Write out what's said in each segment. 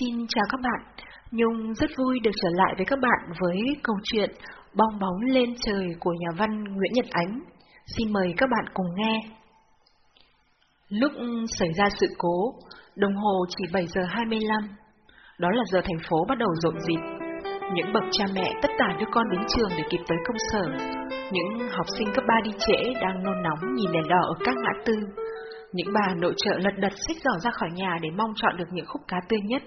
Xin chào các bạn, Nhung rất vui được trở lại với các bạn với câu chuyện Bong bóng lên trời của nhà văn Nguyễn Nhật Ánh. Xin mời các bạn cùng nghe. Lúc xảy ra sự cố, đồng hồ chỉ 7 giờ 25. Đó là giờ thành phố bắt đầu rộn rịp. Những bậc cha mẹ tất cả đưa con đến trường để kịp tới công sở. Những học sinh cấp 3 đi trễ đang nôn nóng nhìn đèn đỏ ở các ngã tư. Những bà nội trợ lật đật xách giỏ ra khỏi nhà để mong chọn được những khúc cá tươi nhất.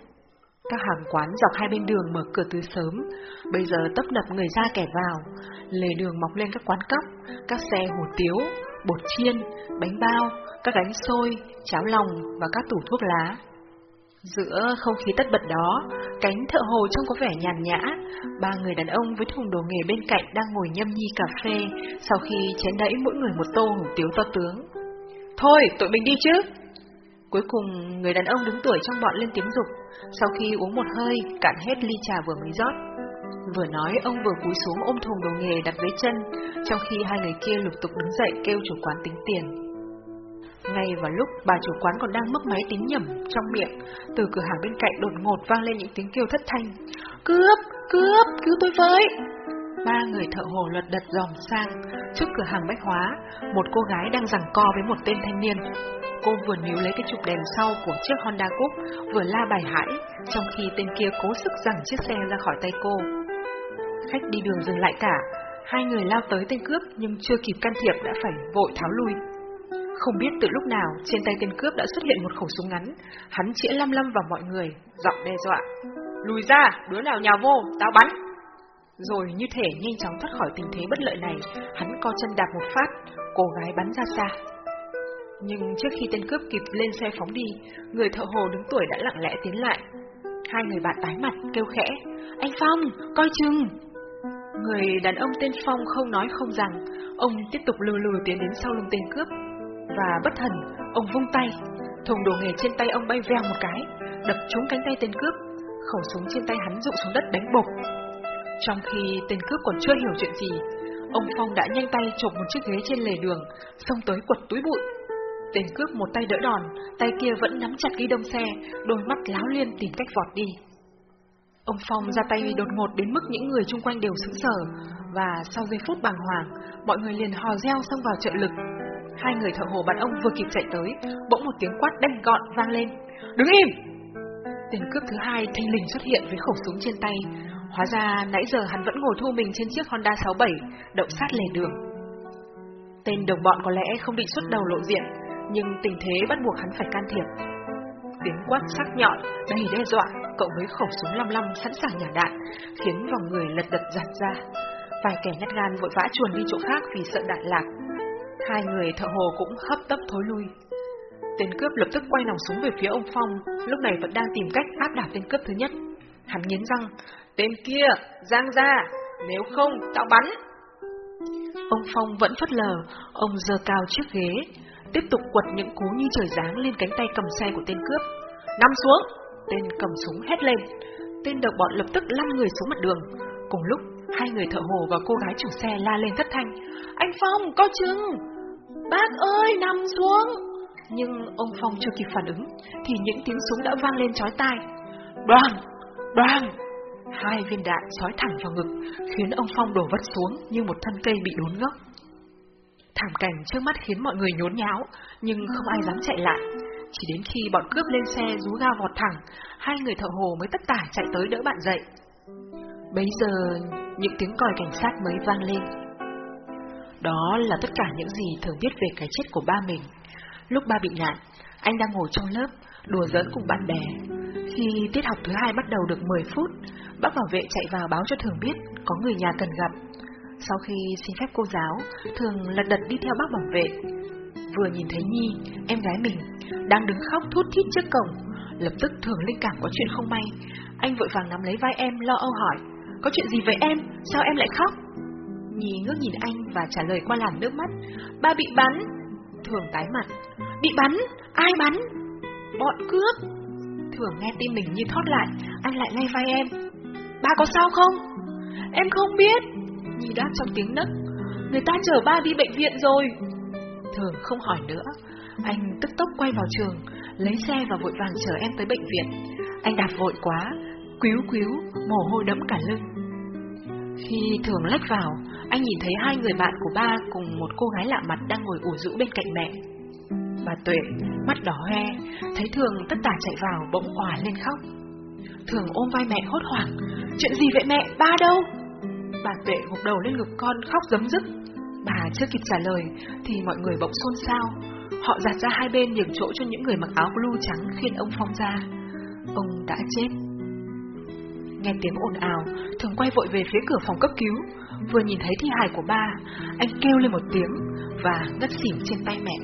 Các hàng quán dọc hai bên đường mở cửa từ sớm, bây giờ tấp nập người ra kẻ vào, lề đường mọc lên các quán cóc, các xe hủ tiếu, bột chiên, bánh bao, các gánh xôi, cháo lòng và các tủ thuốc lá. Giữa không khí tất bật đó, cánh thợ hồ trông có vẻ nhàn nhã, ba người đàn ông với thùng đồ nghề bên cạnh đang ngồi nhâm nhi cà phê sau khi chén đẫy mỗi người một tô hủ tiếu to tướng. Thôi, tụi mình đi chứ! Cuối cùng, người đàn ông đứng tuổi trong bọn lên tiếng dục, sau khi uống một hơi, cạn hết ly trà vừa mới rót. Vừa nói, ông vừa cúi xuống ôm thùng đồ nghề đặt dưới chân, trong khi hai người kia lục tục đứng dậy kêu chủ quán tính tiền. Ngay vào lúc bà chủ quán còn đang mấp máy tính nhẩm trong miệng, từ cửa hàng bên cạnh đột ngột vang lên những tiếng kêu thất thanh. Cướp! Cướp! Cứu tôi với! Ba người thợ hồ lật đật dòm sang, trước cửa hàng bách hóa, một cô gái đang giằng co với một tên thanh niên. Cô vừa níu lấy cái trục đèn sau của chiếc Honda Cup, vừa la bài hãi, trong khi tên kia cố sức giằng chiếc xe ra khỏi tay cô. Khách đi đường dừng lại cả, hai người lao tới tên cướp nhưng chưa kịp can thiệp đã phải vội tháo lui. Không biết từ lúc nào, trên tay tên cướp đã xuất hiện một khẩu súng ngắn, hắn chĩa lăm lăm vào mọi người, giọng đe dọa. Lùi ra, đứa nào nhào vô, tao bắn. Rồi như thể nhanh chóng thoát khỏi tình thế bất lợi này, hắn co chân đạp một phát, cô gái bắn ra xa. Nhưng trước khi tên cướp kịp lên xe phóng đi, người thợ hồ đứng tuổi đã lặng lẽ tiến lại. Hai người bạn tái mặt kêu khẽ, anh Phong, coi chừng. Người đàn ông tên Phong không nói không rằng, ông tiếp tục lừa lừa tiến đến sau lưng tên cướp. Và bất thần, ông vung tay, thùng đồ nghề trên tay ông bay veo một cái, đập trúng cánh tay tên cướp, khẩu súng trên tay hắn rụng xuống đất đánh bục. Trong khi tên cướp còn chưa hiểu chuyện gì, ông Phong đã nhanh tay chộp một chiếc ghế trên lề đường, xông tới quật túi bụi. Tên cướp một tay đỡ đòn, tay kia vẫn nắm chặt ghi đông xe, đôi mắt láo liên tìm cách vọt đi. Ông Phong ra tay đột ngột đến mức những người chung quanh đều sững sờ, và sau giây phút bàng hoàng, mọi người liền hò reo xông vào trợ lực. Hai người thợ hồ bạn ông vừa kịp chạy tới, bỗng một tiếng quát đanh gọn vang lên. Đứng im! Tên cướp thứ hai thanh lình xuất hiện với khẩu súng trên tay, Hóa ra nãy giờ hắn vẫn ngồi thu mình trên chiếc Honda 67, đậu sát lề đường. Tên đồng bọn có lẽ không định xuất đầu lộ diện, nhưng tình thế bắt buộc hắn phải can thiệp. Tiếng quát sắc nhọn, đầy đe dọa, cộng với khẩu súng 55 sẵn sàng nhả đạn, khiến vòng người lật đật giặt ra. Vài kẻ nhát gan vội vã chuồn đi chỗ khác vì sợ đạn lạc. Hai người thợ hồ cũng hấp tấp thối lui. Tên cướp lập tức quay nòng súng về phía ông Phong, lúc này vẫn đang tìm cách áp đảo tên cướp thứ nhất. Hắn nghiến răng, Tên kia, giang ra, nếu không, tao bắn. Ông Phong vẫn phất lờ, ông giơ cao chiếc ghế, tiếp tục quật những cú như trời giáng lên cánh tay cầm xe của tên cướp. Nằm xuống! Tên cầm súng hét lên. Tên đồng bọn lập tức lăn người xuống mặt đường. Cùng lúc, hai người thợ hồ và cô gái chủ xe la lên thất thanh. Anh Phong, có chứng. Bác ơi, nằm xuống! Nhưng ông Phong chưa kịp phản ứng, thì những tiếng súng đã vang lên chói tai. Đoàn! Đoàn! Hai viên đạn xói thẳng vào ngực, khiến ông Phong đổ vất xuống như một thân cây bị đốn gốc. Thảm cảnh trước mắt khiến mọi người nhốn nháo, nhưng không ai dám chạy lại. Chỉ đến khi bọn cướp lên xe rú ga vọt thẳng, hai người thợ hồ mới tất tả chạy tới đỡ bạn dậy. Bấy giờ, những tiếng còi cảnh sát mới vang lên. Đó là tất cả những gì thường biết về cái chết của ba mình. Lúc ba bị nạn, anh đang ngồi trong lớp, đùa giỡn cùng bạn bè. Khi tiết học thứ hai bắt đầu được 10 phút, bác bảo vệ chạy vào báo cho Thường biết có người nhà cần gặp. Sau khi xin phép cô giáo, Thường lật đật đi theo bác bảo vệ. Vừa nhìn thấy Nhi, em gái mình, đang đứng khóc thút thít trước cổng, lập tức Thường linh cảm có chuyện không may. Anh vội vàng nắm lấy vai em lo âu hỏi, có chuyện gì với em, sao em lại khóc? Nhi ngước nhìn anh và trả lời qua làn nước mắt, ba bị bắn. Thường tái mặt, bị bắn, ai bắn? Bọn cướp. Thường nghe tim mình như thoát lại, anh lại lay vai em. Ba có sao không? Em không biết. Nhi đáp trong tiếng nấc. Người ta chở ba đi bệnh viện rồi. Thường không hỏi nữa. Anh tức tốc quay vào trường, lấy xe và vội vàng chở em tới bệnh viện. Anh đạp vội quá, quíu quíu, mồ hôi đẫm cả lưng. Khi thường lách vào, anh nhìn thấy hai người bạn của ba cùng một cô gái lạ mặt đang ngồi ủ rũ bên cạnh mẹ. Bà Tuệ, mắt đỏ hoe, thấy thường tất tả chạy vào bỗng òa lên khóc. Thường ôm vai mẹ hốt hoảng, chuyện gì vậy mẹ, ba đâu? Bà Tuệ gục đầu lên ngực con khóc giấm dứt. Bà chưa kịp trả lời thì mọi người bỗng xôn xao. Họ giặt ra hai bên nhường chỗ cho những người mặc áo blue trắng khiên ông Phong ra. Ông đã chết. Nghe tiếng ồn ào, thường quay vội về phía cửa phòng cấp cứu. Vừa nhìn thấy thi hài của ba, anh kêu lên một tiếng và ngất xỉu trên tay mẹ.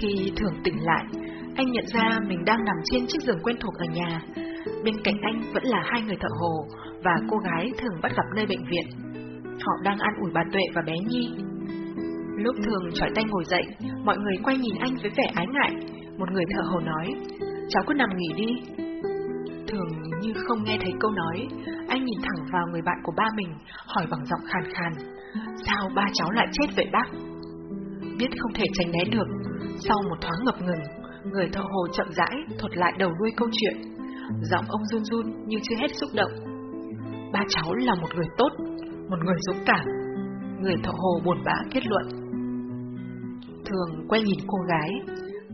Khi thường tỉnh lại, anh nhận ra mình đang nằm trên chiếc giường quen thuộc ở nhà. Bên cạnh anh vẫn là hai người thợ hồ và cô gái thường bắt gặp nơi bệnh viện. Họ đang ăn ủi bà Tuệ và bé Nhi. Lúc thường trỏi tay ngồi dậy, mọi người quay nhìn anh với vẻ ái ngại. Một người thợ hồ nói, cháu cứ nằm nghỉ đi. Thường như không nghe thấy câu nói, anh nhìn thẳng vào người bạn của ba mình, hỏi bằng giọng khàn khàn. Sao ba cháu lại chết vậy bác? Biết không thể tránh né được, sau một thoáng ngập ngừng, người thợ hồ chậm rãi thuật lại đầu đuôi câu chuyện. Giọng ông run run như chưa hết xúc động. Ba cháu là một người tốt, một người dũng cảm. Người thợ hồ buồn bã kết luận. Thường quay nhìn cô gái,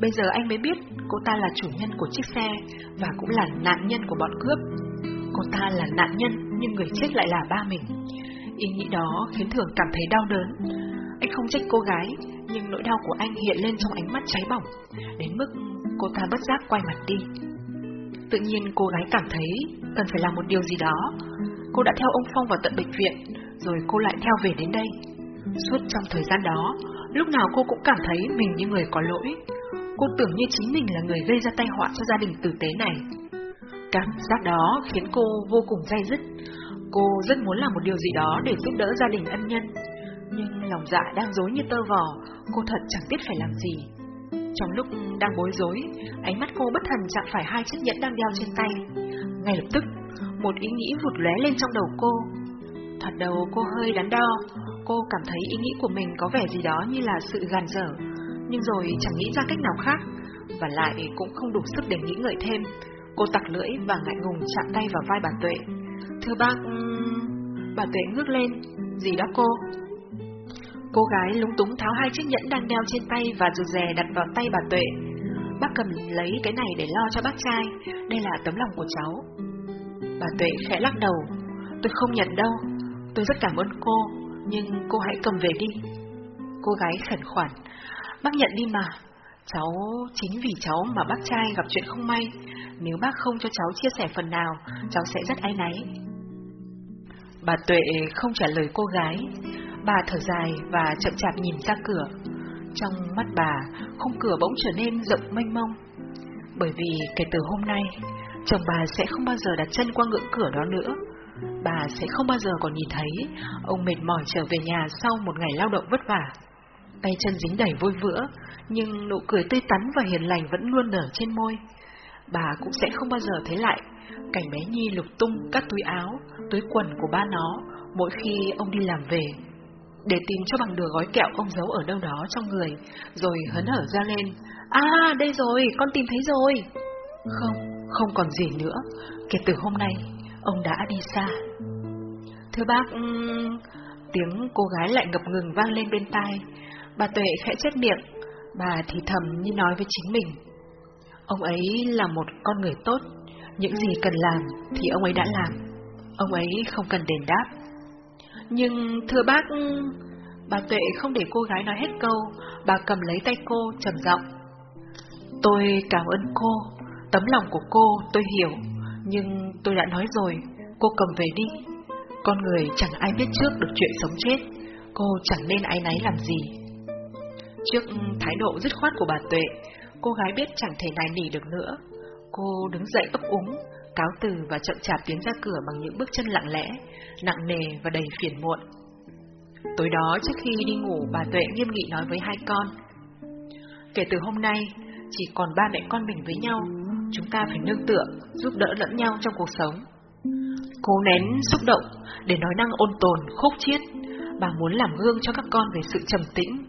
bây giờ anh mới biết cô ta là chủ nhân của chiếc xe và cũng là nạn nhân của bọn cướp. Cô ta là nạn nhân nhưng người chết lại là ba mình. Ý nghĩ đó khiến Thường cảm thấy đau đớn. Anh không trách cô gái, nhưng nỗi đau của anh hiện lên trong ánh mắt cháy bỏng, đến mức cô ta bất giác quay mặt đi. Tự nhiên cô gái cảm thấy cần phải làm một điều gì đó. Cô đã theo ông Phong vào tận bệnh viện, rồi cô lại theo về đến đây. Suốt trong thời gian đó, lúc nào cô cũng cảm thấy mình như người có lỗi. Cô tưởng như chính mình là người gây ra tai họa cho gia đình tử tế này. Cảm giác đó khiến cô vô cùng dai dứt. Cô rất muốn làm một điều gì đó để giúp đỡ gia đình ân nhân. Nhưng lòng dạ đang dối như tơ vò, cô thật chẳng biết phải làm gì. Trong lúc đang bối rối, ánh mắt cô bất thần chạm phải hai chiếc nhẫn đang đeo trên tay. Ngay lập tức, một ý nghĩ vụt lóe lên trong đầu cô. Thoạt đầu cô hơi đắn đo, cô cảm thấy ý nghĩ của mình có vẻ gì đó như là sự gàn dở, nhưng rồi chẳng nghĩ ra cách nào khác, và lại cũng không đủ sức để nghĩ ngợi thêm. Cô tặc lưỡi và ngại ngùng chạm tay vào vai bà Tuệ. Thưa bác... Bà Tuệ ngước lên. Gì đó cô? Cô gái lúng túng tháo hai chiếc nhẫn đang đeo trên tay và rụt rè đặt vào tay bà Tuệ. Bác cầm lấy cái này để lo cho bác trai, đây là tấm lòng của cháu. Bà Tuệ khẽ lắc đầu. Tôi không nhận đâu, tôi rất cảm ơn cô, nhưng cô hãy cầm về đi. Cô gái khẩn khoản. Bác nhận đi mà. Cháu, chính vì cháu mà bác trai gặp chuyện không may, nếu bác không cho cháu chia sẻ phần nào, cháu sẽ rất áy náy. Bà Tuệ không trả lời cô gái, bà thở dài và chậm chạp nhìn ra cửa. Trong mắt bà, khung cửa bỗng trở nên rộng mênh mông. Bởi vì kể từ hôm nay, chồng bà sẽ không bao giờ đặt chân qua ngưỡng cửa đó nữa. Bà sẽ không bao giờ còn nhìn thấy ông mệt mỏi trở về nhà sau một ngày lao động vất vả. Tay chân dính đầy vôi vữa, nhưng nụ cười tươi tắn và hiền lành vẫn luôn nở trên môi. Bà cũng sẽ không bao giờ thấy lại cảnh bé Nhi lục tung các túi áo, túi quần của ba nó mỗi khi ông đi làm về. Để tìm cho bằng được gói kẹo ông giấu ở đâu đó trong người, rồi hớn hở ra lên. À, đây rồi, con tìm thấy rồi. Không, không còn gì nữa. Kể từ hôm nay, ông đã đi xa. Thưa bác, um... tiếng cô gái lại ngập ngừng vang lên bên tai. Bà Tuệ khẽ chết miệng, bà thì thầm như nói với chính mình. Ông ấy là một con người tốt, những gì cần làm thì ông ấy đã làm. Ông ấy không cần đền đáp. Nhưng thưa bác, bà Tuệ không để cô gái nói hết câu, bà cầm lấy tay cô trầm giọng. Tôi cảm ơn cô, tấm lòng của cô tôi hiểu, nhưng tôi đã nói rồi, cô cầm về đi. Con người chẳng ai biết trước được chuyện sống chết, cô chẳng nên áy náy làm gì. Trước thái độ dứt khoát của bà Tuệ, cô gái biết chẳng thể nài nỉ được nữa. Cô đứng dậy ấp úng, cáo từ và chậm chạp tiến ra cửa bằng những bước chân lặng lẽ, nặng nề và đầy phiền muộn. Tối đó trước khi đi ngủ bà Tuệ nghiêm nghị nói với hai con. Kể từ hôm nay, chỉ còn ba mẹ con mình với nhau, chúng ta phải nương tựa, giúp đỡ lẫn nhau trong cuộc sống. Cố nén xúc động để nói năng ôn tồn, khúc chiết, bà muốn làm gương cho các con về sự trầm tĩnh,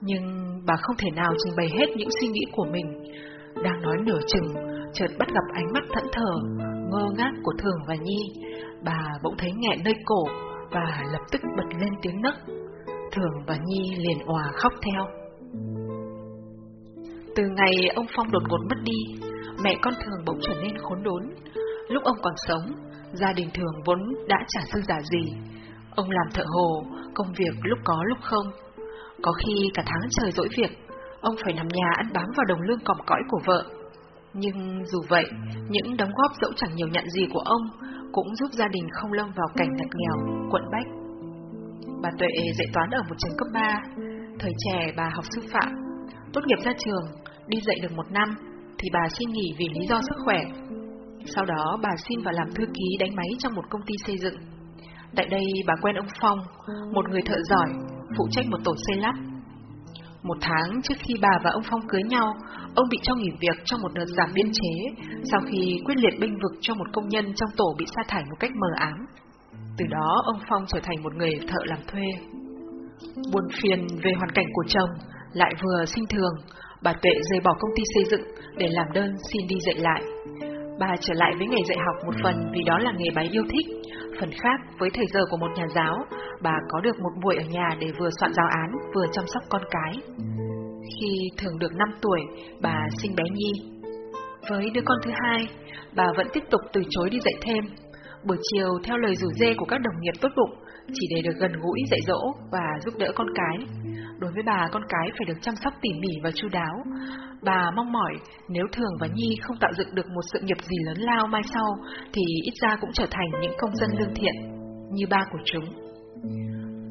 nhưng bà không thể nào trình bày hết những suy nghĩ của mình. Đang nói nửa chừng chợt bắt gặp ánh mắt thẫn thờ, ngơ ngác của Thường và Nhi, bà bỗng thấy nghẹn nơi cổ và lập tức bật lên tiếng nấc. Thường và Nhi liền òa khóc theo. Từ ngày ông Phong đột ngột mất đi, mẹ con Thường bỗng trở nên khốn đốn. Lúc ông còn sống, gia đình Thường vốn đã trả dư giả gì. Ông làm thợ hồ, công việc lúc có lúc không. Có khi cả tháng trời dỗi việc, ông phải nằm nhà ăn bám vào đồng lương còm cõi của vợ. Nhưng dù vậy, những đóng góp dẫu chẳng nhiều nhận gì của ông cũng giúp gia đình không lâm vào cảnh ngặt nghèo, quận bách. Bà Tuệ dạy toán ở một trường cấp 3, thời trẻ bà học sư phạm, tốt nghiệp ra trường, đi dạy được một năm, thì bà xin nghỉ vì lý do sức khỏe. Sau đó bà xin vào làm thư ký đánh máy trong một công ty xây dựng. Tại đây bà quen ông Phong, một người thợ giỏi, phụ trách một tổ xây lắp. Một tháng trước khi bà và ông Phong cưới nhau, ông bị cho nghỉ việc trong một đợt giảm biên chế sau khi quyết liệt binh vực cho một công nhân trong tổ bị sa thải một cách mờ ám. Từ đó ông Phong trở thành một người thợ làm thuê. Buồn phiền về hoàn cảnh của chồng, lại vừa sinh thường, bà Tuệ rời bỏ công ty xây dựng để làm đơn xin đi dạy lại. Bà trở lại với nghề dạy học một phần vì đó là nghề bà yêu thích, phần khác với thời giờ của một nhà giáo, bà có được một buổi ở nhà để vừa soạn giáo án vừa chăm sóc con cái. Khi thường được 5 tuổi, bà sinh bé Nhi. Với đứa con thứ hai, bà vẫn tiếp tục từ chối đi dạy thêm. Buổi chiều theo lời rủ dê của các đồng nghiệp tốt bụng, chỉ để được gần gũi dạy dỗ và giúp đỡ con cái. Đối với bà, con cái phải được chăm sóc tỉ mỉ và chu đáo. Bà mong mỏi nếu Thường và Nhi không tạo dựng được một sự nghiệp gì lớn lao mai sau, thì ít ra cũng trở thành những công dân lương thiện, như ba của chúng.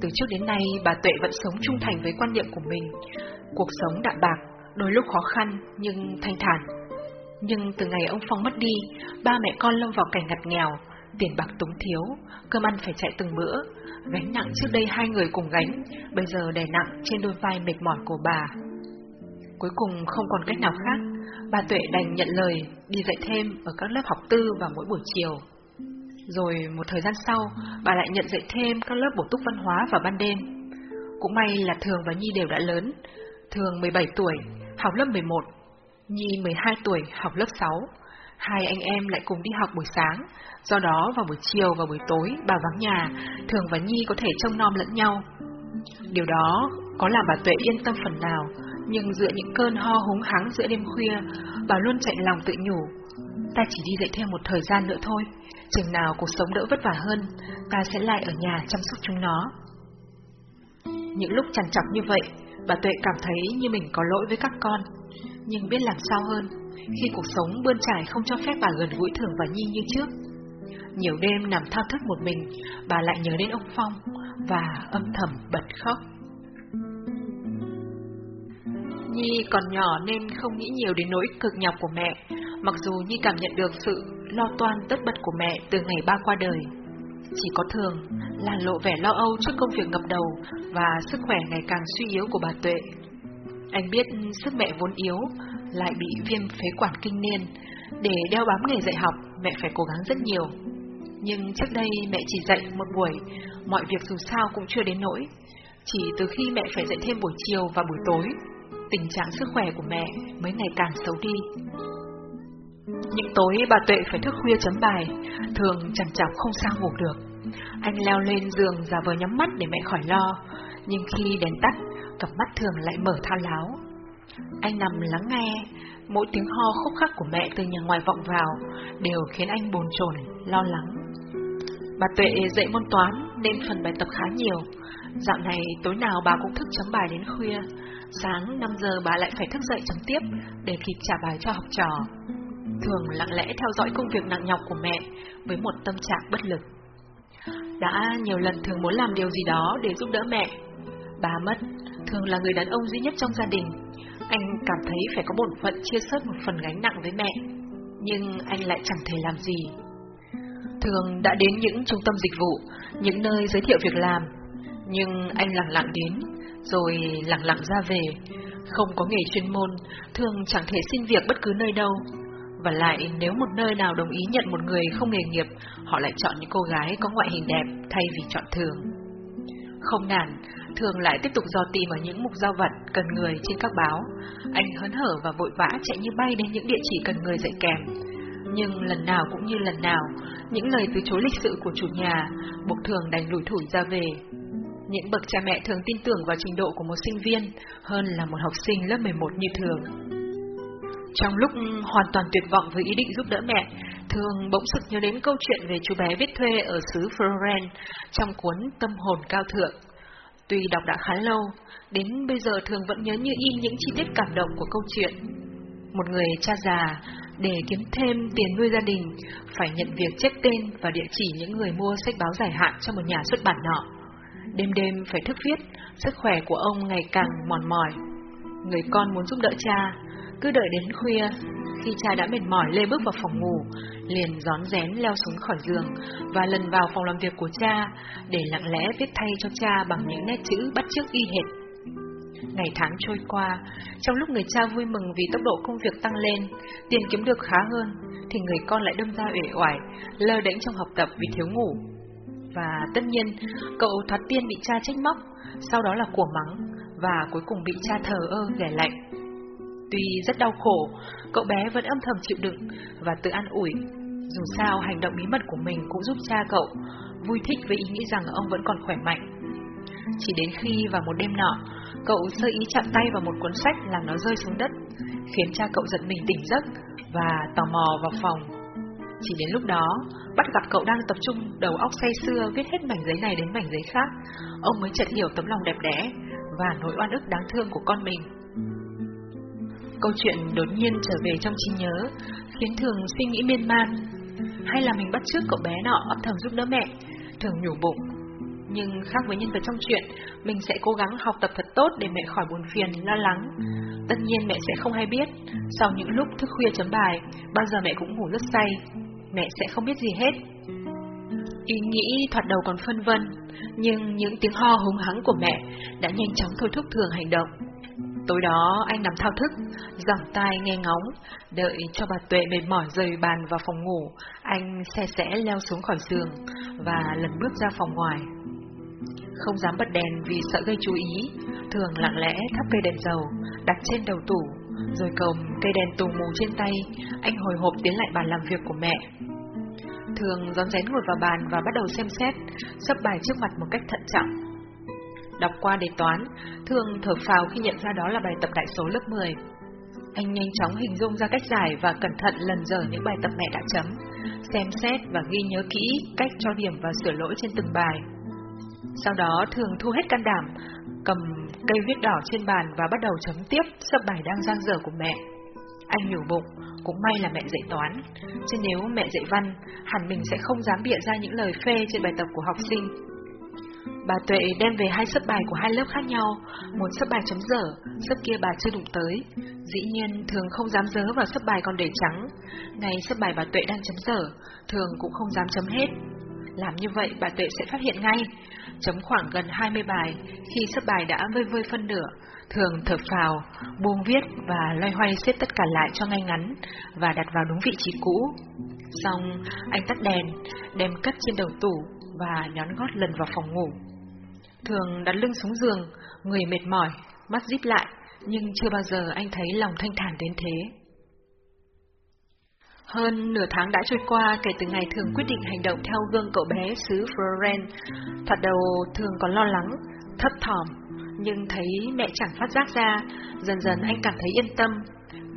Từ trước đến nay, bà Tuệ vẫn sống trung thành với quan niệm của mình. Cuộc sống đạm bạc, đôi lúc khó khăn nhưng thanh thản. Nhưng từ ngày ông Phong mất đi, ba mẹ con lâm vào cảnh ngặt nghèo, tiền bạc túng thiếu, cơm ăn phải chạy từng bữa. Gánh nặng trước đây hai người cùng gánh, bây giờ đè nặng trên đôi vai mệt mỏi của bà. Cuối cùng không còn cách nào khác, bà Tuệ đành nhận lời đi dạy thêm ở các lớp học tư vào mỗi buổi chiều. Rồi một thời gian sau, bà lại nhận dạy thêm các lớp bổ túc văn hóa vào ban đêm. Cũng may là Thường và Nhi đều đã lớn. Thường 17 tuổi, học lớp 11, Nhi 12 tuổi, học lớp 6. Hai anh em lại cùng đi học buổi sáng, do đó vào buổi chiều và buổi tối bà vắng nhà, Thường và Nhi có thể trông nom lẫn nhau. Điều đó có làm bà Tuệ yên tâm phần nào, nhưng giữa những cơn ho húng hắng giữa đêm khuya, bà luôn chạy lòng tự nhủ. Ta chỉ đi dạy thêm một thời gian nữa thôi, chừng nào cuộc sống đỡ vất vả hơn, ta sẽ lại ở nhà chăm sóc chúng nó. Những lúc chằn chọc như vậy, bà Tuệ cảm thấy như mình có lỗi với các con, nhưng biết làm sao hơn khi cuộc sống bươn trải không cho phép bà gần gũi Thường và Nhi như trước. Nhiều đêm nằm thao thức một mình, bà lại nhớ đến ông Phong và âm thầm bật khóc. Nhi còn nhỏ nên không nghĩ nhiều đến nỗi cực nhọc của mẹ, mặc dù Nhi cảm nhận được sự lo toan tất bật của mẹ từ ngày ba qua đời. Chỉ có thường là lộ vẻ lo âu trước công việc ngập đầu và sức khỏe ngày càng suy yếu của bà Tuệ. Anh biết sức mẹ vốn yếu, lại bị viêm phế quản kinh niên. Để đeo bám nghề dạy học, mẹ phải cố gắng rất nhiều. Nhưng trước đây mẹ chỉ dạy một buổi, mọi việc dù sao cũng chưa đến nỗi. Chỉ từ khi mẹ phải dạy thêm buổi chiều và buổi tối, tình trạng sức khỏe của mẹ mới ngày càng xấu đi. Những tối bà Tuệ phải thức khuya chấm bài, thường chẳng chọc không sao ngủ được. Anh leo lên giường giả vờ nhắm mắt để mẹ khỏi lo, nhưng khi đèn tắt, cặp mắt thường lại mở thao láo. Anh nằm lắng nghe, mỗi tiếng ho khúc khắc của mẹ từ nhà ngoài vọng vào đều khiến anh bồn chồn, lo lắng. Bà Tuệ dạy môn toán nên phần bài tập khá nhiều. Dạo này tối nào bà cũng thức chấm bài đến khuya, sáng 5 giờ bà lại phải thức dậy chấm tiếp để kịp trả bài cho học trò. Thường lặng lẽ theo dõi công việc nặng nhọc của mẹ với một tâm trạng bất lực. Đã nhiều lần thường muốn làm điều gì đó để giúp đỡ mẹ. Bà mất, thường là người đàn ông duy nhất trong gia đình. Anh cảm thấy phải có bổn phận chia sớt một phần gánh nặng với mẹ, nhưng anh lại chẳng thể làm gì. Thường đã đến những trung tâm dịch vụ, những nơi giới thiệu việc làm, nhưng anh lặng lặng đến, rồi lặng lặng ra về. Không có nghề chuyên môn, thường chẳng thể xin việc bất cứ nơi đâu. Và lại nếu một nơi nào đồng ý nhận một người không nghề nghiệp, họ lại chọn những cô gái có ngoại hình đẹp thay vì chọn thường. Không nản, thường lại tiếp tục dò tìm ở những mục giao vật cần người trên các báo. Anh hớn hở và vội vã chạy như bay đến những địa chỉ cần người dạy kèm. Nhưng lần nào cũng như lần nào, những lời từ chối lịch sự của chủ nhà buộc thường đành lủi thủi ra về. Những bậc cha mẹ thường tin tưởng vào trình độ của một sinh viên hơn là một học sinh lớp 11 như thường. Trong lúc hoàn toàn tuyệt vọng với ý định giúp đỡ mẹ, Thường bỗng sực nhớ đến câu chuyện về chú bé viết thuê ở xứ Florence trong cuốn Tâm hồn cao thượng. Tuy đọc đã khá lâu, đến bây giờ Thường vẫn nhớ như in những chi tiết cảm động của câu chuyện. Một người cha già, để kiếm thêm tiền nuôi gia đình, phải nhận việc chép tên và địa chỉ những người mua sách báo giải hạn cho một nhà xuất bản nọ. Đêm đêm phải thức viết, sức khỏe của ông ngày càng mòn mỏi. Người con muốn giúp đỡ cha, cứ đợi đến khuya, khi cha đã mệt mỏi lê bước vào phòng ngủ, liền gión rén leo xuống khỏi giường và lần vào phòng làm việc của cha để lặng lẽ viết thay cho cha bằng những nét chữ bắt chước y hệt. Ngày tháng trôi qua, trong lúc người cha vui mừng vì tốc độ công việc tăng lên, tiền kiếm được khá hơn, thì người con lại đâm ra uể oải, lơ đễnh trong học tập vì thiếu ngủ. Và tất nhiên, cậu thoát tiên bị cha trách móc, sau đó là của mắng, và cuối cùng bị cha thờ ơ ghẻ lạnh. Tuy rất đau khổ, cậu bé vẫn âm thầm chịu đựng và tự an ủi. Dù sao, hành động bí mật của mình cũng giúp cha cậu vui thích với ý nghĩ rằng ông vẫn còn khỏe mạnh. Chỉ đến khi vào một đêm nọ, cậu sơ ý chạm tay vào một cuốn sách làm nó rơi xuống đất, khiến cha cậu giật mình tỉnh giấc và tò mò vào phòng. Chỉ đến lúc đó, bắt gặp cậu đang tập trung đầu óc say xưa viết hết mảnh giấy này đến mảnh giấy khác, ông mới chợt hiểu tấm lòng đẹp đẽ và nỗi oan ức đáng thương của con mình. Câu chuyện đột nhiên trở về trong trí nhớ, khiến Thường suy nghĩ miên man. Hay là mình bắt chước cậu bé nọ âm thầm giúp đỡ mẹ, Thường nhủ bụng. Nhưng khác với nhân vật trong chuyện, mình sẽ cố gắng học tập thật tốt để mẹ khỏi buồn phiền, lo lắng. Tất nhiên mẹ sẽ không hay biết, sau những lúc thức khuya chấm bài, bao giờ mẹ cũng ngủ rất say. Mẹ sẽ không biết gì hết. Ý nghĩ thoạt đầu còn phân vân, nhưng những tiếng ho húng hắng của mẹ đã nhanh chóng thôi thúc Thường hành động. Tối đó anh nằm thao thức, giỏng tai nghe ngóng, đợi cho bà Tuệ mệt mỏi rời bàn vào phòng ngủ, anh xe sẽ leo xuống khỏi giường và lần bước ra phòng ngoài. Không dám bật đèn vì sợ gây chú ý, thường lặng lẽ thắp cây đèn dầu, đặt trên đầu tủ, rồi cầm cây đèn tù mù trên tay, anh hồi hộp tiến lại bàn làm việc của mẹ. Thường rón rén ngồi vào bàn và bắt đầu xem xét, sắp bài trước mặt một cách thận trọng. Đọc qua đề toán, thường thở phào khi nhận ra đó là bài tập đại số lớp 10. Anh nhanh chóng hình dung ra cách giải và cẩn thận lần dở những bài tập mẹ đã chấm, xem xét và ghi nhớ kỹ cách cho điểm và sửa lỗi trên từng bài. Sau đó thường thu hết can đảm, cầm cây viết đỏ trên bàn và bắt đầu chấm tiếp sắp bài đang giang dở của mẹ. Anh nhủ bụng, cũng may là mẹ dạy toán, chứ nếu mẹ dạy văn, hẳn mình sẽ không dám bịa ra những lời phê trên bài tập của học sinh. Bà Tuệ đem về hai sấp bài của hai lớp khác nhau, một sấp bài chấm dở, sấp kia bà chưa đụng tới. Dĩ nhiên, thường không dám dớ vào sấp bài còn để trắng. Ngày sấp bài bà Tuệ đang chấm dở, thường cũng không dám chấm hết. Làm như vậy bà Tuệ sẽ phát hiện ngay. Chấm khoảng gần 20 bài, khi sấp bài đã vơi vơi phân nửa, thường thở phào, buông viết và loay hoay xếp tất cả lại cho ngay ngắn và đặt vào đúng vị trí cũ. Xong, anh tắt đèn, đem cất trên đầu tủ và nhón gót lần vào phòng ngủ. Thường đặt lưng xuống giường, người mệt mỏi, mắt díp lại, nhưng chưa bao giờ anh thấy lòng thanh thản đến thế. Hơn nửa tháng đã trôi qua kể từ ngày Thường quyết định hành động theo gương cậu bé xứ Florence. Thoạt đầu Thường còn lo lắng, thấp thỏm, nhưng thấy mẹ chẳng phát giác ra, dần dần anh cảm thấy yên tâm.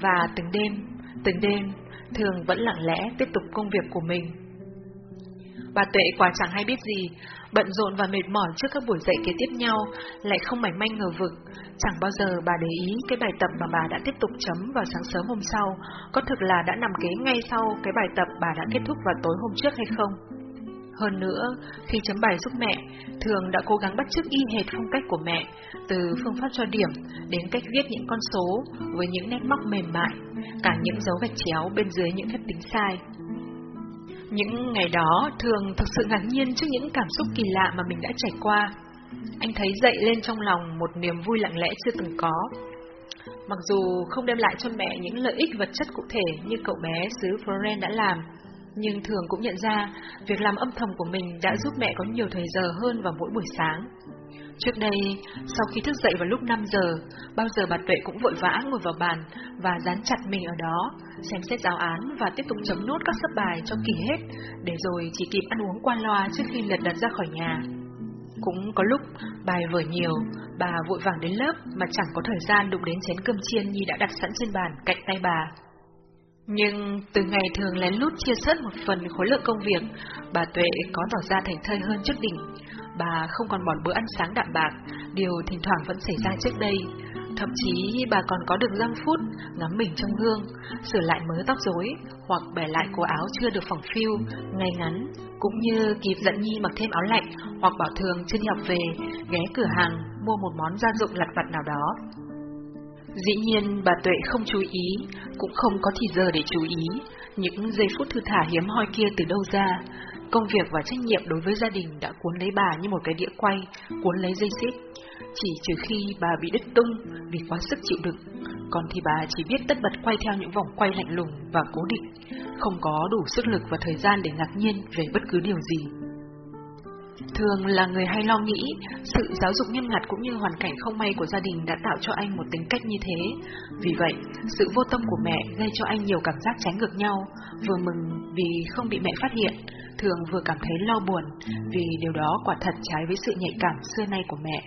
Và từng đêm, từng đêm, Thường vẫn lặng lẽ tiếp tục công việc của mình. Bà Tuệ quả chẳng hay biết gì, bận rộn và mệt mỏi trước các buổi dạy kế tiếp nhau, lại không mảnh manh ngờ vực. Chẳng bao giờ bà để ý cái bài tập mà bà đã tiếp tục chấm vào sáng sớm hôm sau, có thực là đã nằm kế ngay sau cái bài tập bà đã kết thúc vào tối hôm trước hay không. Hơn nữa, khi chấm bài giúp mẹ, Thường đã cố gắng bắt chước y hệt phong cách của mẹ, từ phương pháp cho điểm đến cách viết những con số với những nét móc mềm mại, cả những dấu gạch chéo bên dưới những phép tính sai. Những ngày đó thường thực sự ngạc nhiên trước những cảm xúc kỳ lạ mà mình đã trải qua. Anh thấy dậy lên trong lòng một niềm vui lặng lẽ chưa từng có. Mặc dù không đem lại cho mẹ những lợi ích vật chất cụ thể như cậu bé xứ Florence đã làm, nhưng thường cũng nhận ra việc làm âm thầm của mình đã giúp mẹ có nhiều thời giờ hơn vào mỗi buổi sáng. Trước đây, sau khi thức dậy vào lúc 5 giờ, bao giờ bà Tuệ cũng vội vã ngồi vào bàn và dán chặt mình ở đó, xem xét giáo án và tiếp tục chấm nốt các sấp bài cho kỳ hết, để rồi chỉ kịp ăn uống qua loa trước khi lật đật ra khỏi nhà. Cũng có lúc bài vở nhiều, bà vội vàng đến lớp mà chẳng có thời gian đụng đến chén cơm chiên như đã đặt sẵn trên bàn cạnh tay bà. Nhưng từ ngày thường lén lút chia sớt một phần khối lượng công việc, bà Tuệ có tỏ ra thành thơi hơn trước đỉnh. Bà không còn bỏ bữa ăn sáng đạm bạc, điều thỉnh thoảng vẫn xảy ra trước đây. Thậm chí bà còn có được 5 phút ngắm mình trong gương, sửa lại mớ tóc rối hoặc bẻ lại cổ áo chưa được phỏng phiu, ngay ngắn, cũng như kịp dẫn Nhi mặc thêm áo lạnh hoặc bảo thường chưa đi học về, ghé cửa hàng mua một món gia dụng lặt vặt nào đó. Dĩ nhiên bà Tuệ không chú ý, cũng không có thì giờ để chú ý, những giây phút thư thả hiếm hoi kia từ đâu ra. Công việc và trách nhiệm đối với gia đình đã cuốn lấy bà như một cái đĩa quay, cuốn lấy dây xích. Chỉ trừ khi bà bị đứt tung vì quá sức chịu đựng, còn thì bà chỉ biết tất bật quay theo những vòng quay lạnh lùng và cố định, không có đủ sức lực và thời gian để ngạc nhiên về bất cứ điều gì. Thường là người hay lo nghĩ, sự giáo dục nghiêm ngặt cũng như hoàn cảnh không may của gia đình đã tạo cho anh một tính cách như thế. Vì vậy, sự vô tâm của mẹ gây cho anh nhiều cảm giác trái ngược nhau, vừa mừng vì không bị mẹ phát hiện, thường vừa cảm thấy lo buồn vì điều đó quả thật trái với sự nhạy cảm xưa nay của mẹ.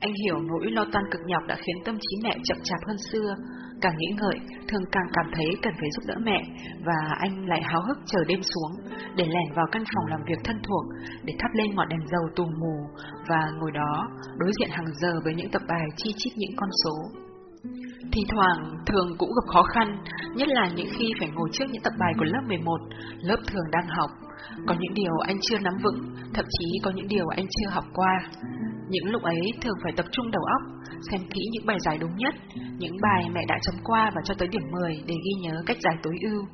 Anh hiểu nỗi lo toan cực nhọc đã khiến tâm trí mẹ chậm chạp hơn xưa, càng nghĩ ngợi, thường càng cảm thấy cần phải giúp đỡ mẹ, và anh lại háo hức chờ đêm xuống, để lẻn vào căn phòng làm việc thân thuộc, để thắp lên ngọn đèn dầu tù mù, và ngồi đó, đối diện hàng giờ với những tập bài chi chít những con số. Thì thoảng, thường cũng gặp khó khăn, nhất là những khi phải ngồi trước những tập bài của lớp 11, lớp thường đang học. Có những điều anh chưa nắm vững, thậm chí có những điều anh chưa học qua. Những lúc ấy thường phải tập trung đầu óc, xem kỹ những bài giải đúng nhất, những bài mẹ đã chấm qua và cho tới điểm 10 để ghi nhớ cách giải tối ưu.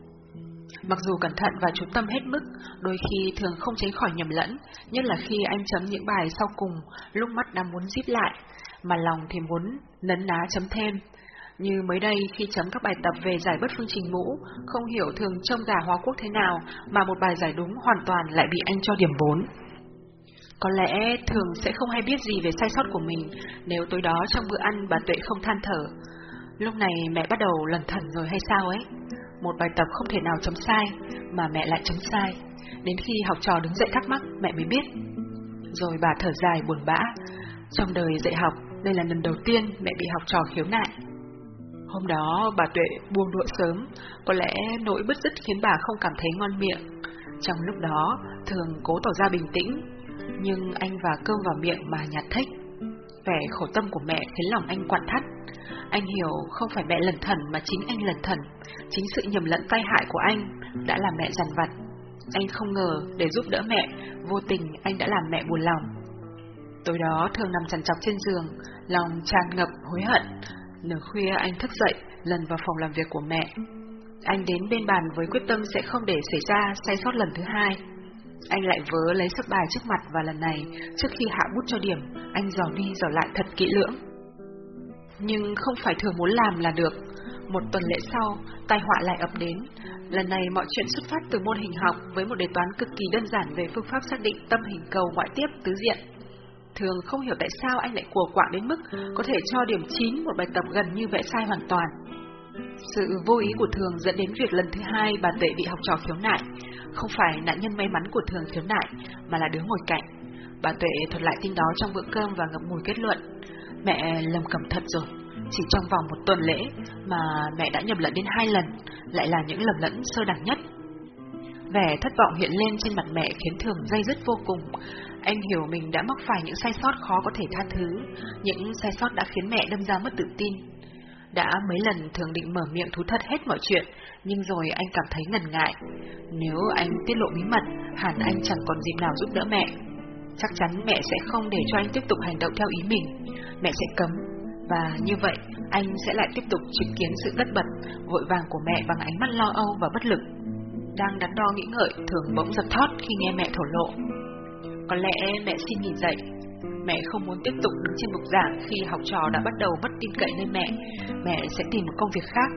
Mặc dù cẩn thận và chú tâm hết mức, đôi khi thường không tránh khỏi nhầm lẫn, nhất là khi anh chấm những bài sau cùng, lúc mắt đang muốn díp lại, mà lòng thì muốn nấn ná chấm thêm. Như mới đây khi chấm các bài tập về giải bất phương trình mũ, không hiểu thường trông gà hóa quốc thế nào mà một bài giải đúng hoàn toàn lại bị anh cho điểm 4. Có lẽ thường sẽ không hay biết gì về sai sót của mình nếu tối đó trong bữa ăn bà Tuệ không than thở. Lúc này mẹ bắt đầu lần thần rồi hay sao ấy? Một bài tập không thể nào chấm sai, mà mẹ lại chấm sai. Đến khi học trò đứng dậy thắc mắc, mẹ mới biết. Rồi bà thở dài buồn bã. Trong đời dạy học, đây là lần đầu tiên mẹ bị học trò khiếu nại. Hôm đó bà Tuệ buông đũa sớm, có lẽ nỗi bứt rứt khiến bà không cảm thấy ngon miệng. Trong lúc đó, thường cố tỏ ra bình tĩnh, nhưng anh và cơm vào miệng mà nhạt thích. Vẻ khổ tâm của mẹ khiến lòng anh quặn thắt. Anh hiểu không phải mẹ lần thần mà chính anh lần thần. Chính sự nhầm lẫn tai hại của anh đã làm mẹ dằn vặt. Anh không ngờ để giúp đỡ mẹ, vô tình anh đã làm mẹ buồn lòng. Tối đó thường nằm chằn chọc trên giường, lòng tràn ngập hối hận. Nửa khuya anh thức dậy, lần vào phòng làm việc của mẹ. Anh đến bên bàn với quyết tâm sẽ không để xảy ra sai sót lần thứ hai. Anh lại vớ lấy sấp bài trước mặt và lần này, trước khi hạ bút cho điểm, anh dò đi dò lại thật kỹ lưỡng. Nhưng không phải thường muốn làm là được. Một tuần lễ sau, tai họa lại ập đến. Lần này mọi chuyện xuất phát từ môn hình học với một đề toán cực kỳ đơn giản về phương pháp xác định tâm hình cầu ngoại tiếp tứ diện. Thường không hiểu tại sao anh lại của quạng đến mức có thể cho điểm 9 một bài tập gần như vẽ sai hoàn toàn. Sự vô ý của Thường dẫn đến việc lần thứ hai bà Tuệ bị học trò khiếu nại. Không phải nạn nhân may mắn của Thường khiếu nại, mà là đứa ngồi cạnh. Bà Tuệ thuật lại tin đó trong bữa cơm và ngậm ngùi kết luận. Mẹ lầm cầm thật rồi. Chỉ trong vòng một tuần lễ mà mẹ đã nhầm lẫn đến hai lần, lại là những lầm lẫn sơ đẳng nhất. Vẻ thất vọng hiện lên trên mặt mẹ khiến Thường dây dứt vô cùng. Anh hiểu mình đã mắc phải những sai sót khó có thể tha thứ, những sai sót đã khiến mẹ đâm ra mất tự tin. Đã mấy lần thường định mở miệng thú thật hết mọi chuyện, nhưng rồi anh cảm thấy ngần ngại. Nếu anh tiết lộ bí mật, hẳn anh chẳng còn dịp nào giúp đỡ mẹ. Chắc chắn mẹ sẽ không để cho anh tiếp tục hành động theo ý mình. Mẹ sẽ cấm. Và như vậy, anh sẽ lại tiếp tục chứng kiến sự tất bật, vội vàng của mẹ bằng ánh mắt lo âu và bất lực. Đang đắn đo nghĩ ngợi, thường bỗng giật thót khi nghe mẹ thổ lộ. Có lẽ mẹ xin nghỉ dạy Mẹ không muốn tiếp tục đứng trên bục giảng khi học trò đã bắt đầu mất tin cậy nơi mẹ. Mẹ sẽ tìm một công việc khác.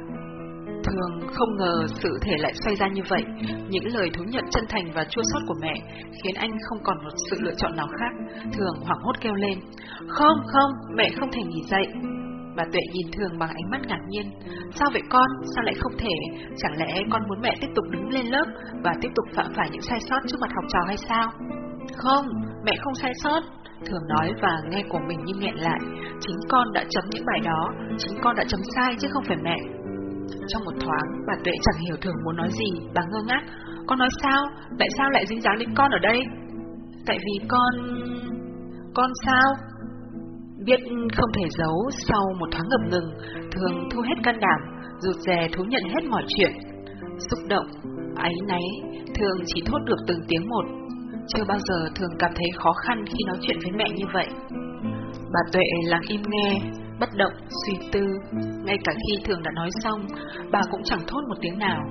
Thường không ngờ sự thể lại xoay ra như vậy, những lời thú nhận chân thành và chua xót của mẹ khiến anh không còn một sự lựa chọn nào khác. Thường hoảng hốt kêu lên, không, không, mẹ không thể nghỉ dậy. Bà Tuệ nhìn Thường bằng ánh mắt ngạc nhiên, sao vậy con, sao lại không thể, chẳng lẽ con muốn mẹ tiếp tục đứng lên lớp và tiếp tục phạm phải những sai sót trước mặt học trò hay sao? Không, mẹ không sai sót, Thường nói và nghe của mình như nghẹn lại, chính con đã chấm những bài đó, chính con đã chấm sai chứ không phải mẹ. Trong một thoáng, bà Tuệ chẳng hiểu Thường muốn nói gì, bà ngơ ngác. Con nói sao? Tại sao lại dính dáng đến con ở đây? Tại vì con... Con sao? Biết không thể giấu, sau một thoáng ngập ngừng, Thường thu hết can đảm, rụt rè thú nhận hết mọi chuyện. Xúc động, áy náy, Thường chỉ thốt được từng tiếng một. Chưa bao giờ Thường cảm thấy khó khăn khi nói chuyện với mẹ như vậy. Bà Tuệ lặng im nghe, bất động, suy tư. Ngay cả khi Thường đã nói xong, bà cũng chẳng thốt một tiếng nào.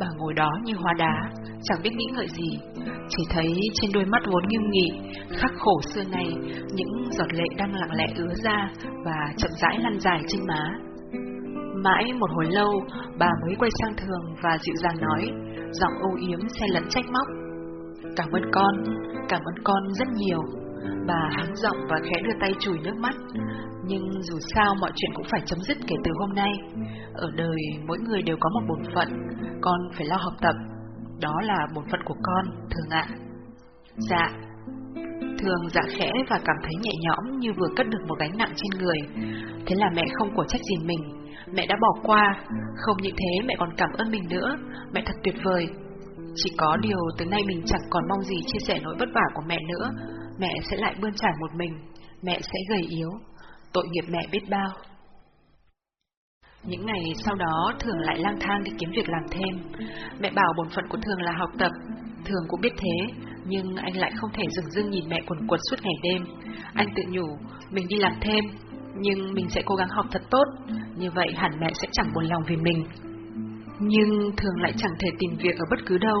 Bà ngồi đó như hóa đá, chẳng biết nghĩ ngợi gì, chỉ thấy trên đôi mắt vốn nghiêm nghị, khắc khổ xưa này, những giọt lệ đang lặng lẽ ứa ra và chậm rãi lăn dài trên má. Mãi một hồi lâu, bà mới quay sang Thường và dịu dàng nói, giọng âu yếm xen lẫn trách móc. Cảm ơn con, cảm ơn con rất nhiều. Bà hắng giọng và khẽ đưa tay chùi nước mắt. Nhưng dù sao mọi chuyện cũng phải chấm dứt kể từ hôm nay. Ở đời mỗi người đều có một bổn phận, con phải lo học tập. Đó là bổn phận của con, thường ạ. Dạ. Thường dạ khẽ và cảm thấy nhẹ nhõm như vừa cất được một gánh nặng trên người. Thế là mẹ không của trách gì mình. Mẹ đã bỏ qua, không những thế mẹ còn cảm ơn mình nữa. Mẹ thật tuyệt vời. Chỉ có điều từ nay mình chẳng còn mong gì chia sẻ nỗi vất vả của mẹ nữa. Mẹ sẽ lại bươn trải một mình. Mẹ sẽ gầy yếu. Tội nghiệp mẹ biết bao. Những ngày sau đó Thường lại lang thang đi kiếm việc làm thêm. Mẹ bảo bổn phận của Thường là học tập. Thường cũng biết thế, nhưng anh lại không thể dừng dưng nhìn mẹ quần quật suốt ngày đêm. Anh tự nhủ, mình đi làm thêm, nhưng mình sẽ cố gắng học thật tốt, như vậy hẳn mẹ sẽ chẳng buồn lòng vì mình. Nhưng Thường lại chẳng thể tìm việc ở bất cứ đâu.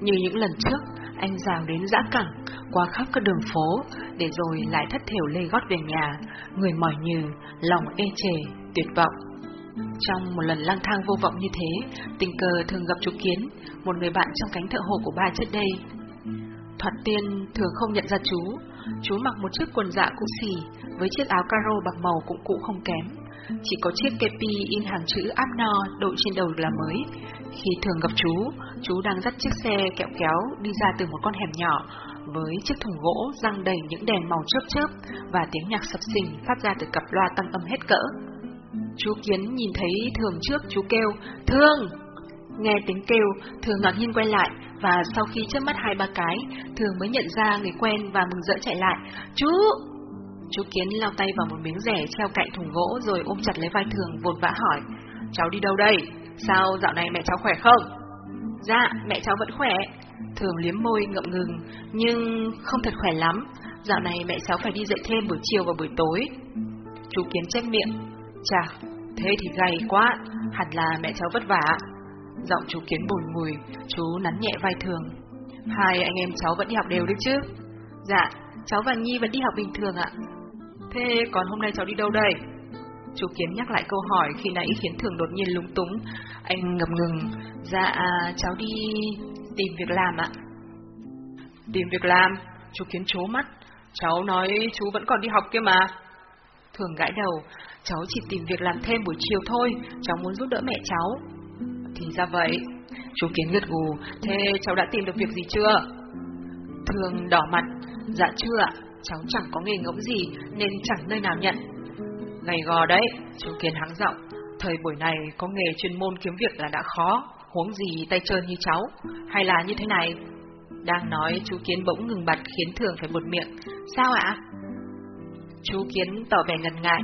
Như những lần trước, anh rào đến dã cẳng, qua khắp các đường phố, để rồi lại thất thểu lê gót về nhà, người mỏi nhừ, lòng ê chề, tuyệt vọng. Trong một lần lang thang vô vọng như thế, tình cờ thường gặp chú Kiến, một người bạn trong cánh thợ hồ của ba trước đây. Thoạt tiên thường không nhận ra chú, chú mặc một chiếc quần dạ cũ xì, với chiếc áo caro bạc màu cũng cũ không kém. Chỉ có chiếc kepi in hàng chữ Abno đội trên đầu là mới. Khi thường gặp chú, chú đang dắt chiếc xe kẹo kéo đi ra từ một con hẻm nhỏ, với chiếc thùng gỗ răng đầy những đèn màu chớp chớp và tiếng nhạc sập sình phát ra từ cặp loa tăng âm hết cỡ. Chú Kiến nhìn thấy Thường trước chú kêu, Thương! Nghe tiếng kêu, Thường ngạc nhiên quay lại, và sau khi chớp mắt hai ba cái, Thường mới nhận ra người quen và mừng rỡ chạy lại. Chú! Chú Kiến lao tay vào một miếng rẻ treo cạnh thùng gỗ rồi ôm chặt lấy vai Thường vột vã hỏi. Cháu đi đâu đây? Sao dạo này mẹ cháu khỏe không? Dạ, mẹ cháu vẫn khỏe. Thường liếm môi ngậm ngừng, nhưng không thật khỏe lắm. Dạo này mẹ cháu phải đi dậy thêm buổi chiều và buổi tối. Chú Kiến chép miệng. Chà, thế thì gầy quá, hẳn là mẹ cháu vất vả. Giọng chú Kiến bùi ngùi, chú nắn nhẹ vai Thường. Hai anh em cháu vẫn đi học đều đấy chứ? Dạ, cháu và Nhi vẫn đi học bình thường ạ. Thế còn hôm nay cháu đi đâu đây? Chú Kiến nhắc lại câu hỏi khi nãy khiến Thường đột nhiên lúng túng. Anh ngập ngừng. Dạ, à, cháu đi tìm việc làm ạ. Tìm việc làm? Chú Kiến chố mắt. Cháu nói chú vẫn còn đi học kia mà. Thường gãi đầu. Cháu chỉ tìm việc làm thêm buổi chiều thôi. Cháu muốn giúp đỡ mẹ cháu. Thì ra vậy. Chú Kiến gật gù. Thế cháu đã tìm được việc gì chưa? Thường đỏ mặt. Dạ chưa ạ. Cháu chẳng có nghề ngỗng gì nên chẳng nơi nào nhận. ngày gò đấy, chú Kiến hắng giọng. Thời buổi này có nghề chuyên môn kiếm việc là đã khó, huống gì tay trơn như cháu, hay là như thế này? Đang nói chú Kiến bỗng ngừng bặt khiến Thường phải buột miệng. Sao ạ? Chú Kiến tỏ vẻ ngần ngại.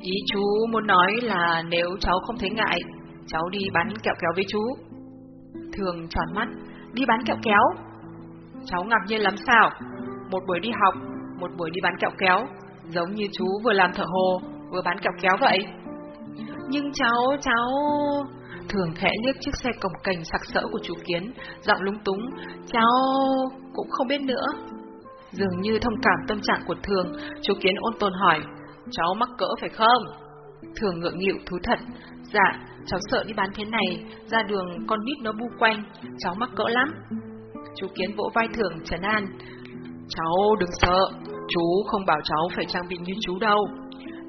Ý chú muốn nói là nếu cháu không thấy ngại, cháu đi bán kẹo kéo với chú. Thường tròn mắt, đi bán kẹo kéo? Cháu ngạc nhiên lắm sao? Một buổi đi học, một buổi đi bán kẹo kéo, giống như chú vừa làm thợ hồ, vừa bán kẹo kéo vậy. Nhưng cháu, cháu... Thường khẽ liếc chiếc xe cồng cành sặc sỡ của chú Kiến, giọng lúng túng, cháu cũng không biết nữa. Dường như thông cảm tâm trạng của Thường, chú Kiến ôn tồn hỏi, cháu mắc cỡ phải không? Thường ngượng nghịu thú thật. Dạ, cháu sợ đi bán thế này, ra đường con nít nó bu quanh, cháu mắc cỡ lắm. Chú Kiến vỗ vai Thường trấn an. Cháu đừng sợ, chú không bảo cháu phải trang bị như chú đâu.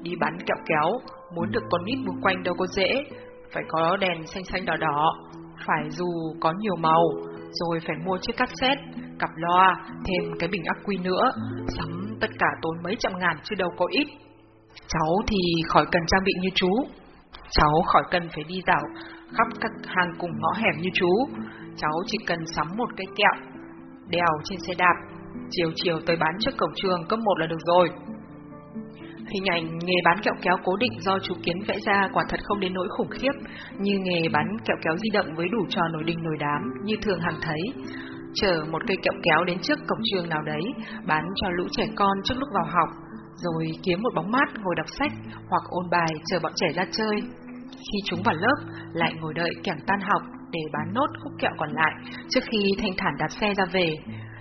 Đi bắn kẹo kéo, muốn được con nít mua quanh đâu có dễ, phải có đèn xanh xanh đỏ đỏ, phải dù có nhiều màu, rồi phải mua chiếc cassette, cặp loa, thêm cái bình ắc quy nữa, sắm tất cả tốn mấy trăm ngàn chứ đâu có ít. Cháu thì khỏi cần trang bị như chú, cháu khỏi cần phải đi dạo khắp các hàng cùng ngõ hẻm như chú, cháu chỉ cần sắm một cái kẹo, đèo trên xe đạp, chiều chiều tới bán trước cổng trường cấp 1 là được rồi. Hình ảnh nghề bán kẹo kéo cố định do chú Kiến vẽ ra quả thật không đến nỗi khủng khiếp, như nghề bán kẹo kéo di động với đủ trò nổi đình nổi đám như thường hàng thấy. Chở một cây kẹo kéo đến trước cổng trường nào đấy, bán cho lũ trẻ con trước lúc vào học, rồi kiếm một bóng mát ngồi đọc sách hoặc ôn bài chờ bọn trẻ ra chơi. Khi chúng vào lớp, lại ngồi đợi kẻng tan học để bán nốt khúc kẹo còn lại trước khi thanh thản đạp xe ra về.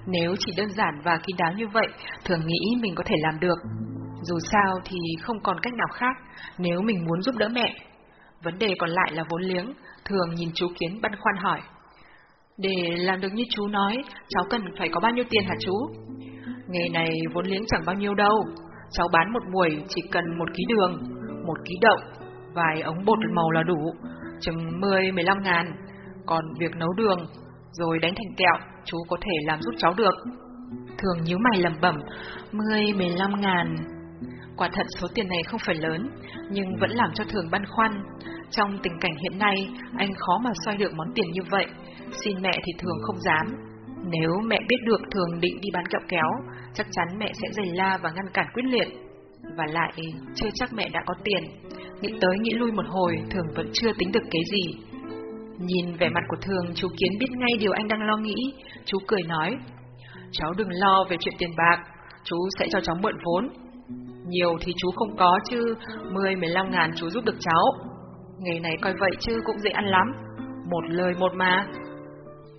Nếu chỉ đơn giản và kín đáo như vậy, thường nghĩ mình có thể làm được. Dù sao thì không còn cách nào khác nếu mình muốn giúp đỡ mẹ. Vấn đề còn lại là vốn liếng, thường nhìn chú Kiến băn khoăn hỏi. Để làm được như chú nói, cháu cần phải có bao nhiêu tiền hả chú? Nghề này vốn liếng chẳng bao nhiêu đâu. Cháu bán một buổi chỉ cần một ký đường, một ký đậu, vài ống bột màu là đủ, chừng 10-15 ngàn. Còn việc nấu đường, rồi đánh thành kẹo, chú có thể làm giúp cháu được. Thường nhíu mày lẩm bẩm, 10-15 ngàn. Quả thật số tiền này không phải lớn, nhưng vẫn làm cho Thường băn khoăn. Trong tình cảnh hiện nay, anh khó mà xoay được món tiền như vậy. Xin mẹ thì Thường không dám. Nếu mẹ biết được Thường định đi bán kẹo kéo, chắc chắn mẹ sẽ giày la và ngăn cản quyết liệt. Và lại, chưa chắc mẹ đã có tiền. Nghĩ tới nghĩ lui một hồi, Thường vẫn chưa tính được cái gì. Nhìn vẻ mặt của Thường, chú Kiến biết ngay điều anh đang lo nghĩ. Chú cười nói, cháu đừng lo về chuyện tiền bạc, chú sẽ cho cháu mượn vốn. Nhiều thì chú không có chứ, 10-15 ngàn chú giúp được cháu. Nghề này coi vậy chứ cũng dễ ăn lắm. Một lời một mà.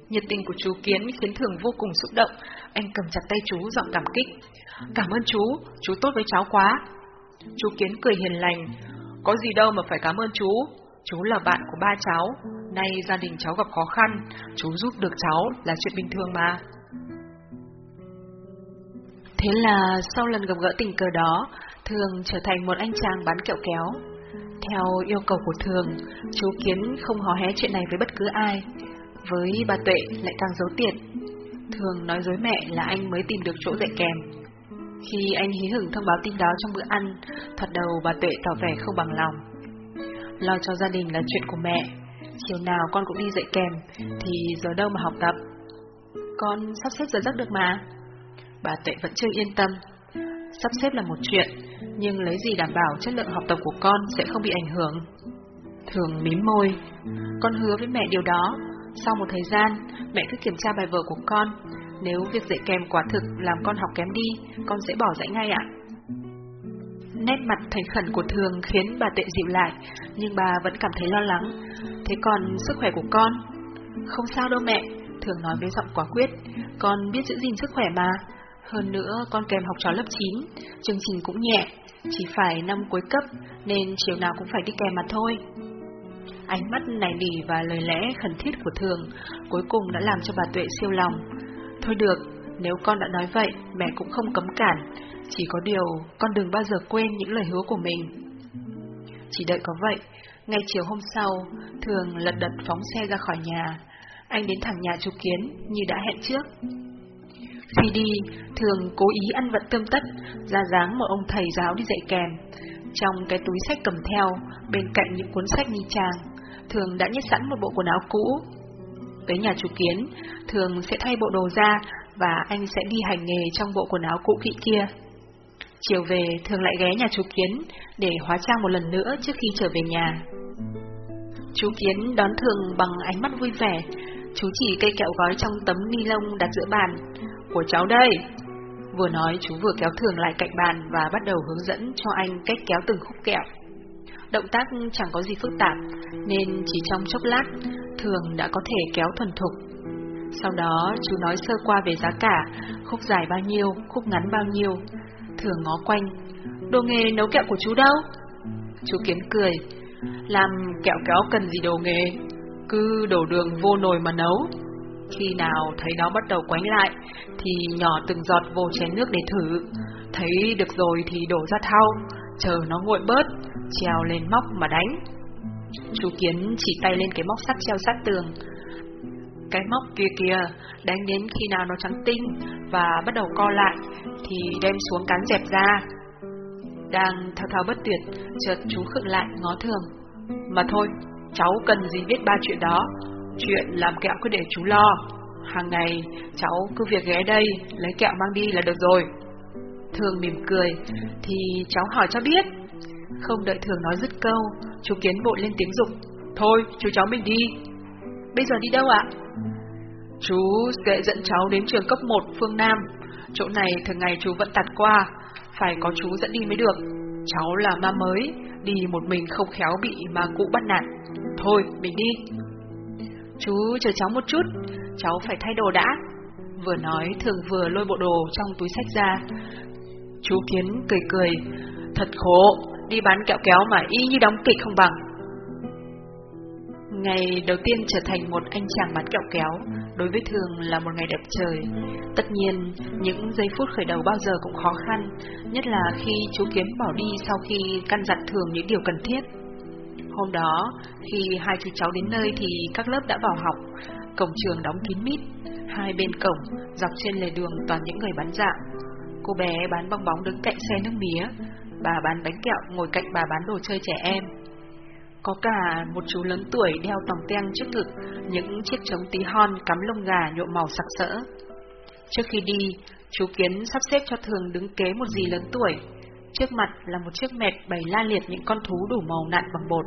Nhiệt tình của chú Kiến khiến Thường vô cùng xúc động. Anh cầm chặt tay chú giọng cảm kích. Cảm ơn chú, chú tốt với cháu quá. Chú Kiến cười hiền lành. Có gì đâu mà phải cảm ơn chú. Chú là bạn của ba cháu. Nay gia đình cháu gặp khó khăn, chú giúp được cháu là chuyện bình thường mà. Thế là sau lần gặp gỡ tình cờ đó, Thường trở thành một anh chàng bán kẹo kéo. Theo yêu cầu của Thường, chú Kiến không hò hé chuyện này với bất cứ ai. Với bà Tuệ lại càng giấu tiệt. Thường nói dối mẹ là anh mới tìm được chỗ dạy kèm. Khi anh hí hửng thông báo tin đó trong bữa ăn, thật đầu bà Tuệ tỏ vẻ không bằng lòng. Lo cho gia đình là chuyện của mẹ, chiều nào con cũng đi dạy kèm, thì giờ đâu mà học tập. Con sắp xếp giờ giấc được mà. Bà Tuệ vẫn chưa yên tâm. Sắp xếp là một chuyện, nhưng lấy gì đảm bảo chất lượng học tập của con sẽ không bị ảnh hưởng. Thường mím môi, con hứa với mẹ điều đó. Sau một thời gian, mẹ cứ kiểm tra bài vở của con. Nếu việc dạy kèm quả thực làm con học kém đi, con sẽ bỏ dạy ngay ạ. Nét mặt thành khẩn của Thường khiến bà tệ dịu lại, nhưng bà vẫn cảm thấy lo lắng. Thế còn sức khỏe của con? Không sao đâu mẹ, Thường nói với giọng quả quyết. Con biết giữ gìn sức khỏe mà. Hơn nữa, con kèm học trò lớp 9, chương trình cũng nhẹ, chỉ phải năm cuối cấp, nên chiều nào cũng phải đi kèm mà thôi. Ánh mắt này nỉ và lời lẽ khẩn thiết của Thường cuối cùng đã làm cho bà Tuệ siêu lòng. Thôi được, nếu con đã nói vậy, mẹ cũng không cấm cản, chỉ có điều con đừng bao giờ quên những lời hứa của mình. Chỉ đợi có vậy, ngay chiều hôm sau, Thường lật đật phóng xe ra khỏi nhà. Anh đến thẳng nhà chú Kiến như đã hẹn trước. Khi đi, thường cố ý ăn vận tươm tất, ra dáng một ông thầy giáo đi dạy kèm. Trong cái túi sách cầm theo, bên cạnh những cuốn sách ni trang thường đã nhét sẵn một bộ quần áo cũ. Tới nhà chú Kiến, thường sẽ thay bộ đồ ra và anh sẽ đi hành nghề trong bộ quần áo cũ kỹ kia. Chiều về, thường lại ghé nhà chú Kiến để hóa trang một lần nữa trước khi trở về nhà. Chú Kiến đón thường bằng ánh mắt vui vẻ, chú chỉ cây kẹo gói trong tấm ni lông đặt giữa bàn. Của cháu đây! Vừa nói chú vừa kéo thường lại cạnh bàn và bắt đầu hướng dẫn cho anh cách kéo từng khúc kẹo. Động tác chẳng có gì phức tạp, nên chỉ trong chốc lát, thường đã có thể kéo thuần thục. Sau đó chú nói sơ qua về giá cả, khúc dài bao nhiêu, khúc ngắn bao nhiêu. Thường ngó quanh, đồ nghề nấu kẹo của chú đâu? Chú Kiến cười. Làm kẹo kéo cần gì đồ nghề, cứ đổ đường vô nồi mà nấu. Khi nào thấy nó bắt đầu quánh lại, thì nhỏ từng giọt vô chén nước để thử. Thấy được rồi thì đổ ra thau, chờ nó nguội bớt, treo lên móc mà đánh. Chú Kiến chỉ tay lên cái móc sắt treo sát tường. Cái móc kia kìa, đánh đến khi nào nó trắng tinh và bắt đầu co lại, thì đem xuống cán dẹp ra. Đang thao thao bất tuyệt, chợt chú khựng lại ngó thường. Mà thôi, cháu cần gì biết ba chuyện đó, chuyện làm kẹo cứ để chú lo. Hàng ngày, cháu cứ việc ghé đây, lấy kẹo mang đi là được rồi. Thường mỉm cười, thì cháu hỏi cho biết. Không đợi Thường nói dứt câu, chú Kiến bộ lên tiếng dục. Thôi, chú cháu mình đi. Bây giờ đi đâu ạ? Chú sẽ dẫn cháu đến trường cấp 1 phương Nam. Chỗ này thường ngày chú vẫn tạt qua, phải có chú dẫn đi mới được. Cháu là ma mới, đi một mình không khéo bị ma cũ bắt nạt. Thôi, mình đi. Chú chờ cháu một chút, cháu phải thay đồ đã. Vừa nói thường vừa lôi bộ đồ trong túi sách ra. Chú Kiến cười cười, thật khổ, đi bán kẹo kéo mà y như đóng kịch không bằng. Ngày đầu tiên trở thành một anh chàng bán kẹo kéo, đối với Thường là một ngày đẹp trời. Tất nhiên, những giây phút khởi đầu bao giờ cũng khó khăn, nhất là khi chú kiếm bỏ đi sau khi căn dặn Thường những điều cần thiết. Hôm đó, khi hai chú cháu đến nơi thì các lớp đã vào học, cổng trường đóng kín mít, hai bên cổng, dọc trên lề đường toàn những người bán dạo. Cô bé bán bong bóng đứng cạnh xe nước mía, bà bán bánh kẹo ngồi cạnh bà bán đồ chơi trẻ em. Có cả một chú lớn tuổi đeo tòng teng trước ngực, những chiếc trống tí hon cắm lông gà nhuộm màu sặc sỡ. Trước khi đi, chú Kiến sắp xếp cho Thường đứng kế một dì lớn tuổi. Trước mặt là một chiếc mẹt bày la liệt những con thú đủ màu nặn bằng bột.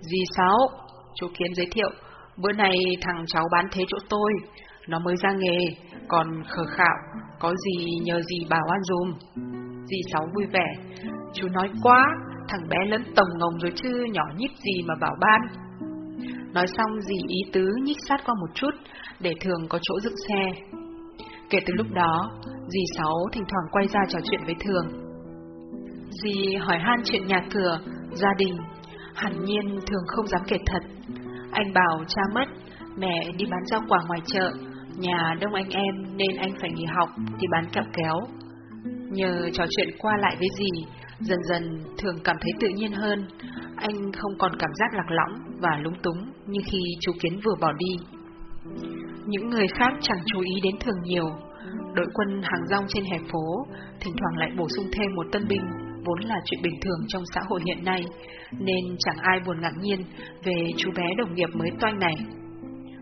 Dì Sáu, chú Kiến giới thiệu, bữa nay thằng cháu bán thế chỗ tôi, nó mới ra nghề, còn khờ khạo, có gì nhờ dì bảo an dùm. Dì Sáu vui vẻ, chú nói quá, thằng bé lớn tổng ngồng rồi chứ nhỏ nhít gì mà bảo ban. Nói xong dì ý tứ nhích sát qua một chút, để thường có chỗ dựng xe. Kể từ lúc đó, dì Sáu thỉnh thoảng quay ra trò chuyện với thường. Dì hỏi han chuyện nhà cửa, gia đình, hẳn nhiên thường không dám kể thật. Anh bảo cha mất, mẹ đi bán rau quả ngoài chợ, nhà đông anh em nên anh phải nghỉ học thì bán kẹo kéo. Nhờ trò chuyện qua lại với dì, dần dần thường cảm thấy tự nhiên hơn, anh không còn cảm giác lạc lõng và lúng túng như khi chú Kiến vừa bỏ đi. Những người khác chẳng chú ý đến thường nhiều, đội quân hàng rong trên hè phố, thỉnh thoảng lại bổ sung thêm một tân binh, vốn là chuyện bình thường trong xã hội hiện nay, nên chẳng ai buồn ngạc nhiên về chú bé đồng nghiệp mới toanh này.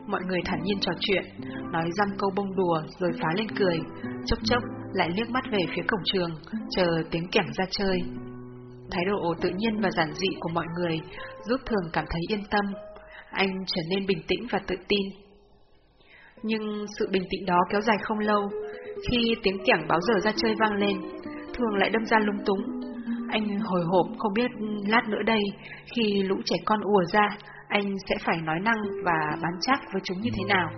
Mọi người thản nhiên trò chuyện, nói dăm câu bông đùa rồi phá lên cười, chốc chốc lại liếc mắt về phía cổng trường, chờ tiếng kẻng ra chơi. Thái độ tự nhiên và giản dị của mọi người giúp Thường cảm thấy yên tâm. Anh trở nên bình tĩnh và tự tin. Nhưng sự bình tĩnh đó kéo dài không lâu. Khi tiếng kẻng báo giờ ra chơi vang lên, Thường lại đâm ra lung túng. Anh hồi hộp không biết lát nữa đây, khi lũ trẻ con ùa ra, anh sẽ phải nói năng và bán chắc với chúng như thế nào.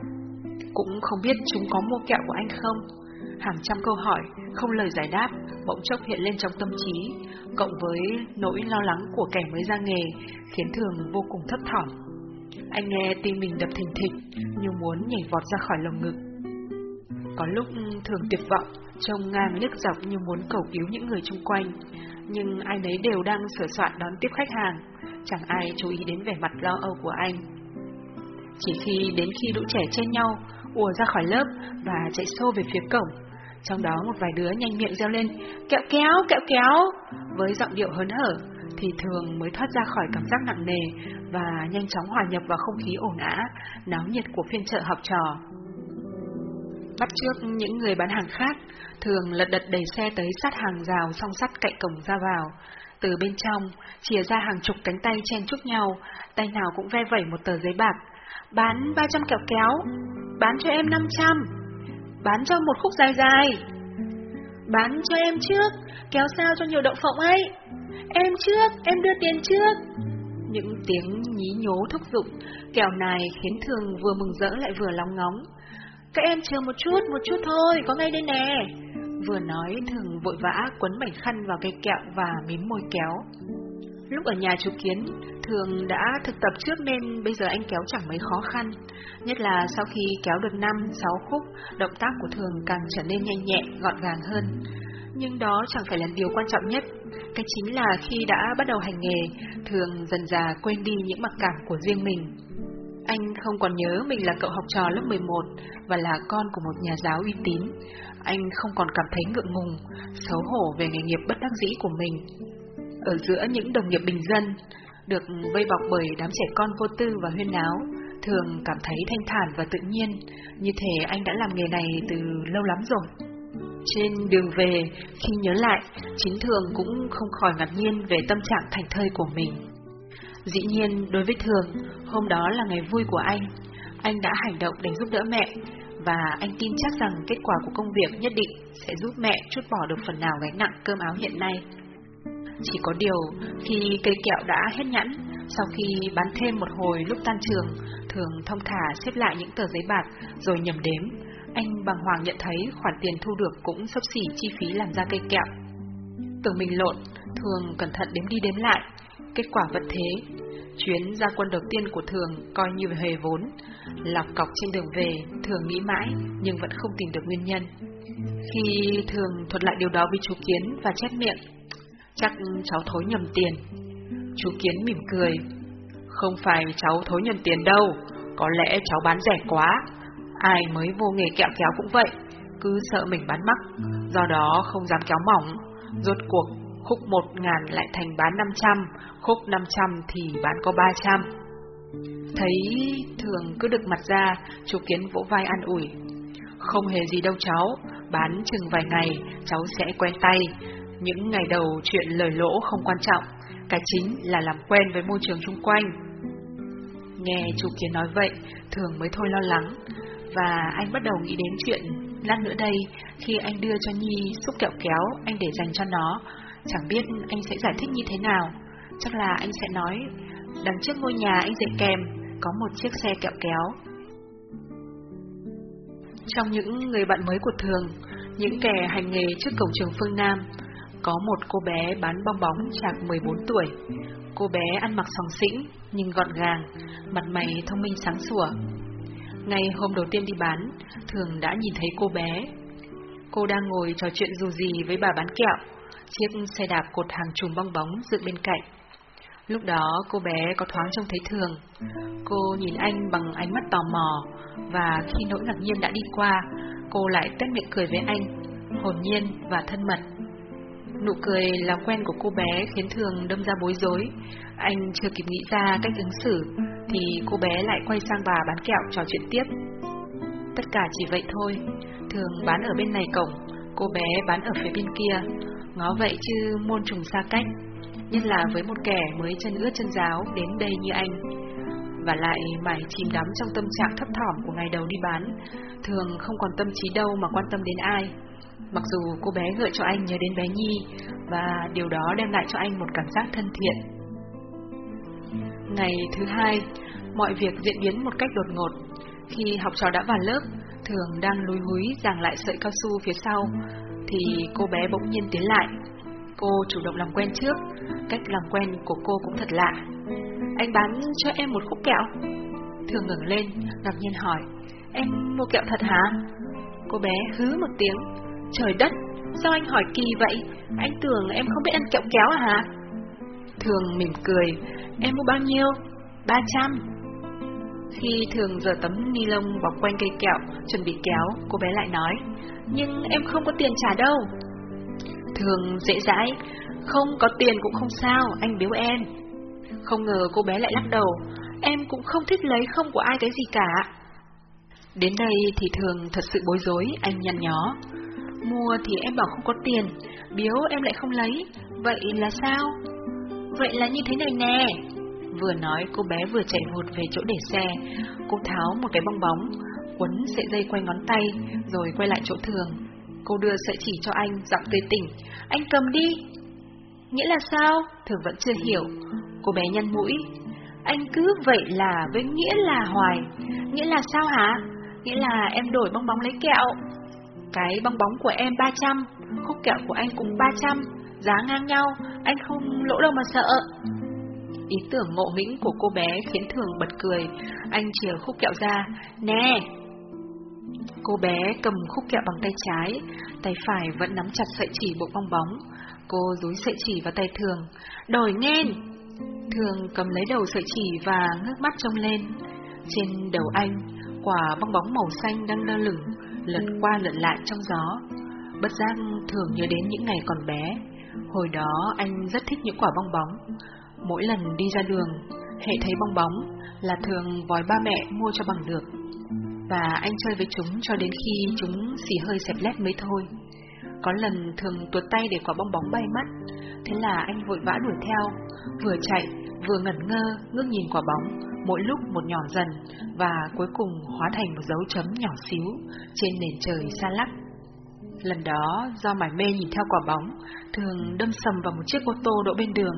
Cũng không biết chúng có mua kẹo của anh không. Hàng trăm câu hỏi, không lời giải đáp, bỗng chốc hiện lên trong tâm trí, cộng với nỗi lo lắng của kẻ mới ra nghề, khiến Thường vô cùng thấp thỏm. Anh nghe tim mình đập thình thịch, như muốn nhảy vọt ra khỏi lồng ngực. Có lúc Thường tuyệt vọng, trông ngang nước dọc như muốn cầu cứu những người chung quanh, nhưng ai nấy đều đang sửa soạn đón tiếp khách hàng, chẳng ai chú ý đến vẻ mặt lo âu của anh. Chỉ khi đến khi lũ trẻ chen nhau, ùa ra khỏi lớp và chạy xô về phía cổng, trong đó một vài đứa nhanh miệng reo lên, kẹo kéo, kẹo kéo, với giọng điệu hớn hở, thì thường mới thoát ra khỏi cảm giác nặng nề và nhanh chóng hòa nhập vào không khí ồn ào, náo nhiệt của phiên chợ học trò. Bắt trước những người bán hàng khác, thường lật đật đẩy xe tới sát hàng rào song sắt cạnh cổng ra vào. Từ bên trong, chìa ra hàng chục cánh tay chen chúc nhau, tay nào cũng ve vẩy một tờ giấy bạc. Bán 300 kẹo kéo, bán cho em 500, bán cho một khúc dài dài. Bán cho em trước, kéo sao cho nhiều đậu phộng ấy. Em trước, em đưa tiền trước. Những tiếng nhí nhố thúc giục, kẹo này khiến thường vừa mừng rỡ lại vừa lóng ngóng. Các em chờ một chút, một chút thôi, có ngay đây nè. Vừa nói thường vội vã quấn mảnh khăn vào cây kẹo và mím môi kéo. Lúc ở nhà chú Kiến, Thường đã thực tập trước nên bây giờ anh kéo chẳng mấy khó khăn. Nhất là sau khi kéo được 5-6 khúc, động tác của Thường càng trở nên nhanh nhẹ, gọn gàng hơn. Nhưng đó chẳng phải là điều quan trọng nhất. Cái chính là khi đã bắt đầu hành nghề, Thường dần dà quên đi những mặc cảm của riêng mình. Anh không còn nhớ mình là cậu học trò lớp 11 và là con của một nhà giáo uy tín. Anh không còn cảm thấy ngượng ngùng, xấu hổ về nghề nghiệp bất đắc dĩ của mình. Ở giữa những đồng nghiệp bình dân, được vây bọc bởi đám trẻ con vô tư và huyên náo, thường cảm thấy thanh thản và tự nhiên, như thể anh đã làm nghề này từ lâu lắm rồi. Trên đường về, khi nhớ lại, chính thường cũng không khỏi ngạc nhiên về tâm trạng thành thơi của mình. Dĩ nhiên, đối với thường, hôm đó là ngày vui của anh. Anh đã hành động để giúp đỡ mẹ, và anh tin chắc rằng kết quả của công việc nhất định sẽ giúp mẹ chút bỏ được phần nào gánh nặng cơm áo hiện nay. Chỉ có điều, khi cây kẹo đã hết nhẵn, sau khi bán thêm một hồi lúc tan trường, thường thông thả xếp lại những tờ giấy bạc rồi nhầm đếm. Anh bằng hoàng nhận thấy khoản tiền thu được cũng sấp xỉ chi phí làm ra cây kẹo. Tưởng mình lộn, thường cẩn thận đếm đi đếm lại. Kết quả vẫn thế. Chuyến ra quân đầu tiên của thường coi như hề vốn. Lọc cọc trên đường về, thường nghĩ mãi nhưng vẫn không tìm được nguyên nhân. Khi thường thuật lại điều đó với chú Kiến và chép miệng, Chắc cháu thối nhầm tiền. Chú Kiến mỉm cười. Không phải cháu thối nhầm tiền đâu, có lẽ cháu bán rẻ quá. Ai mới vô nghề kẹo kéo cũng vậy, cứ sợ mình bán mắc, do đó không dám kéo mỏng. Rốt cuộc, khúc một ngàn lại thành bán 500, khúc 500 thì bán có 300. Thấy thường cứ được mặt ra, chú Kiến vỗ vai an ủi. Không hề gì đâu cháu, bán chừng vài ngày, cháu sẽ quen tay, những ngày đầu chuyện lời lỗ không quan trọng, cái chính là làm quen với môi trường xung quanh. Nghe chú Kiến nói vậy, thường mới thôi lo lắng, và anh bắt đầu nghĩ đến chuyện lát nữa đây, khi anh đưa cho Nhi xúc kẹo kéo anh để dành cho nó, chẳng biết anh sẽ giải thích như thế nào. Chắc là anh sẽ nói, đằng trước ngôi nhà anh dạy kèm, có một chiếc xe kẹo kéo. Trong những người bạn mới của Thường, những kẻ hành nghề trước cổng trường phương Nam, có một cô bé bán bong bóng chạc 14 tuổi. Cô bé ăn mặc sòng xĩnh, nhưng gọn gàng, mặt mày thông minh sáng sủa. Ngày hôm đầu tiên đi bán, Thường đã nhìn thấy cô bé. Cô đang ngồi trò chuyện dù gì với bà bán kẹo, chiếc xe đạp cột hàng chùm bong bóng dựng bên cạnh. Lúc đó cô bé có thoáng trông thấy Thường. Cô nhìn anh bằng ánh mắt tò mò, và khi nỗi ngạc nhiên đã đi qua, cô lại tét miệng cười với anh, hồn nhiên và thân mật. Nụ cười là quen của cô bé khiến Thường đâm ra bối rối. Anh chưa kịp nghĩ ra cách ứng xử, thì cô bé lại quay sang bà bán kẹo trò chuyện tiếp. Tất cả chỉ vậy thôi. Thường bán ở bên này cổng, cô bé bán ở phía bên kia. Ngó vậy chứ môn trùng xa cách. Nhất là với một kẻ mới chân ướt chân giáo đến đây như anh. Và lại mải chìm đắm trong tâm trạng thấp thỏm của ngày đầu đi bán, thường không còn tâm trí đâu mà quan tâm đến ai. Mặc dù cô bé gợi cho anh nhớ đến bé Nhi và điều đó đem lại cho anh một cảm giác thân thiện. Ngày thứ hai, mọi việc diễn biến một cách đột ngột. Khi học trò đã vào lớp, thường đang lùi húi giằng lại sợi cao su phía sau, thì cô bé bỗng nhiên tiến lại. Cô chủ động làm quen trước, cách làm quen của cô cũng thật lạ. Anh bán cho em một khúc kẹo. Thường ngẩng lên, ngạc nhiên hỏi, em mua kẹo thật hả? Cô bé hứ một tiếng, Trời đất, sao anh hỏi kỳ vậy? Anh tưởng em không biết ăn kẹo kéo à hả? Thường mỉm cười, em mua bao nhiêu? Ba trăm. Khi Thường giở tấm ni lông bọc quanh cây kẹo, chuẩn bị kéo, cô bé lại nói, nhưng em không có tiền trả đâu. Thường dễ dãi, không có tiền cũng không sao, anh biếu em. Không ngờ cô bé lại lắc đầu, em cũng không thích lấy không của ai cái gì cả. Đến đây thì Thường thật sự bối rối, anh nhăn nhó. Mua thì em bảo không có tiền, biếu em lại không lấy, vậy là sao? Vậy là như thế này nè. Vừa nói cô bé vừa chạy vụt về chỗ để xe, cô tháo một cái bong bóng, quấn sợi dây quanh ngón tay, rồi quay lại chỗ thường. Cô đưa sợi chỉ cho anh, giọng tươi tỉnh, anh cầm đi. Nghĩa là sao? Thường vẫn chưa hiểu. Cô bé nhăn mũi. Anh cứ vậy là với nghĩa là hoài. Nghĩa là sao hả? Nghĩa là em đổi bong bóng lấy kẹo. Cái bong bóng của em 300, khúc kẹo của anh cũng 300, giá ngang nhau, anh không lỗ đâu mà sợ. Ý tưởng ngộ nghĩnh của cô bé khiến Thường bật cười, anh chìa khúc kẹo ra, nè! Cô bé cầm khúc kẹo bằng tay trái, tay phải vẫn nắm chặt sợi chỉ bộ bong bóng. Cô dúi sợi chỉ vào tay Thường, đổi nghen! Thường cầm lấy đầu sợi chỉ và ngước mắt trông lên. Trên đầu anh, quả bong bóng màu xanh đang lơ lửng, lật qua lật lại trong gió. Bất giác Thường nhớ đến những ngày còn bé. Hồi đó anh rất thích những quả bong bóng. Mỗi lần đi ra đường, hệ thấy bong bóng là thường vòi ba mẹ mua cho bằng được. Và anh chơi với chúng cho đến khi chúng xì hơi xẹp lép mới thôi. Có lần thường tuột tay để quả bong bóng bay mất, thế là anh vội vã đuổi theo, vừa chạy vừa ngẩn ngơ ngước nhìn quả bóng, mỗi lúc một nhỏ dần và cuối cùng hóa thành một dấu chấm nhỏ xíu trên nền trời xa lắc. Lần đó, do mải mê nhìn theo quả bóng, thường đâm sầm vào một chiếc ô tô đỗ bên đường,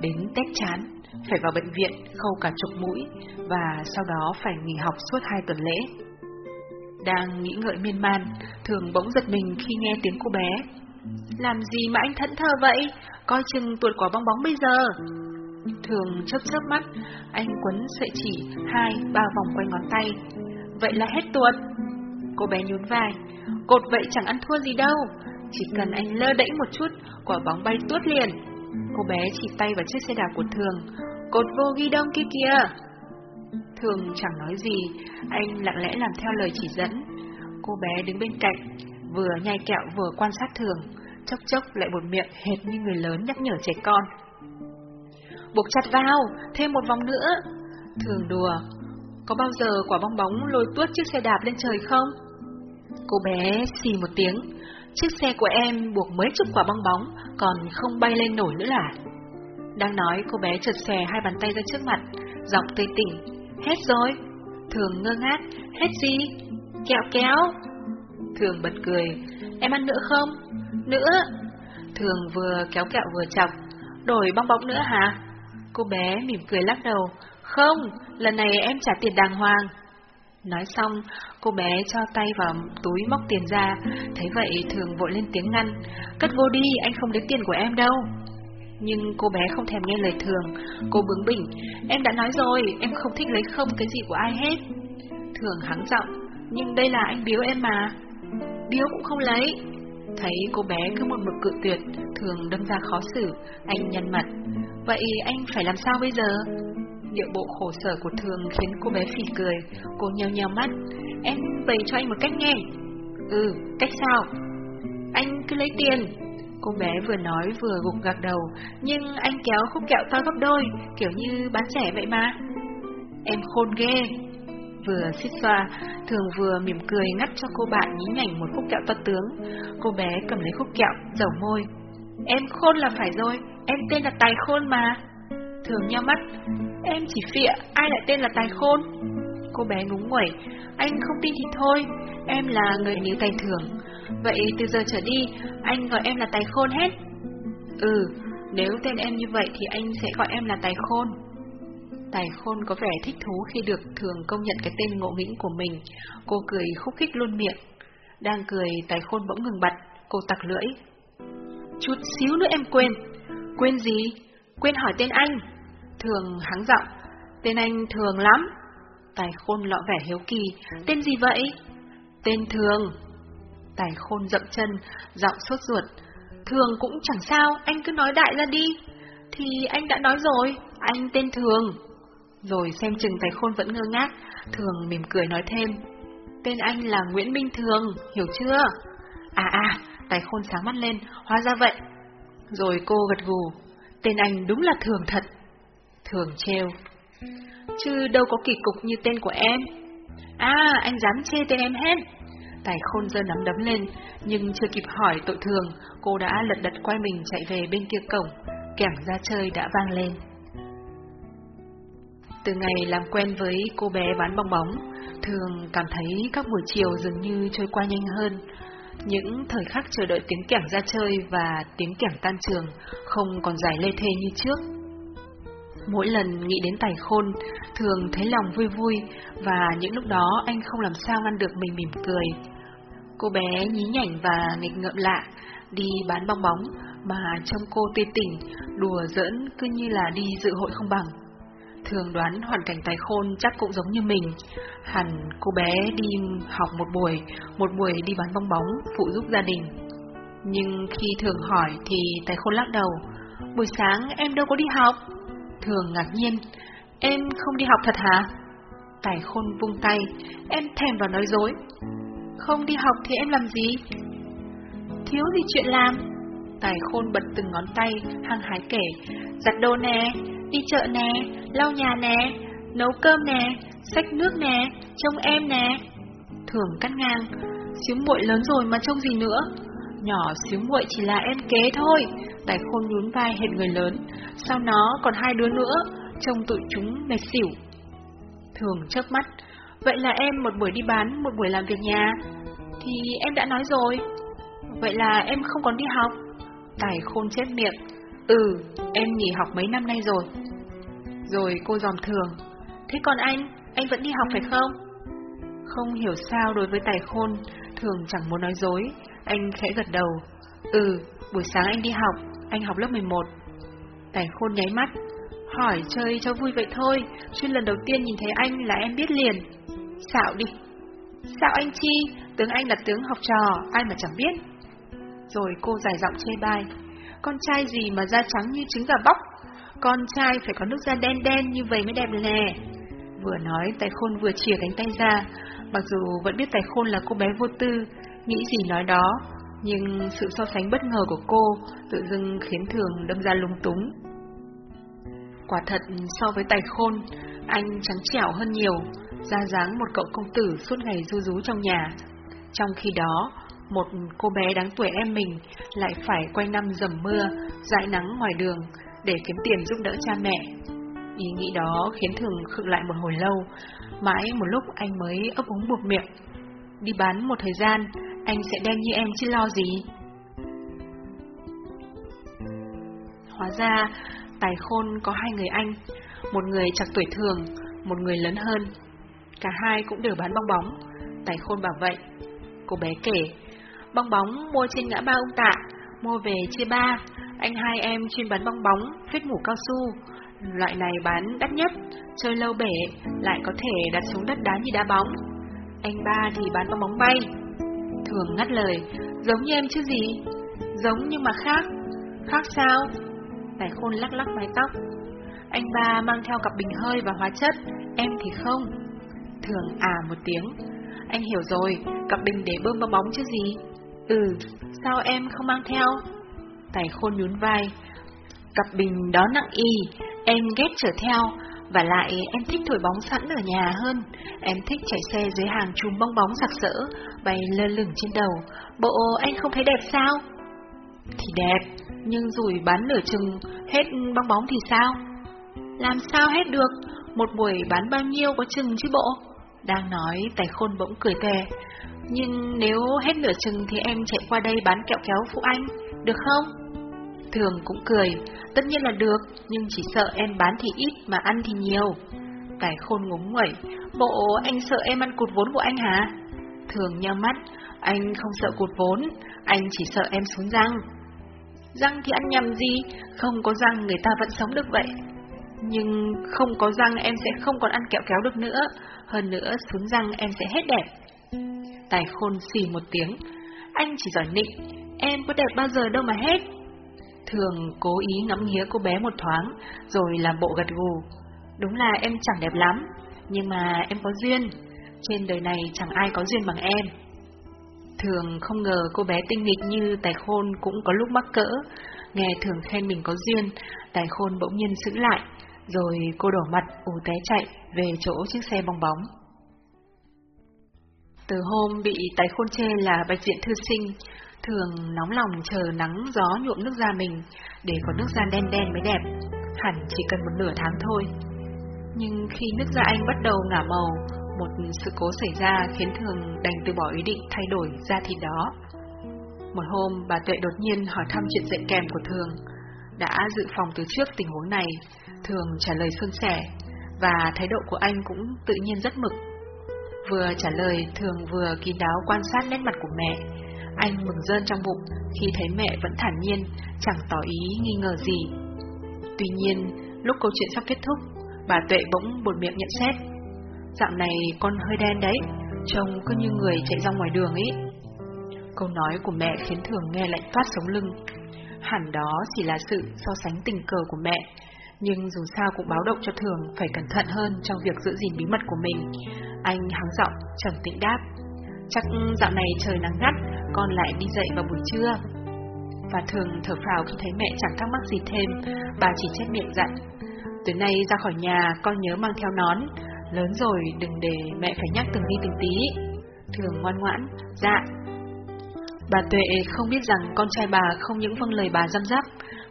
đến tét chán, phải vào bệnh viện khâu cả chục mũi và sau đó phải nghỉ học suốt hai tuần lễ. Đang nghĩ ngợi miên man, thường bỗng giật mình khi nghe tiếng cô bé. Làm gì mà anh thẫn thờ vậy? Coi chừng tuột quả bong bóng bây giờ. Thường chớp chớp mắt, anh quấn sợi chỉ hai, ba vòng quanh ngón tay. Vậy là hết tuột. Cô bé nhún vai. Cột vậy chẳng ăn thua gì đâu. Chỉ cần anh lơ đễnh một chút, quả bóng bay tuốt liền. Cô bé chỉ tay vào chiếc xe đạp của Thường. Cột vô ghi đông kia kìa. Thường chẳng nói gì, anh lặng lẽ làm theo lời chỉ dẫn. Cô bé đứng bên cạnh, vừa nhai kẹo vừa quan sát Thường, chốc chốc lại một miệng hệt như người lớn nhắc nhở trẻ con. Buộc chặt vào, thêm một vòng nữa. Thường đùa, có bao giờ quả bong bóng lôi tuốt chiếc xe đạp lên trời không? Cô bé xì một tiếng, chiếc xe của em buộc mấy chục quả bong bóng, còn không bay lên nổi nữa là. Đang nói, cô bé chợt xè hai bàn tay ra trước mặt, giọng tươi tỉnh. Hết rồi. Thường ngơ ngác, hết gì? Kẹo kéo. Thường bật cười, em ăn nữa không? Nữa. Thường vừa kéo kẹo vừa chọc, đổi bong bóng nữa hả? Cô bé mỉm cười lắc đầu, không, lần này em trả tiền đàng hoàng. Nói xong, cô bé cho tay vào túi móc tiền ra, thấy vậy thường vội lên tiếng ngăn, cất vô đi, anh không lấy tiền của em đâu. Nhưng cô bé không thèm nghe lời thường, cô bướng bỉnh, em đã nói rồi, em không thích lấy không cái gì của ai hết. Thường hắng giọng, nhưng đây là anh biếu em mà. Biếu cũng không lấy. Thấy cô bé cứ một mực cự tuyệt, thường đâm ra khó xử, anh nhăn mặt. Vậy anh phải làm sao bây giờ? Điệu bộ khổ sở của Thường khiến cô bé phì cười, cô nheo nheo mắt. Em bày cho anh một cách nghe. Ừ, cách sao? Anh cứ lấy tiền. Cô bé vừa nói vừa gục gạc đầu, nhưng anh kéo khúc kẹo to gấp đôi, kiểu như bán trẻ vậy mà. Em khôn ghê. Vừa xích xoa, Thường vừa mỉm cười ngắt cho cô bạn nhí nhảnh một khúc kẹo to tướng. Cô bé cầm lấy khúc kẹo, dầu môi. Em khôn là phải rồi, em tên là Tài Khôn mà. Thường nhau mắt, em chỉ phịa, ai lại tên là Tài Khôn? Cô bé ngúng nguẩy, anh không tin thì thôi, em là người níu tài thường. Vậy từ giờ trở đi, anh gọi em là Tài Khôn hết. Ừ, nếu tên em như vậy thì anh sẽ gọi em là Tài Khôn. Tài Khôn có vẻ thích thú khi được thường công nhận cái tên ngộ nghĩnh của mình. Cô cười khúc khích luôn miệng. Đang cười, Tài Khôn bỗng ngừng bặt, cô tặc lưỡi. Chút xíu nữa em quên. Quên gì? Quên hỏi tên anh. Thường hắng giọng. Tên anh thường lắm. Tài Khôn lọ vẻ hiếu kỳ. Tên gì vậy? Tên thường. Tài Khôn dậm chân, giọng sốt ruột. Thường cũng chẳng sao, anh cứ nói đại ra đi. Thì anh đã nói rồi, anh tên Thường. Rồi xem chừng Tài Khôn vẫn ngơ ngác, Thường mỉm cười nói thêm. Tên anh là Nguyễn Minh Thường, hiểu chưa? À à, Tài Khôn sáng mắt lên, hóa ra vậy. Rồi cô gật gù, tên anh đúng là Thường thật. Thường trêu. Chứ đâu có kỳ cục như tên của em. À, anh dám chê tên em hết. Tài khôn giơ nắm đấm lên, nhưng chưa kịp hỏi tội thường, cô đã lật đật quay mình chạy về bên kia cổng, kẻng ra chơi đã vang lên. Từ ngày làm quen với cô bé bán bong bóng, thường cảm thấy các buổi chiều dường như trôi qua nhanh hơn. Những thời khắc chờ đợi tiếng kẻng ra chơi và tiếng kẻng tan trường không còn dài lê thê như trước. Mỗi lần nghĩ đến tài khôn, thường thấy lòng vui vui và những lúc đó anh không làm sao ngăn được mình mỉm cười. Cô bé nhí nhảnh và nghịch ngợm lạ, đi bán bong bóng, mà trông cô tươi tỉnh, đùa giỡn cứ như là đi dự hội không bằng. Thường đoán hoàn cảnh tài khôn chắc cũng giống như mình, hẳn cô bé đi học một buổi, một buổi đi bán bong bóng, phụ giúp gia đình. Nhưng khi thường hỏi thì tài khôn lắc đầu, buổi sáng em đâu có đi học. Thường ngạc nhiên, em không đi học thật hả? Tài khôn vung tay, em thèm vào nói dối. Không đi học thì em làm gì? Thiếu gì chuyện làm? Tài khôn bật từng ngón tay, hăng hái kể, giặt đồ nè, đi chợ nè, lau nhà nè, nấu cơm nè, xách nước nè, trông em nè. Thường cắt ngang, xíu muội lớn rồi mà trông gì nữa? Nhỏ xíu muội chỉ là em kế thôi. Tài khôn nhún vai hệt người lớn, sau nó còn hai đứa nữa, trông tụi chúng mệt xỉu. Thường chớp mắt, vậy là em một buổi đi bán, một buổi làm việc nhà. Thì em đã nói rồi. Vậy là em không còn đi học. Tài khôn chết miệng. Ừ, em nghỉ học mấy năm nay rồi. Rồi cô dòm thường. Thế còn anh, anh vẫn đi học phải không? Không hiểu sao đối với tài khôn, thường chẳng muốn nói dối. Anh khẽ gật đầu. Ừ, buổi sáng anh đi học, anh học lớp 11. Tài khôn nháy mắt. Hỏi chơi cho vui vậy thôi, chứ lần đầu tiên nhìn thấy anh là em biết liền. Xạo đi. Xạo anh chi, tướng anh là tướng học trò, ai mà chẳng biết. Rồi cô dài giọng chê bai. Con trai gì mà da trắng như trứng gà bóc? Con trai phải có nước da đen đen như vậy mới đẹp nè. Vừa nói, tài khôn vừa chìa cánh tay ra. Mặc dù vẫn biết tài khôn là cô bé vô tư, nghĩ gì nói đó, nhưng sự so sánh bất ngờ của cô tự dưng khiến thường đâm ra lung túng. Quả thật, so với tài khôn, anh trắng trẻo hơn nhiều, ra dáng một cậu công tử suốt ngày du rú trong nhà. Trong khi đó, một cô bé đáng tuổi em mình lại phải quanh năm dầm mưa, dãi nắng ngoài đường để kiếm tiền giúp đỡ cha mẹ. Ý nghĩ đó khiến Thường khựng lại một hồi lâu, mãi một lúc anh mới ấp úng buộc miệng. Đi bán một thời gian, anh sẽ đen như em chứ lo gì. Hóa ra, Tài Khôn có hai người anh, một người chặt tuổi thường, một người lớn hơn. Cả hai cũng đều bán bong bóng, Tài Khôn bảo vậy. Cô bé kể, bong bóng mua trên ngã ba ông tạ, mua về chia ba, anh hai em chuyên bán bong bóng, phết mủ cao su. Loại này bán đắt nhất, chơi lâu bể, lại có thể đặt xuống đất đá như đá bóng. Anh ba thì bán bong bóng bay. Thường ngắt lời, giống như em chứ gì? Giống nhưng mà khác. Khác sao? Tài khôn lắc lắc mái tóc. Anh ba mang theo cặp bình hơi và hóa chất, em thì không. Thường à một tiếng. Anh hiểu rồi, cặp bình để bơm bong bóng chứ gì? Ừ, sao em không mang theo? Tài khôn nhún vai. Cặp bình đó nặng y, em ghét trở theo, và lại em thích thổi bóng sẵn ở nhà hơn. Em thích chạy xe dưới hàng chùm bong bóng sặc sỡ, bay lơ lửng trên đầu. Bộ anh không thấy đẹp sao? Thì đẹp, nhưng rủi bán nửa chừng hết bong bóng thì sao? Làm sao hết được? Một buổi bán bao nhiêu có chừng chứ bộ? Đang nói, tài khôn bỗng cười tè. Nhưng nếu hết nửa chừng thì em chạy qua đây bán kẹo kéo phụ anh, được không? Thường cũng cười, tất nhiên là được, nhưng chỉ sợ em bán thì ít mà ăn thì nhiều. tài khôn ngúng nguẩy, bộ anh sợ em ăn cụt vốn của anh hả? Thường nheo mắt, anh không sợ cụt vốn, anh chỉ sợ em xuống răng. Răng thì ăn nhầm gì, không có răng người ta vẫn sống được vậy. Nhưng không có răng em sẽ không còn ăn kẹo kéo được nữa, hơn nữa xuống răng em sẽ hết đẹp. Tài khôn xì một tiếng, anh chỉ giỏi nịnh, em có đẹp bao giờ đâu mà hết. Thường cố ý ngắm nghía cô bé một thoáng, rồi làm bộ gật gù. Đúng là em chẳng đẹp lắm, nhưng mà em có duyên. Trên đời này chẳng ai có duyên bằng em. Thường không ngờ cô bé tinh nghịch như tài khôn cũng có lúc mắc cỡ. Nghe thường khen mình có duyên, tài khôn bỗng nhiên giữ lại, rồi cô đổ mặt ù té chạy về chỗ chiếc xe bong bóng. Từ hôm bị tái khôn chê là bạch diện thư sinh, thường nóng lòng chờ nắng gió nhuộm nước da mình, để có nước da đen đen mới đẹp, hẳn chỉ cần một nửa tháng thôi. Nhưng khi nước da anh bắt đầu ngả màu, một sự cố xảy ra khiến Thường đành từ bỏ ý định thay đổi da thịt đó. Một hôm, bà Tuệ đột nhiên hỏi thăm chuyện dạy kèm của Thường. Đã dự phòng từ trước tình huống này, Thường trả lời suôn sẻ, và thái độ của anh cũng tự nhiên rất mực. Vừa trả lời, Thường vừa kín đáo quan sát nét mặt của mẹ, Anh mừng rơn trong bụng khi thấy mẹ vẫn thản nhiên, chẳng tỏ ý nghi ngờ gì. Tuy nhiên, lúc câu chuyện sắp kết thúc, bà Tuệ bỗng buồn miệng nhận xét. Dạo này con hơi đen đấy, trông cứ như người chạy ra ngoài đường ấy. Câu nói của mẹ khiến Thường nghe lạnh toát sống lưng. Hẳn đó chỉ là sự so sánh tình cờ của mẹ, nhưng dù sao cũng báo động cho Thường phải cẩn thận hơn trong việc giữ gìn bí mật của mình. Anh hắng giọng, trầm tĩnh đáp. Chắc dạo này trời nắng gắt, con lại đi dậy vào buổi trưa. Và Thường thở phào khi thấy mẹ chẳng thắc mắc gì thêm, bà chỉ chép miệng dặn. Từ nay ra khỏi nhà con nhớ mang theo nón, lớn rồi đừng để mẹ phải nhắc từng đi từng tí. Thường ngoan ngoãn, dạ. Bà Tuệ không biết rằng con trai bà không những vâng lời bà dăm dắp,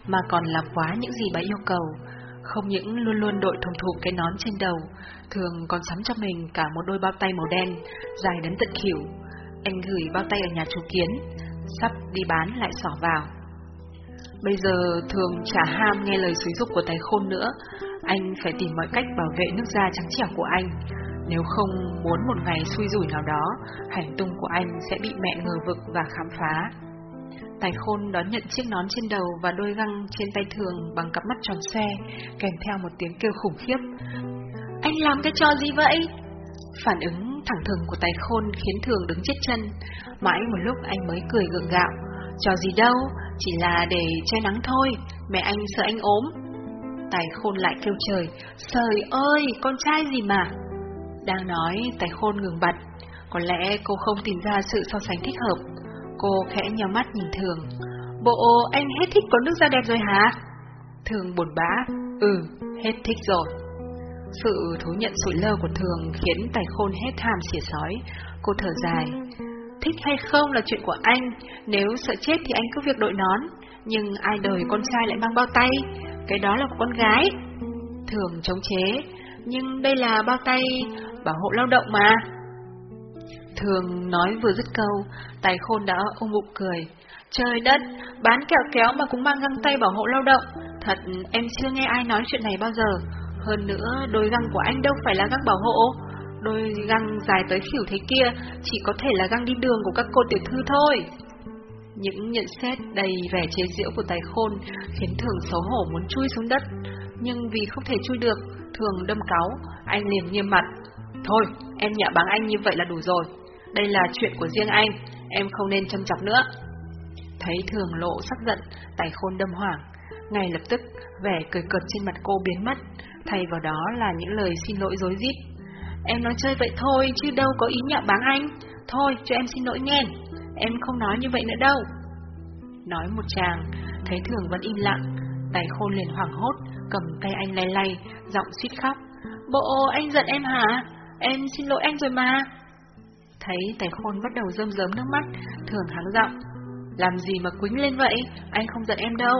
mà còn làm quá những gì bà yêu cầu. Không những luôn luôn đội thùng thục cái nón trên đầu, thường còn sắm cho mình cả một đôi bao tay màu đen, dài đến tận khỉu. Anh gửi bao tay ở nhà chú Kiến, sắp đi bán lại xỏ vào. Bây giờ thường chả ham nghe lời xúi dục của tài khôn nữa, anh phải tìm mọi cách bảo vệ nước da trắng trẻo của anh. Nếu không muốn một ngày xui rủi nào đó, hành tung của anh sẽ bị mẹ ngờ vực và khám phá. Tài khôn đón nhận chiếc nón trên đầu và đôi găng trên tay thường bằng cặp mắt tròn xe, kèm theo một tiếng kêu khủng khiếp. Anh làm cái trò gì vậy? Phản ứng thẳng thừng của tài khôn khiến thường đứng chết chân. Mãi một lúc anh mới cười gượng gạo. Trò gì đâu, chỉ là để che nắng thôi, mẹ anh sợ anh ốm. Tài khôn lại kêu trời, trời ơi, con trai gì mà. Đang nói, tài khôn ngừng bật. Có lẽ cô không tìm ra sự so sánh thích hợp. Cô khẽ nhắm mắt nhìn Thường. Bộ anh hết thích có nước da đẹp rồi hả? Thường buồn bã. Ừ, hết thích rồi. Sự thú nhận sủi lơ của Thường khiến tài khôn hết tham xỉa sói. Cô thở dài. Thích hay không là chuyện của anh, nếu sợ chết thì anh cứ việc đội nón. Nhưng ai đời con trai lại mang bao tay, cái đó là của con gái. Thường chống chế, nhưng đây là bao tay bảo hộ lao động mà. Thường nói vừa dứt câu, tài khôn đã ôm bụng cười. Trời đất, bán kẹo kéo mà cũng mang găng tay bảo hộ lao động. Thật, em chưa nghe ai nói chuyện này bao giờ. Hơn nữa, đôi găng của anh đâu phải là găng bảo hộ. Đôi găng dài tới khỉu thế kia chỉ có thể là găng đi đường của các cô tiểu thư thôi. Những nhận xét đầy vẻ chế giễu của tài khôn khiến thường xấu hổ muốn chui xuống đất. Nhưng vì không thể chui được, thường đâm cáu, anh liền nghiêm mặt. Thôi, em nhạ báng anh như vậy là đủ rồi. Đây là chuyện của riêng anh, em không nên châm chọc nữa. Thấy thường lộ sắc giận, tài khôn đâm hoảng. Ngay lập tức, vẻ cười cợt trên mặt cô biến mất, thay vào đó là những lời xin lỗi dối rít. Em nói chơi vậy thôi, chứ đâu có ý nhạ báng anh. Thôi, cho em xin lỗi nghe. Em không nói như vậy nữa đâu. Nói một chàng, thấy thường vẫn im lặng, tài khôn liền hoảng hốt, cầm tay anh lay lay, giọng suýt khóc. Bộ anh giận em hả? Em xin lỗi anh rồi mà. Thấy tài khôn bắt đầu rơm rớm nước mắt, thường hắng giọng. Làm gì mà quính lên vậy? Anh không giận em đâu.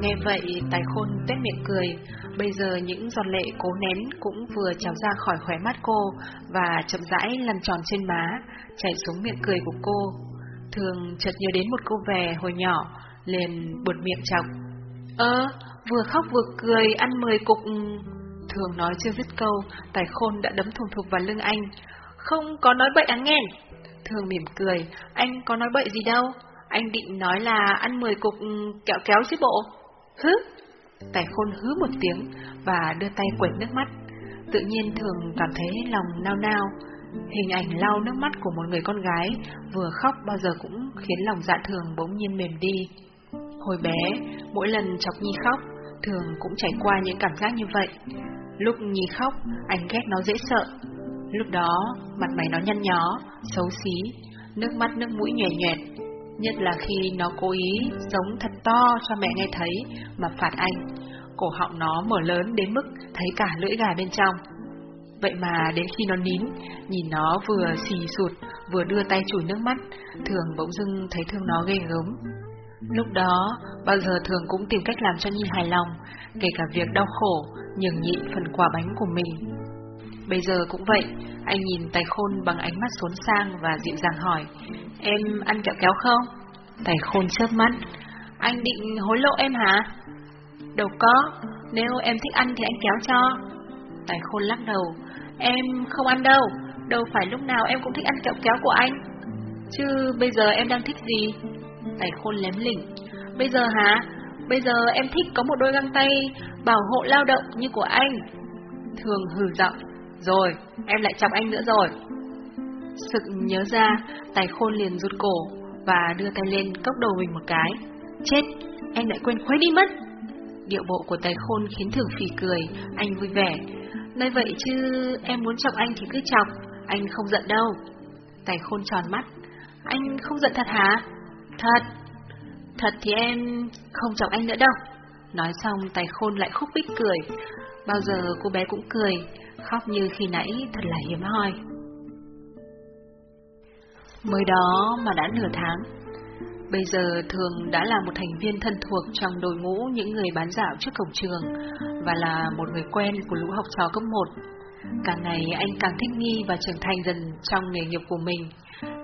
Nghe vậy, tài khôn tét miệng cười. Bây giờ những giọt lệ cố nén cũng vừa trào ra khỏi khóe mắt cô và chậm rãi lăn tròn trên má, chảy xuống miệng cười của cô. Thường chợt nhớ đến một cô về hồi nhỏ, liền buột miệng chọc. Ơ, vừa khóc vừa cười, ăn mười cục... Thường nói chưa dứt câu, tài khôn đã đấm thùng thục vào lưng anh. Không có nói bậy ăn nghe. Thường mỉm cười, anh có nói bậy gì đâu. Anh định nói là ăn 10 cục ừ, kẹo kéo chứ bộ. Hứ! Tài khôn hứ một tiếng và đưa tay quẩy nước mắt. Tự nhiên thường cảm thấy lòng nao nao. Hình ảnh lau nước mắt của một người con gái vừa khóc bao giờ cũng khiến lòng dạ thường bỗng nhiên mềm đi. Hồi bé, mỗi lần chọc Nhi khóc, thường cũng trải qua những cảm giác như vậy. Lúc Nhi khóc, anh ghét nó dễ sợ. Lúc đó, mặt mày nó nhăn nhó, xấu xí, nước mắt nước mũi nhòe nhòe. Nhất là khi nó cố ý giống thật to cho mẹ nghe thấy mà phạt anh. Cổ họng nó mở lớn đến mức thấy cả lưỡi gà bên trong. Vậy mà đến khi nó nín, nhìn nó vừa xì sụt, vừa đưa tay chùi nước mắt, thường bỗng dưng thấy thương nó ghê gớm. Lúc đó, bao giờ thường cũng tìm cách làm cho Nhi hài lòng, kể cả việc đau khổ, nhường nhịn phần quà bánh của mình. Bây giờ cũng vậy, anh nhìn tài khôn bằng ánh mắt xốn sang và dịu dàng hỏi, em ăn kẹo kéo không? Tài khôn chớp mắt, anh định hối lộ em hả? Đâu có, nếu em thích ăn thì anh kéo cho. Tài khôn lắc đầu, em không ăn đâu, đâu phải lúc nào em cũng thích ăn kẹo kéo của anh. Chứ bây giờ em đang thích gì? Tài khôn lém lỉnh. Bây giờ hả? Bây giờ em thích có một đôi găng tay bảo hộ lao động như của anh. Thường hừ giọng. Rồi, em lại chọc anh nữa rồi. Sực nhớ ra, tài khôn liền rút cổ và đưa tay lên cốc đầu mình một cái. Chết, em lại quên khuấy đi mất. Điệu bộ của tài khôn khiến thường phì cười, anh vui vẻ. Nói vậy chứ em muốn chọc anh thì cứ chọc, anh không giận đâu. Tài khôn tròn mắt. Anh không giận thật hả? Thật. Thật thì em không chọc anh nữa đâu. Nói xong tài khôn lại khúc bích cười. Bao giờ cô bé cũng cười, khóc như khi nãy thật là hiếm hoi. Mới đó mà đã nửa tháng, bây giờ Thường đã là một thành viên thân thuộc trong đội ngũ những người bán dạo trước cổng trường và là một người quen của lũ học trò cấp 1. Càng ngày anh càng thích nghi và trưởng thành dần trong nghề nghiệp của mình,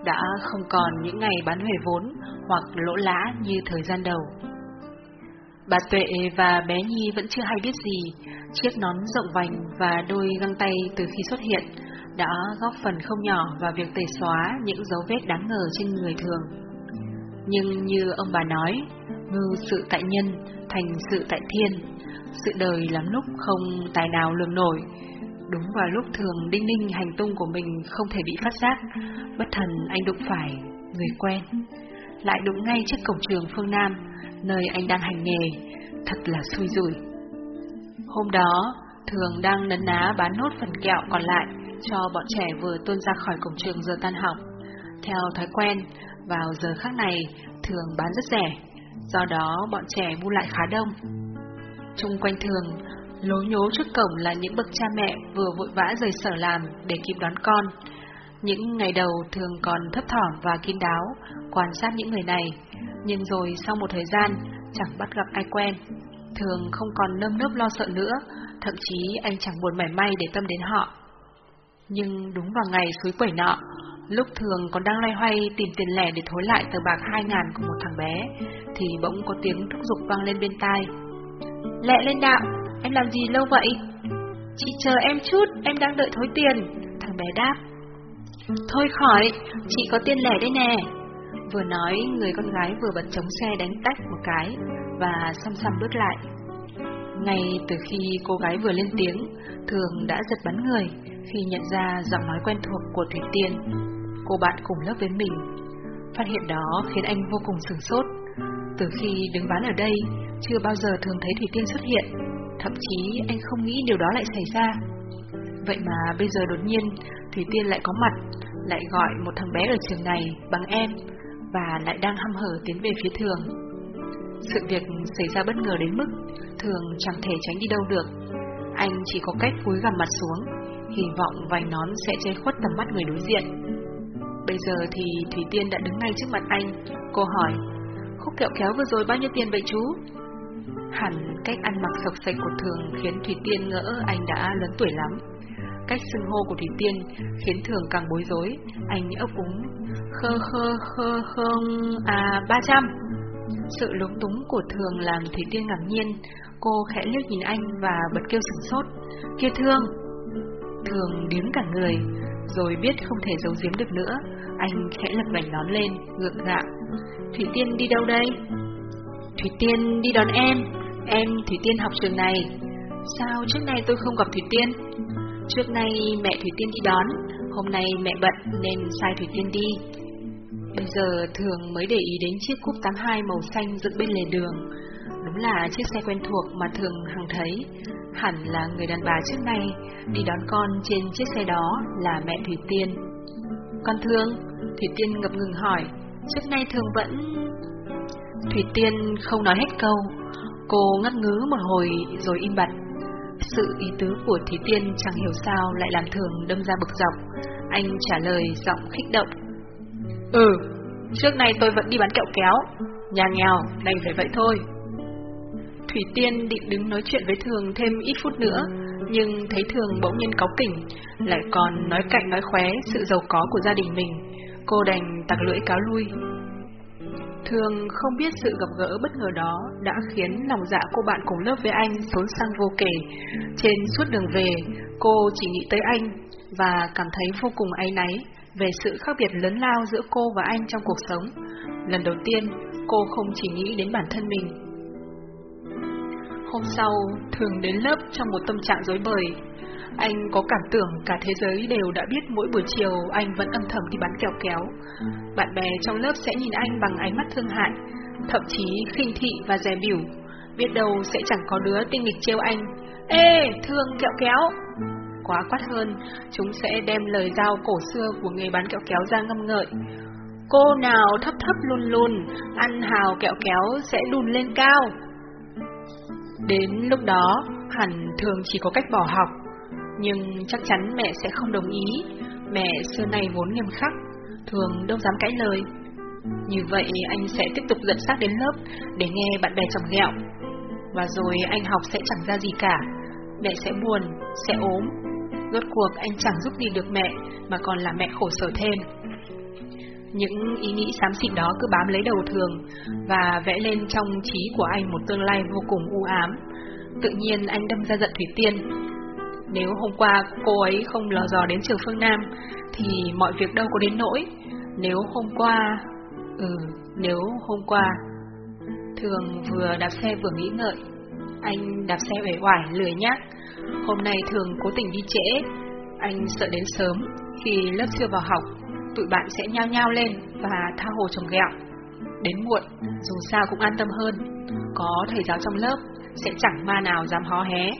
đã không còn những ngày bán huề vốn hoặc lỗ lã như thời gian đầu. Bà Tuệ và bé Nhi vẫn chưa hay biết gì, chiếc nón rộng vành và đôi găng tay từ khi xuất hiện đã góp phần không nhỏ vào việc tẩy xóa những dấu vết đáng ngờ trên người thường. Nhưng như ông bà nói, ngư sự tại nhân, thành sự tại thiên, sự đời lắm lúc không tài nào lường nổi. Đúng vào lúc thường đinh ninh hành tung của mình không thể bị phát giác, bất thần anh đụng phải người quen. Lại đụng ngay trước cổng trường phương Nam, nơi anh đang hành nghề, thật là xui rủi. Hôm đó, Thường đang nấn ná bán nốt phần kẹo còn lại cho bọn trẻ vừa tuôn ra khỏi cổng trường giờ tan học. Theo thói quen, vào giờ khác này, Thường bán rất rẻ, do đó bọn trẻ mua lại khá đông. Trung quanh Thường, lố nhố trước cổng là những bậc cha mẹ vừa vội vã rời sở làm để kịp đón con. Những ngày đầu Thường còn thấp thỏm và kín đáo, quan sát những người này, nhưng rồi sau một thời gian, chẳng bắt gặp ai quen. Thường không còn nơm nớp lo sợ nữa, thậm chí anh chẳng buồn mảy may để tâm đến họ. Nhưng đúng vào ngày suối quẩy nọ, lúc thường còn đang loay hoay tìm tiền lẻ để thối lại tờ bạc hai ngàn của một thằng bé, thì bỗng có tiếng thúc giục vang lên bên tai. Lẹ lên đạo, em làm gì lâu vậy? Chị chờ em chút, em đang đợi thối tiền, thằng bé đáp. Thôi khỏi, chị có tiền lẻ đây nè. Vừa nói, người con gái vừa bật chống xe đánh tách một cái và xăm xăm bước lại. Ngay từ khi cô gái vừa lên tiếng, Thường đã giật bắn người khi nhận ra giọng nói quen thuộc của Thủy Tiên, cô bạn cùng lớp với mình. Phát hiện đó khiến anh vô cùng sửng sốt. Từ khi đứng bán ở đây, chưa bao giờ Thường thấy Thủy Tiên xuất hiện, thậm chí anh không nghĩ điều đó lại xảy ra. Vậy mà bây giờ đột nhiên, Thủy Tiên lại có mặt, lại gọi một thằng bé ở trường này bằng em, và lại đang hăm hở tiến về phía Thường. Sự việc xảy ra bất ngờ đến mức Thường chẳng thể tránh đi đâu được Anh chỉ có cách cúi gằm mặt xuống, Hy vọng vành nón sẽ che khuất tầm mắt người đối diện Bây giờ thì Thủy Tiên đã đứng ngay trước mặt anh, Cô hỏi, Khúc kẹo kéo vừa rồi bao nhiêu tiền vậy chú? Hẳn cách ăn mặc sọc sạch của Thường Khiến Thủy Tiên ngỡ anh đã lớn tuổi lắm Cách xưng hô của Thủy Tiên Khiến Thường càng bối rối Anh ấp úng Khơ khơ khơ không À ba trăm sự lúng túng của Thường làm Thủy Tiên ngạc nhiên, cô khẽ liếc nhìn anh và bật kêu sửng sốt. Kia Thương! Thường điếng cả người, rồi biết không thể giấu giếm được nữa, anh khẽ lật vành nón lên, gượng gạo. Thủy Tiên đi đâu đây? Thủy Tiên đi đón em, em Thủy Tiên học trường này. Sao trước nay tôi không gặp Thủy Tiên? Trước nay mẹ Thủy Tiên đi đón, hôm nay mẹ bận nên sai Thủy Tiên đi. Bây giờ thường mới để ý đến chiếc cúp 82 màu xanh dựng bên lề đường. Đúng là chiếc xe quen thuộc mà thường hằng thấy. Hẳn là người đàn bà trước nay đi đón con trên chiếc xe đó là mẹ Thủy Tiên. Con thương, Thủy Tiên ngập ngừng hỏi, trước nay thường vẫn... Thủy Tiên không nói hết câu, cô ngắt ngứ một hồi rồi im bặt. Sự ý tứ của Thủy Tiên chẳng hiểu sao lại làm thường đâm ra bực dọc. Anh trả lời giọng khích động. Ừ, trước nay tôi vẫn đi bán kẹo kéo, nhà nghèo, đành phải vậy thôi. Thủy Tiên định đứng nói chuyện với Thường thêm ít phút nữa, nhưng thấy Thường bỗng nhiên cáu kỉnh, lại còn nói cạnh nói khóe sự giàu có của gia đình mình, cô đành tặc lưỡi cáo lui. Thường không biết sự gặp gỡ bất ngờ đó đã khiến lòng dạ cô bạn cùng lớp với anh xốn sang vô kể. Trên suốt đường về, cô chỉ nghĩ tới anh và cảm thấy vô cùng áy náy về sự khác biệt lớn lao giữa cô và anh trong cuộc sống. Lần đầu tiên, cô không chỉ nghĩ đến bản thân mình. Hôm sau, thường đến lớp trong một tâm trạng rối bời. Anh có cảm tưởng cả thế giới đều đã biết mỗi buổi chiều anh vẫn âm thầm đi bán kẹo kéo. Bạn bè trong lớp sẽ nhìn anh bằng ánh mắt thương hại, thậm chí khinh thị và dè biểu. Biết đâu sẽ chẳng có đứa tinh nghịch trêu anh. Ê, thương kẹo kéo! Quá quát hơn, chúng sẽ đem lời giao cổ xưa của người bán kẹo kéo ra ngâm ngợi. Cô nào thấp thấp luôn luôn, ăn hào kẹo kéo sẽ đùn lên cao. Đến lúc đó, hẳn thường chỉ có cách bỏ học, nhưng chắc chắn mẹ sẽ không đồng ý. Mẹ xưa nay vốn nghiêm khắc, thường đâu dám cãi lời. Như vậy anh sẽ tiếp tục dẫn xác đến lớp để nghe bạn bè chồng ghẹo. Và rồi anh học sẽ chẳng ra gì cả. Mẹ sẽ buồn, sẽ ốm. Rốt cuộc anh chẳng giúp gì được mẹ mà còn làm mẹ khổ sở thêm. Những ý nghĩ xám xịt đó cứ bám lấy đầu thường và vẽ lên trong trí của anh một tương lai vô cùng u ám. Tự nhiên anh đâm ra giận Thủy Tiên. Nếu hôm qua cô ấy không lò dò đến trường phương Nam thì mọi việc đâu có đến nỗi. Nếu hôm qua... Ừ, nếu hôm qua... Thường vừa đạp xe vừa nghĩ ngợi. Anh đạp xe uể oải, lười nhác. Hôm nay thường cố tình đi trễ. Anh sợ đến sớm, khi lớp chưa vào học, tụi bạn sẽ nhao nhao lên và tha hồ trồng gẹo. Đến muộn, dù sao cũng an tâm hơn. Có thầy giáo trong lớp, sẽ chẳng ma nào dám hó hé.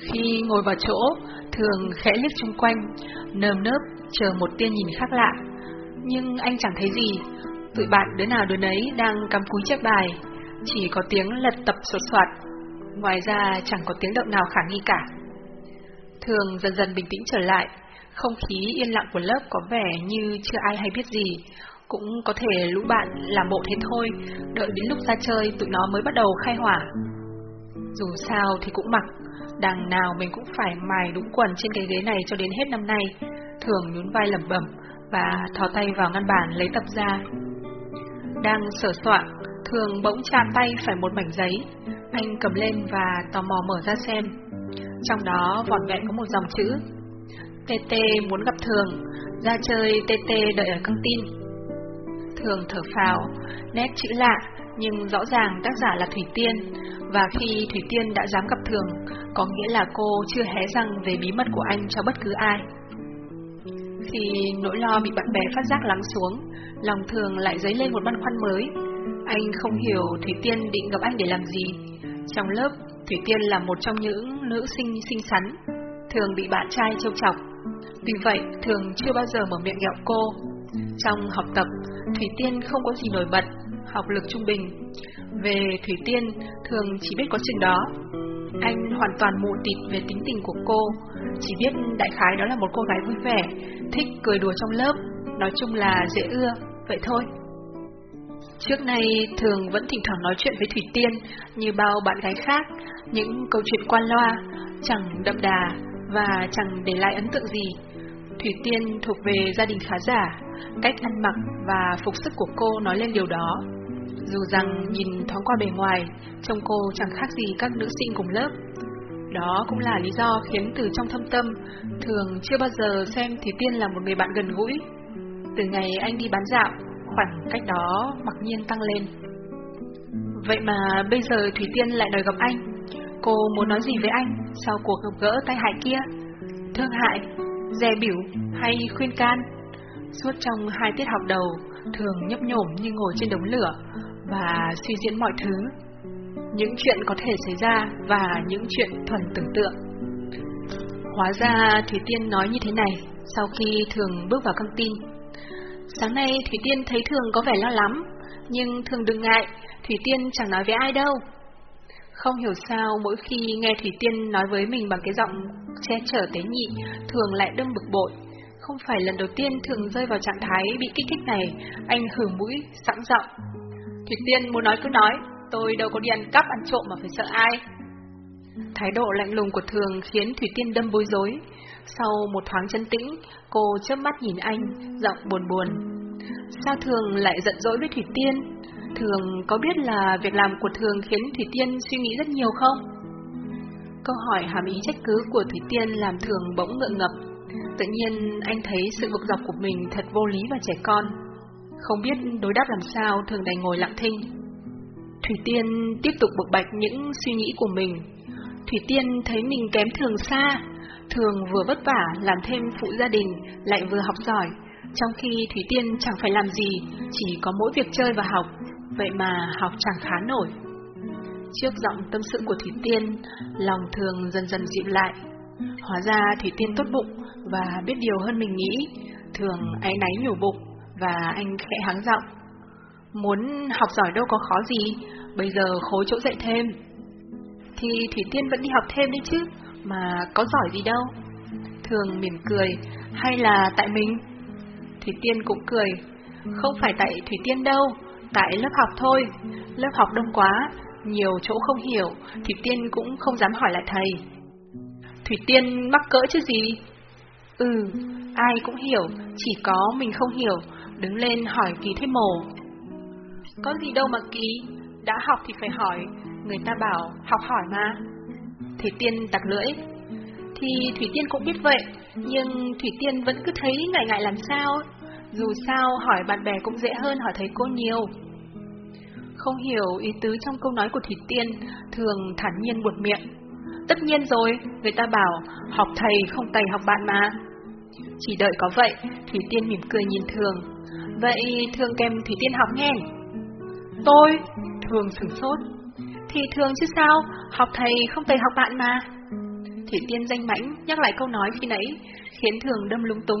Khi ngồi vào chỗ, thường khẽ liếc chung quanh, nơm nớp, chờ một tia nhìn khác lạ. Nhưng anh chẳng thấy gì, tụi bạn đứa nào đứa nấy đang cắm cúi chép bài, chỉ có tiếng lật tập sột soạt. Ngoài ra chẳng có tiếng động nào khả nghi cả. Thường dần dần bình tĩnh trở lại, không khí yên lặng của lớp có vẻ như chưa ai hay biết gì, cũng có thể lũ bạn làm bộ thế thôi, đợi đến lúc ra chơi tụi nó mới bắt đầu khai hỏa. Dù sao thì cũng mặc, đằng nào mình cũng phải mài đúng quần trên cái ghế này cho đến hết năm nay, thường nhún vai lẩm bẩm và thò tay vào ngăn bàn lấy tập ra. Đang sửa soạn, thường bỗng chạm tay phải một mảnh giấy, anh cầm lên và tò mò mở ra xem. Trong đó vỏn vẹn có một dòng chữ TT muốn gặp Thường, ra chơi TT đợi ở căng tin. Thường thở phào, nét chữ lạ, nhưng rõ ràng tác giả là Thủy Tiên, và khi Thủy Tiên đã dám gặp Thường, có nghĩa là cô chưa hé răng về bí mật của anh cho bất cứ ai. Khi nỗi lo bị bạn bè phát giác lắng xuống, lòng Thường lại dấy lên một băn khoăn mới. Anh không hiểu Thủy Tiên định gặp anh để làm gì. Trong lớp, Thủy Tiên là một trong những nữ sinh xinh xắn, thường bị bạn trai trêu chọc. Vì vậy, thường chưa bao giờ mở miệng ghẹo cô. Trong học tập, Thủy Tiên không có gì nổi bật, học lực trung bình. Về Thủy Tiên, thường chỉ biết có chừng đó. Anh hoàn toàn mù tịt về tính tình của cô, chỉ biết đại khái đó là một cô gái vui vẻ, thích cười đùa trong lớp, nói chung là dễ ưa, vậy thôi. Trước nay thường vẫn thỉnh thoảng nói chuyện với Thủy Tiên như bao bạn gái khác, những câu chuyện quan loa, chẳng đậm đà và chẳng để lại ấn tượng gì. Thủy Tiên thuộc về gia đình khá giả, cách ăn mặc và phục sức của cô nói lên điều đó. Dù rằng nhìn thoáng qua bề ngoài, trông cô chẳng khác gì các nữ sinh cùng lớp. Đó cũng là lý do khiến từ trong thâm tâm, thường chưa bao giờ xem Thủy Tiên là một người bạn gần gũi. Từ ngày anh đi bán dạo, khoảng cách đó mặc nhiên tăng lên. Vậy mà bây giờ Thủy Tiên lại đòi gặp anh. Cô muốn nói gì với anh sau cuộc gặp gỡ tai hại kia? Thương hại, dè biểu hay khuyên can? Suốt trong hai tiết học đầu, thường nhấp nhổm như ngồi trên đống lửa và suy diễn mọi thứ. Những chuyện có thể xảy ra và những chuyện thuần tưởng tượng. Hóa ra Thủy Tiên nói như thế này sau khi Thường bước vào căng tin. Sáng nay Thủy Tiên thấy Thường có vẻ lo lắm, nhưng Thường đừng ngại, Thủy Tiên chẳng nói với ai đâu. Không hiểu sao mỗi khi nghe Thủy Tiên nói với mình bằng cái giọng che chở tế nhị, Thường lại đâm bực bội. Không phải lần đầu tiên Thường rơi vào trạng thái bị kích thích này, anh hử mũi, sẵn giọng. Thủy Tiên muốn nói cứ nói, tôi đâu có đi ăn cắp ăn trộm mà phải sợ ai. Thái độ lạnh lùng của Thường khiến Thủy Tiên đâm bối rối. Sau một thoáng chân tĩnh, cô chớp mắt nhìn anh, giọng buồn buồn. Sao Thường lại giận dỗi với Thủy Tiên? Thường có biết là việc làm của Thường khiến Thủy Tiên suy nghĩ rất nhiều không? Câu hỏi hàm ý trách cứ của Thủy Tiên làm Thường bỗng ngượng ngập. Tự nhiên anh thấy sự bực dọc của mình thật vô lý và trẻ con. Không biết đối đáp làm sao, thường đành ngồi lặng thinh. Thủy Tiên tiếp tục bực bạch những suy nghĩ của mình. Thủy Tiên thấy mình kém thường xa, thường vừa vất vả làm thêm phụ gia đình, lại vừa học giỏi, trong khi Thủy Tiên chẳng phải làm gì, chỉ có mỗi việc chơi và học, vậy mà học chẳng khá nổi. Trước giọng tâm sự của Thủy Tiên, lòng thường dần dần dịu lại. Hóa ra Thủy Tiên tốt bụng và biết điều hơn mình nghĩ, thường áy náy nhủ bụng và anh khẽ háng giọng. Muốn học giỏi đâu có khó gì, bây giờ khối chỗ dạy thêm. Thì Thủy Tiên vẫn đi học thêm đấy chứ, mà có giỏi gì đâu. Thường mỉm cười, hay là tại mình? Thủy Tiên cũng cười, không phải tại Thủy Tiên đâu, tại lớp học thôi, lớp học đông quá, nhiều chỗ không hiểu, Thủy Tiên cũng không dám hỏi lại thầy. Thủy Tiên mắc cỡ chứ gì? Ừ, ai cũng hiểu, chỉ có mình không hiểu, đứng lên hỏi kỳ thế mổ. Có gì đâu mà kỳ, đã học thì phải hỏi, người ta bảo học hỏi mà. Thủy Tiên tặc lưỡi. Thì Thủy Tiên cũng biết vậy, nhưng Thủy Tiên vẫn cứ thấy ngại ngại làm sao. Dù sao hỏi bạn bè cũng dễ hơn hỏi thầy cô nhiều. Không hiểu ý tứ trong câu nói của Thủy Tiên, thường thản nhiên buột miệng. Tất nhiên rồi, người ta bảo học thầy không thầy học bạn mà. Chỉ đợi có vậy, Thủy Tiên mỉm cười nhìn Thường. Vậy Thường kèm Thủy Tiên học nghe. Tôi, Thường sửng sốt. Thì Thường chứ sao, học thầy không thầy học bạn mà. Thủy Tiên danh mãnh nhắc lại câu nói khi nãy, khiến Thường đâm lung túng.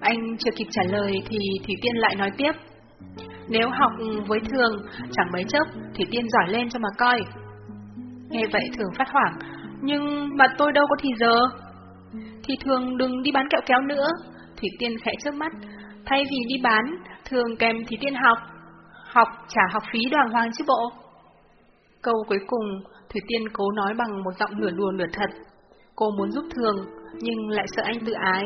Anh chưa kịp trả lời thì Thủy Tiên lại nói tiếp. Nếu học với Thường, chẳng mấy chốc, Thủy Tiên giỏi lên cho mà coi. Nghe vậy Thường phát hoảng, nhưng mà tôi đâu có thì giờ. Thì Thường đừng đi bán kẹo kéo nữa. Thủy Tiên khẽ trước mắt, thay vì đi bán, Thường kèm Thủy Tiên học. Học trả học phí đoàn hoàng chứ bộ. Câu cuối cùng, Thủy Tiên cố nói bằng một giọng nửa đùa nửa thật. Cô muốn giúp Thường, nhưng lại sợ anh tự ái.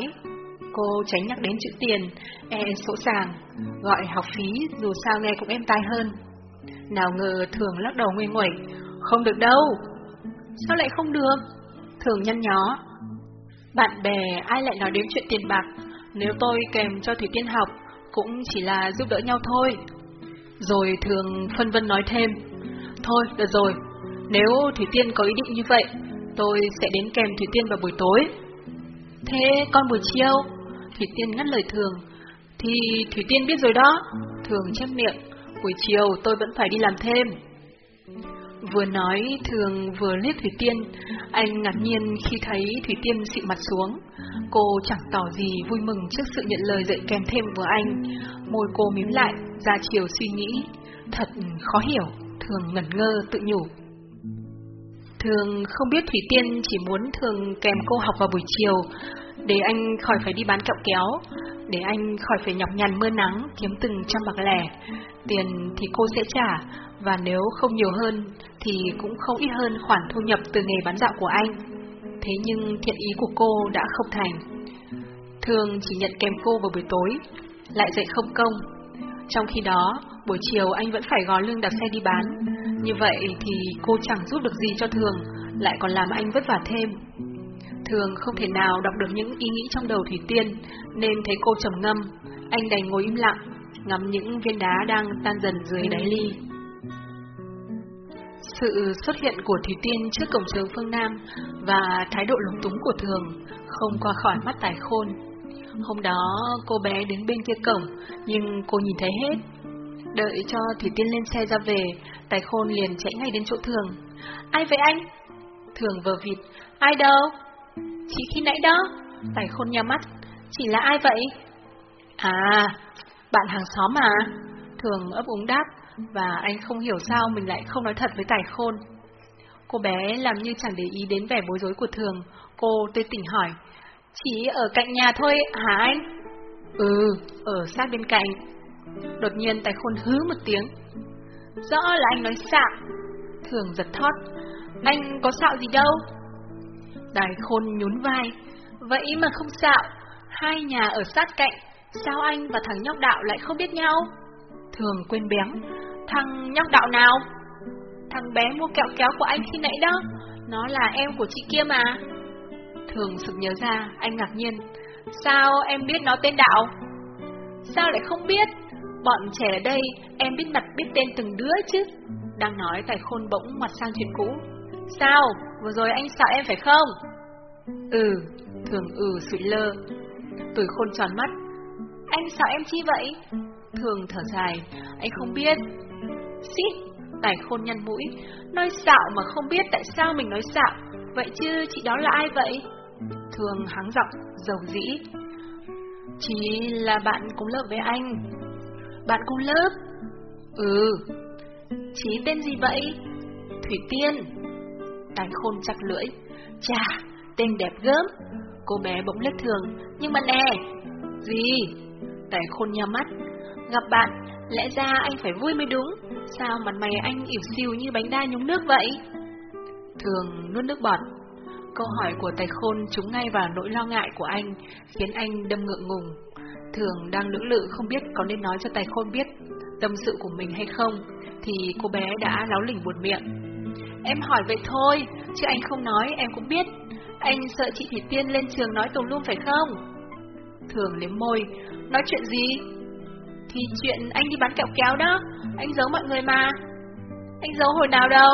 Cô tránh nhắc đến chữ tiền, e sỗ sàng, gọi học phí dù sao nghe cũng êm tai hơn. Nào ngờ Thường lắc đầu nguy nguẩy, không được đâu. Sao lại không được? Thường nhăn nhó. Bạn bè ai lại nói đến chuyện tiền bạc, nếu tôi kèm cho Thủy Tiên học, cũng chỉ là giúp đỡ nhau thôi. Rồi Thường phân vân nói thêm, thôi được rồi, nếu Thủy Tiên có ý định như vậy, tôi sẽ đến kèm Thủy Tiên vào buổi tối. Thế con buổi chiều? Thủy Tiên ngắt lời Thường. Thì Thủy Tiên biết rồi đó. Thường chép miệng. Buổi chiều tôi vẫn phải đi làm thêm. Vừa nói Thường vừa liếc Thủy Tiên. Anh ngạc nhiên khi thấy Thủy Tiên xịu mặt xuống. Cô chẳng tỏ gì vui mừng trước sự nhận lời dạy kèm thêm của anh. Môi cô mím lại, ra chiều suy nghĩ. Thật khó hiểu. Thường ngẩn ngơ tự nhủ. Thường không biết Thủy Tiên chỉ muốn Thường kèm cô học vào buổi chiều, để anh khỏi phải đi bán kẹo kéo, để anh khỏi phải nhọc nhằn mưa nắng kiếm từng trăm bạc lẻ. Tiền thì cô sẽ trả, và nếu không nhiều hơn thì cũng không ít hơn khoản thu nhập từ nghề bán dạo của anh. Thế nhưng thiện ý của cô đã không thành. Thường chỉ nhận kèm cô vào buổi tối, lại dậy không công. Trong khi đó, buổi chiều anh vẫn phải gò lưng đặt xe đi bán. Như vậy thì cô chẳng giúp được gì cho Thường, lại còn làm anh vất vả thêm. Thường không thể nào đọc được những ý nghĩ trong đầu Thủy Tiên, nên thấy cô trầm ngâm, anh đành ngồi im lặng, ngắm những viên đá đang tan dần dưới đáy ly. Sự xuất hiện của Thủy Tiên trước cổng trường phương Nam và thái độ lúng túng của Thường không qua khỏi mắt tài khôn. Hôm đó cô bé đứng bên kia cổng, nhưng cô nhìn thấy hết. Đợi cho Thủy Tiên lên xe ra về, tài khôn liền chạy ngay đến chỗ Thường. Ai vậy anh? Thường vờ vịt. Ai đâu? Chị khi nãy đó. Tài khôn nhắm mắt. Chỉ là ai vậy? À, bạn hàng xóm mà. Thường ấp úng đáp, và anh không hiểu sao mình lại không nói thật với tài khôn. Cô bé làm như chẳng để ý đến vẻ bối rối của Thường, cô tươi tỉnh hỏi. Chỉ ở cạnh nhà thôi hả anh? Ừ, ở sát bên cạnh. Đột nhiên tài khôn hứ một tiếng. Rõ là anh nói xạo. Thường giật thót. Anh có xạo gì đâu? Tài khôn nhún vai. Vậy mà không xạo. Hai nhà ở sát cạnh. Sao anh và thằng nhóc đạo lại không biết nhau? Thường quên béng. Thằng nhóc đạo nào? Thằng bé mua kẹo kéo của anh khi nãy đó. Nó là em của chị kia mà. Thường sực nhớ ra, anh ngạc nhiên. Sao em biết nó tên Đạo? Sao lại không biết? Bọn trẻ ở đây, em biết mặt biết tên từng đứa chứ. Đang nói tài khôn bỗng mặt sang chuyện cũ. Sao? Vừa rồi anh sợ em phải không? Ừ, thường ừ sụi lơ. Tuổi khôn tròn mắt. Anh sợ em chi vậy? Thường thở dài, anh không biết. Xít, tài khôn nhăn mũi, nói xạo mà không biết tại sao mình nói xạo. Vậy chứ chị đó là ai vậy? Thường hắng giọng, dầu dĩ. Chỉ là bạn cùng lớp với anh. Bạn cùng lớp? Ừ. Chí tên gì vậy? Thủy Tiên. Tài khôn chặt lưỡi. Chà, tên đẹp gớm. Cô bé bỗng lết thường. Nhưng mà nè. Gì? Tài khôn nhắm mắt. Gặp bạn, lẽ ra anh phải vui mới đúng. Sao mặt mày anh ỉu xìu như bánh đa nhúng nước vậy? Thường nuốt nước bọt. Câu hỏi của tài khôn trúng ngay vào nỗi lo ngại của anh, khiến anh đâm ngượng ngùng. Thường đang lưỡng lự không biết có nên nói cho tài khôn biết tâm sự của mình hay không, thì cô bé đã láo lỉnh buồn miệng. Em hỏi vậy thôi, chứ anh không nói em cũng biết. Anh sợ chị Thủy Tiên lên trường nói tùm luôn phải không? Thường liếm môi, nói chuyện gì? Thì chuyện anh đi bán kẹo kéo đó, anh giấu mọi người mà. Anh giấu hồi nào đâu?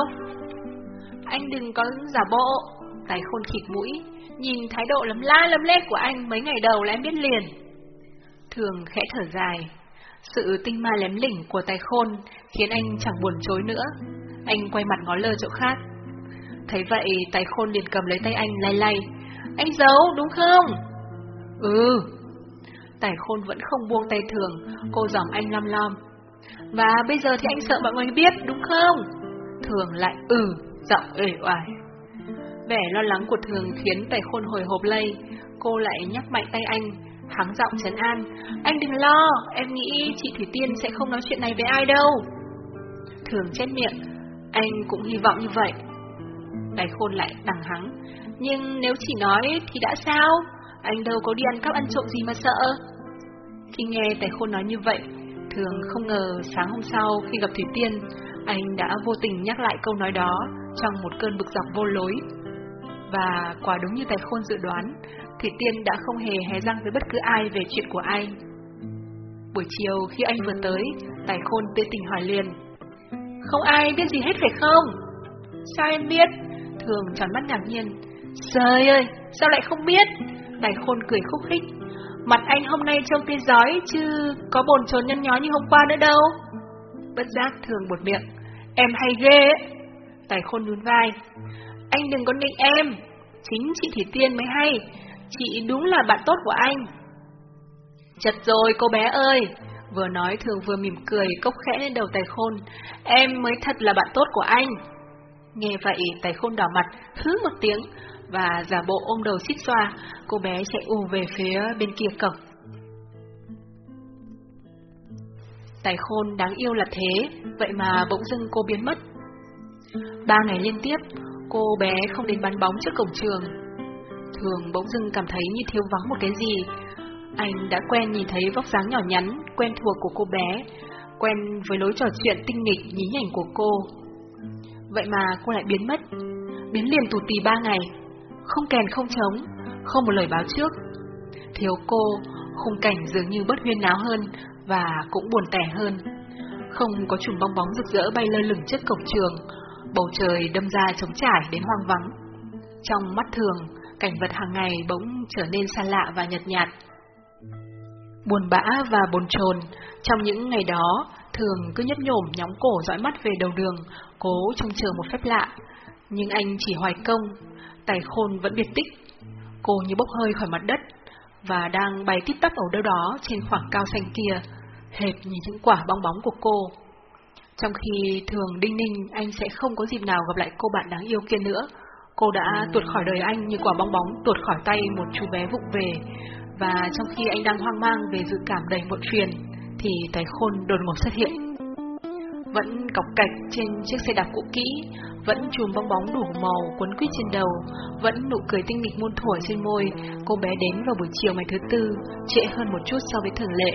Anh đừng có giả bộ. Tài khôn khịt mũi, nhìn thái độ lấm la lấm lét của anh mấy ngày đầu là em biết liền. Thường khẽ thở dài, sự tinh ma lém lỉnh của tài khôn khiến anh chẳng buồn chối nữa. Anh quay mặt ngó lơ chỗ khác. Thấy vậy, tài khôn liền cầm lấy tay anh lay lay. Anh giấu, đúng không? Ừ. Tài khôn vẫn không buông tay thường, cô dòm anh lăm lăm. Và bây giờ thì anh sợ mọi người biết, đúng không? Thường lại ừ, giọng ể oải. Vẻ lo lắng của thường khiến tài khôn hồi hộp lây, cô lại nhắc mạnh tay anh, hắng giọng trấn an. Anh đừng lo, em nghĩ chị Thủy Tiên sẽ không nói chuyện này với ai đâu. Thường chết miệng, anh cũng hy vọng như vậy. Tài khôn lại đằng hắng. Nhưng nếu chỉ nói thì đã sao? Anh đâu có đi ăn cắp ăn trộm gì mà sợ. Khi nghe Tài khôn nói như vậy, thường không ngờ sáng hôm sau khi gặp Thủy Tiên, anh đã vô tình nhắc lại câu nói đó trong một cơn bực dọc vô lối. Và quả đúng như Tài khôn dự đoán, Thủy Tiên đã không hề hé răng với bất cứ ai về chuyện của anh. Buổi chiều khi anh vừa tới, Tài khôn tươi tình hỏi liền. Không ai biết gì hết phải không? Sao em biết? Thường tròn mắt ngạc nhiên. Trời ơi, sao lại không biết? Tài khôn cười khúc khích. Mặt anh hôm nay trông tươi giói chứ có bồn chồn nhăn nhó như hôm qua nữa đâu. Bất giác thường buột miệng. Em hay ghê ấy. Tài khôn nhún vai. Anh đừng có nịnh em. Chính chị Thủy Tiên mới hay. Chị đúng là bạn tốt của anh. Chật rồi cô bé ơi. Vừa nói thường vừa mỉm cười cốc khẽ lên đầu tài khôn. Em mới thật là bạn tốt của anh. Nghe vậy tài khôn đỏ mặt, hứ một tiếng, và giả bộ ôm đầu xít xoa, cô bé chạy ù về phía bên kia cổng. Tài khôn đáng yêu là thế, vậy mà bỗng dưng cô biến mất. Ba ngày liên tiếp, cô bé không đến bắn bóng trước cổng trường. Thường bỗng dưng cảm thấy như thiếu vắng một cái gì. Anh đã quen nhìn thấy vóc dáng nhỏ nhắn, quen thuộc của cô bé, quen với lối trò chuyện tinh nghịch nhí nhảnh của cô. Vậy mà cô lại biến mất, biến liền tù tì ba ngày, không kèn không trống, không một lời báo trước. Thiếu cô, khung cảnh dường như bất huyên náo hơn và cũng buồn tẻ hơn. Không có chùm bong bóng rực rỡ bay lơ lửng trước cổng trường, bầu trời đâm ra trống trải đến hoang vắng. Trong mắt thường, cảnh vật hàng ngày bỗng trở nên xa lạ và nhật nhạt. Buồn bã và bồn chồn, trong những ngày đó, thường cứ nhấp nhổm nhóng cổ dõi mắt về đầu đường, cố trông chờ một phép lạ. Nhưng anh chỉ hoài công, tài khôn vẫn biệt tích. Cô như bốc hơi khỏi mặt đất, và đang bay tít tắp ở đâu đó trên khoảng cao xanh kia, hệt như những quả bong bóng của cô. Trong khi thường đinh ninh anh sẽ không có dịp nào gặp lại cô bạn đáng yêu kia nữa, cô đã tuột khỏi đời anh như quả bong bóng tuột khỏi tay một chú bé vụng về, và trong khi anh đang hoang mang về dự cảm đầy muộn phiền, thì tài khôn đột ngột xuất hiện. Vẫn cọc cạch trên chiếc xe đạp cũ kỹ, vẫn chùm bong bóng đủ màu quấn quýt trên đầu, vẫn nụ cười tinh nghịch muôn thuở trên môi, cô bé đến vào buổi chiều ngày thứ tư, trễ hơn một chút so với thường lệ.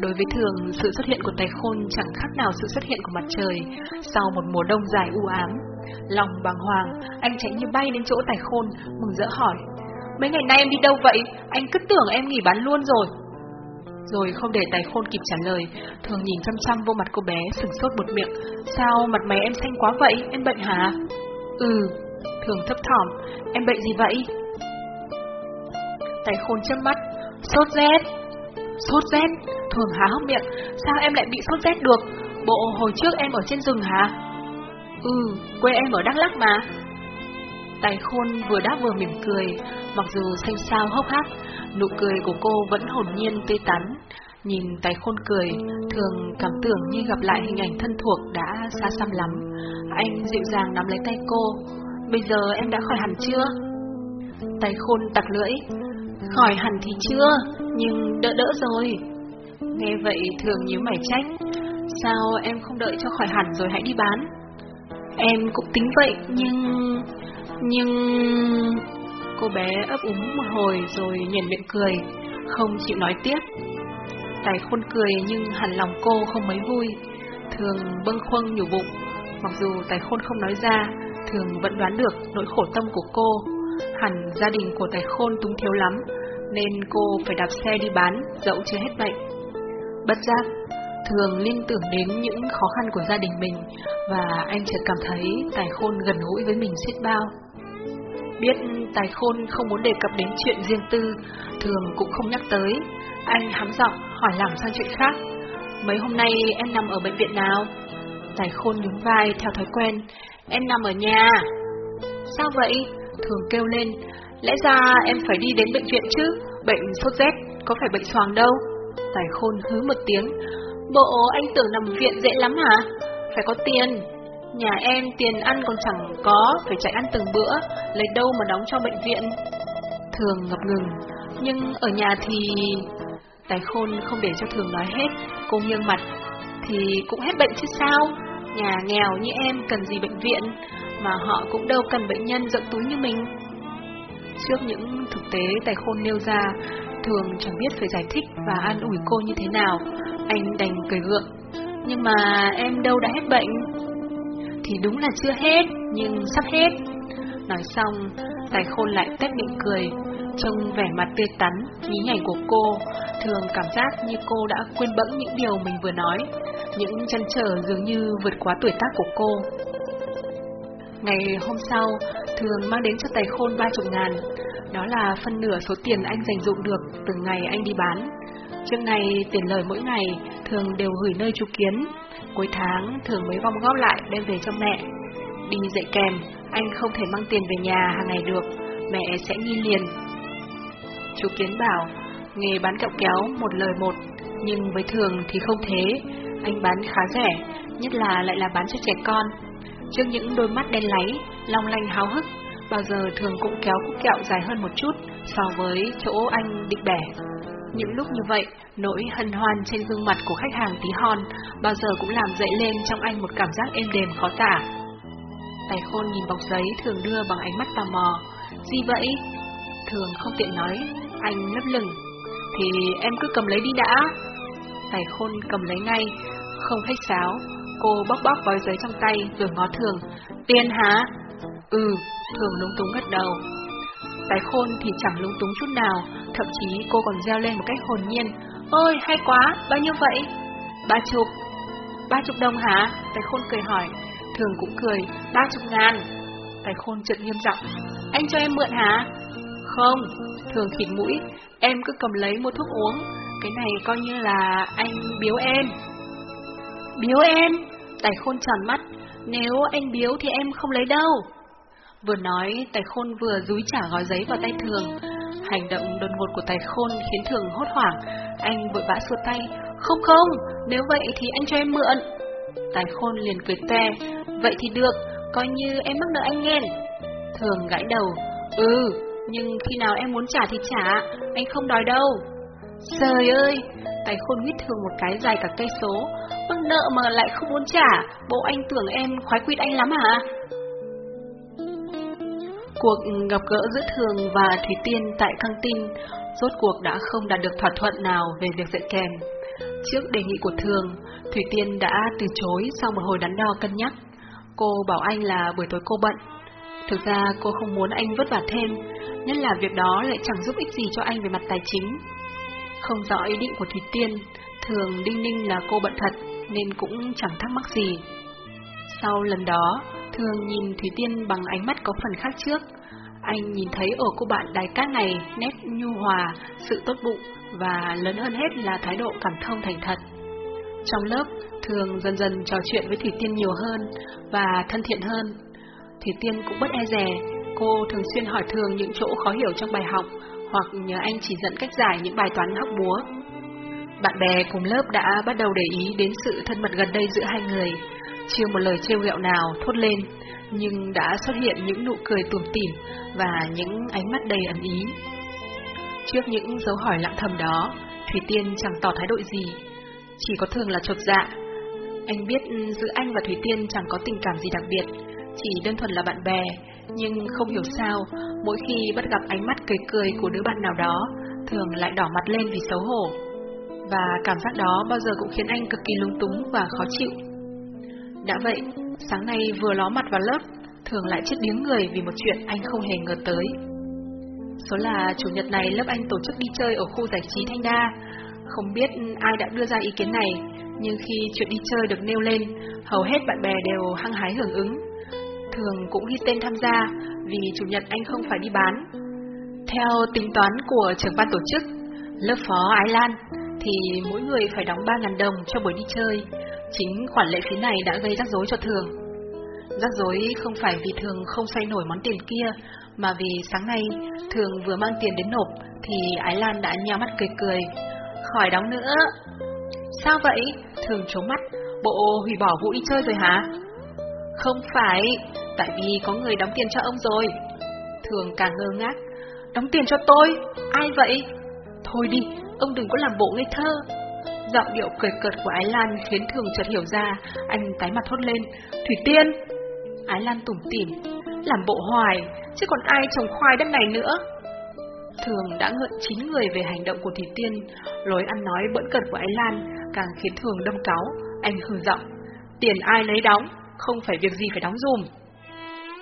Đối với thường, sự xuất hiện của tài khôn chẳng khác nào sự xuất hiện của mặt trời sau một mùa đông dài u ám. Lòng bàng hoàng, anh chạy như bay đến chỗ tài khôn, mừng rỡ hỏi. mấy ngày nay em đi đâu vậy? Anh cứ tưởng em nghỉ bán luôn rồi. Rồi không để tài khôn kịp trả lời, thường nhìn chăm chăm vô mặt cô bé, sừng sốt một miệng. Sao mặt mày em xanh quá vậy, em bệnh hả? Ừ, thường thấp thỏm, em bệnh gì vậy? Tài khôn chớp mắt, sốt rét. Sốt rét? Thường há hốc miệng, sao em lại bị sốt rét được? Bộ hồi trước em ở trên rừng hả? Ừ, quê em ở Đắk Lắk mà. Tài khôn vừa đáp vừa mỉm cười, mặc dù xanh xao hốc hác, nụ cười của cô vẫn hồn nhiên tươi tắn. Nhìn tay khôn cười, thường cảm tưởng như gặp lại hình ảnh thân thuộc đã xa xăm lắm. Anh dịu dàng nắm lấy tay cô. Bây giờ em đã khỏi hẳn chưa? Tay khôn tặc lưỡi. Khỏi hẳn thì chưa, nhưng đỡ đỡ rồi. Nghe vậy thường nhíu mày trách. Sao em không đợi cho khỏi hẳn rồi hãy đi bán? Em cũng tính vậy, nhưng... Nhưng... Cô bé ấp úng một hồi rồi nhìn miệng cười, không chịu nói tiếp. Tài khôn cười nhưng hẳn lòng cô không mấy vui, thường bâng khuâng nhủ bụng. Mặc dù tài khôn không nói ra, thường vẫn đoán được nỗi khổ tâm của cô. Hẳn gia đình của tài khôn túng thiếu lắm, nên cô phải đạp xe đi bán, dẫu chưa hết bệnh. Bất giác, thường liên tưởng đến những khó khăn của gia đình mình, và anh chợt cảm thấy tài khôn gần gũi với mình xiết bao. Biết tài khôn không muốn đề cập đến chuyện riêng tư, thường cũng không nhắc tới. Anh hắm giọng hỏi lẳng sang chuyện khác. Mấy hôm nay em nằm ở bệnh viện nào? Tài khôn nhún vai theo thói quen. Em nằm ở nhà. Sao vậy? Thường kêu lên. Lẽ ra em phải đi đến bệnh viện chứ, bệnh sốt rét, có phải bệnh xoàng đâu. Tài khôn hứ một tiếng. Bộ anh tưởng nằm viện dễ lắm hả? Phải có tiền. Nhà em tiền ăn còn chẳng có, phải chạy ăn từng bữa, lấy đâu mà đóng cho bệnh viện. Thường ngập ngừng, nhưng ở nhà thì... Tài khôn không để cho Thường nói hết, cô nghiêng mặt. Thì cũng hết bệnh chứ sao? Nhà nghèo như em cần gì bệnh viện, mà họ cũng đâu cần bệnh nhân rộng túi như mình. Trước những thực tế tài khôn nêu ra, Thường chẳng biết phải giải thích và an ủi cô như thế nào, anh đành cười gượng. Nhưng mà em đâu đã hết bệnh. Thì đúng là chưa hết, nhưng sắp hết. Nói xong, tài khôn lại tét miệng cười, trông vẻ mặt tươi tắn, nhí nhảnh của cô, thường cảm giác như cô đã quên bẫng những điều mình vừa nói, những chân trở dường như vượt quá tuổi tác của cô. Ngày hôm sau, thường mang đến cho tài khôn ba chục ngàn, đó là phân nửa số tiền anh dành dụng được từ ngày anh đi bán. Trước này, tiền lời mỗi ngày thường đều gửi nơi chú Kiến, cuối tháng thường mới gom góp lại đem về cho mẹ. Đi dạy kèm, anh không thể mang tiền về nhà hàng ngày được, mẹ sẽ nghi liền. Chú Kiến bảo, nghề bán kẹo kéo một lời một, nhưng với thường thì không thế, anh bán khá rẻ, nhất là lại là bán cho trẻ con. Trước những đôi mắt đen láy, long lanh háo hức, bao giờ thường cũng kéo khúc kẹo dài hơn một chút so với chỗ anh định bẻ. Những lúc như vậy, nỗi hân hoan trên gương mặt của khách hàng tí hon bao giờ cũng làm dậy lên trong anh một cảm giác êm đềm khó tả. Tài khôn nhìn bọc giấy thường đưa bằng ánh mắt tò mò. Gì vậy? Thường không tiện nói, anh lấp lửng. Thì em cứ cầm lấy đi đã. Tài khôn cầm lấy ngay, không khách sáo. Cô bóc bóc gói giấy trong tay rồi ngó thường. Tiền hả? Ừ, thường lúng túng gật đầu. Tài khôn thì chẳng lúng túng chút nào, thậm chí cô còn reo lên một cách hồn nhiên. Ôi, hay quá, bao nhiêu vậy? Ba chục. Ba chục đồng hả? Tài khôn cười hỏi. Thường cũng cười, ba chục ngàn. Tài khôn chợt nghiêm giọng. Anh cho em mượn hả? Không, thường khịt mũi, em cứ cầm lấy mua thuốc uống. Cái này coi như là anh biếu em. Biếu em? Tài khôn tròn mắt. Nếu anh biếu thì em không lấy đâu. Vừa nói, tài khôn vừa dúi trả gói giấy vào tay thường. Hành động đột ngột của tài khôn khiến thường hốt hoảng. Anh vội vã xua tay. Không không, nếu vậy thì anh cho em mượn. Tài khôn liền cười te. Vậy thì được, coi như em mắc nợ anh nghe. Thường gãi đầu. Ừ, nhưng khi nào em muốn trả thì trả, anh không đòi đâu. Trời ơi, tài khôn huyết thường một cái dài cả cây số. Mắc nợ mà lại không muốn trả, bộ anh tưởng em khoái quýt anh lắm hả? Cuộc gặp gỡ giữa Thường và Thủy Tiên tại căng tin rốt cuộc đã không đạt được thỏa thuận nào về việc dạy kèm. Trước đề nghị của Thường, Thủy Tiên đã từ chối sau một hồi đắn đo cân nhắc. Cô bảo anh là buổi tối cô bận. Thực ra cô không muốn anh vất vả thêm, nhất là việc đó lại chẳng giúp ích gì cho anh về mặt tài chính. Không rõ ý định của Thủy Tiên, thường Đinh Ninh là cô bận thật nên cũng chẳng thắc mắc gì. Sau lần đó, thường nhìn Thủy Tiên bằng ánh mắt có phần khác trước. Anh nhìn thấy ở cô bạn đài cát này nét nhu hòa, sự tốt bụng và lớn hơn hết là thái độ cảm thông thành thật. Trong lớp, thường dần dần trò chuyện với Thủy Tiên nhiều hơn và thân thiện hơn. Thủy Tiên cũng bất e dè, cô thường xuyên hỏi thường những chỗ khó hiểu trong bài học hoặc nhờ anh chỉ dẫn cách giải những bài toán học búa. Bạn bè cùng lớp đã bắt đầu để ý đến sự thân mật gần đây giữa hai người, chưa một lời trêu ghẹo nào thốt lên, nhưng đã xuất hiện những nụ cười tủm tỉm và những ánh mắt đầy ẩn ý. Trước những dấu hỏi lặng thầm đó, Thủy Tiên chẳng tỏ thái độ gì, chỉ có thường là chột dạ. Anh biết giữa anh và Thủy Tiên chẳng có tình cảm gì đặc biệt, chỉ đơn thuần là bạn bè, nhưng không hiểu sao, mỗi khi bắt gặp ánh mắt cười cười của đứa bạn nào đó, thường lại đỏ mặt lên vì xấu hổ. Và cảm giác đó bao giờ cũng khiến anh cực kỳ lung túng và khó chịu. Đã vậy, sáng nay vừa ló mặt vào lớp, thường lại chết điếng người vì một chuyện anh không hề ngờ tới. Số là chủ nhật này lớp anh tổ chức đi chơi ở khu giải trí Thanh Đa. Không biết ai đã đưa ra ý kiến này, nhưng khi chuyện đi chơi được nêu lên, hầu hết bạn bè đều hăng hái hưởng ứng. Thường cũng ghi tên tham gia vì chủ nhật anh không phải đi bán. Theo tính toán của trưởng ban tổ chức, lớp phó Ái Lan thì mỗi người phải đóng 3.000 đồng cho buổi đi chơi. Chính khoản lệ phí này đã gây rắc rối cho Thường. Rắc rối không phải vì Thường không xoay nổi món tiền kia, mà vì sáng nay Thường vừa mang tiền đến nộp thì Ái Lan đã nheo mắt cười cười. Khỏi đóng nữa. Sao vậy? Thường trốn mắt, bộ hủy bỏ vụ đi chơi rồi hả? Không phải, tại vì có người đóng tiền cho ông rồi. Thường càng ngơ ngác. Đóng tiền cho tôi? Ai vậy? Thôi đi, ông đừng có làm bộ ngây thơ. Giọng điệu cười cợt của Ái Lan khiến Thường chợt hiểu ra, anh tái mặt thốt lên. Thủy Tiên! Ái Lan tủm tỉm, làm bộ hoài, chứ còn ai trồng khoai đất này nữa. Thường đã ngợn chín người về hành động của Thủy Tiên, lối ăn nói bỡn cợt của Ái Lan càng khiến Thường đâm cáo, anh hừ giọng. Tiền ai lấy đóng, không phải việc gì phải đóng dùm.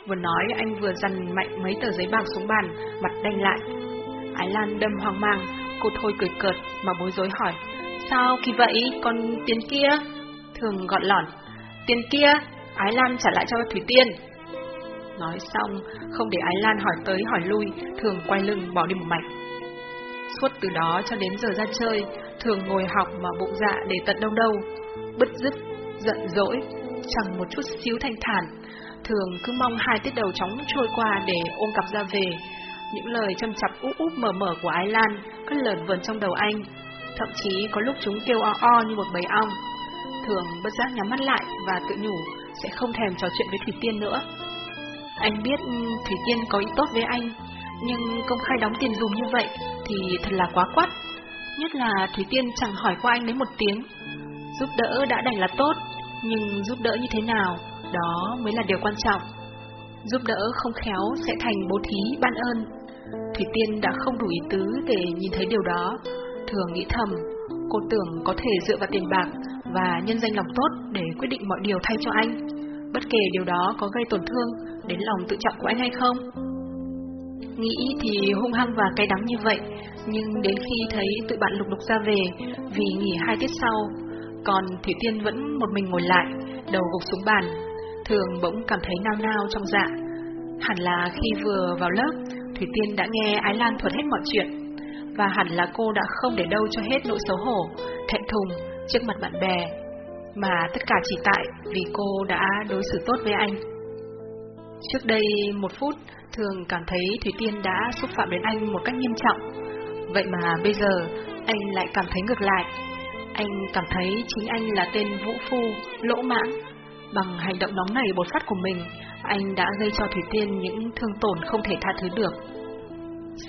Vừa nói anh vừa dằn mạnh mấy tờ giấy bạc xuống bàn, mặt đanh lại. Ái Lan đâm hoang mang, cô thôi cười cợt mà bối rối hỏi. Sao kỳ vậy, còn tiền kia? Thường gọn lỏn. Tiền kia, Ái Lan trả lại cho Thủy Tiên. Nói xong, không để Ái Lan hỏi tới hỏi lui, Thường quay lưng bỏ đi một mạch. Suốt từ đó cho đến giờ ra chơi, Thường ngồi học mà bụng dạ để tận đâu đâu, bứt rứt, giận dỗi, chẳng một chút xíu thanh thản. Thường cứ mong hai tiết đầu chóng trôi qua để ôm cặp ra về. Những lời châm chọc úp úp mở mở của Ái Lan cứ lởn vườn trong đầu anh. Thậm chí có lúc chúng kêu o o như một bầy ong. Thường bất giác nhắm mắt lại và tự nhủ sẽ không thèm trò chuyện với Thủy Tiên nữa. Anh biết Thủy Tiên có ý tốt với anh, nhưng công khai đóng tiền dùng như vậy thì thật là quá quát. Nhất là Thủy Tiên chẳng hỏi qua anh đến một tiếng. Giúp đỡ đã đành là tốt, nhưng giúp đỡ như thế nào, đó mới là điều quan trọng. Giúp đỡ không khéo sẽ thành bố thí ban ơn. Thủy Tiên đã không đủ ý tứ để nhìn thấy điều đó. Thường nghĩ thầm, cô tưởng có thể dựa vào tiền bạc và nhân danh lòng tốt để quyết định mọi điều thay cho anh. Bất kể điều đó có gây tổn thương đến lòng tự trọng của anh hay không. Nghĩ thì hung hăng và cay đắng như vậy, nhưng đến khi thấy tụi bạn lục lục ra về vì nghỉ hai tiết sau, còn Thủy Tiên vẫn một mình ngồi lại, đầu gục xuống bàn, thường bỗng cảm thấy nao nao trong dạ. Hẳn là khi vừa vào lớp, Thủy Tiên đã nghe Ái Lan thuật hết mọi chuyện, và hẳn là cô đã không để đâu cho hết nỗi xấu hổ, thẹn thùng trước mặt bạn bè, mà tất cả chỉ tại vì cô đã đối xử tốt với anh. Trước đây một phút, thường cảm thấy Thủy Tiên đã xúc phạm đến anh một cách nghiêm trọng, vậy mà bây giờ anh lại cảm thấy ngược lại. Anh cảm thấy chính anh là tên vũ phu, lỗ mãng. Bằng hành động nóng nảy bột phát của mình, anh đã gây cho Thủy Tiên những thương tổn không thể tha thứ được.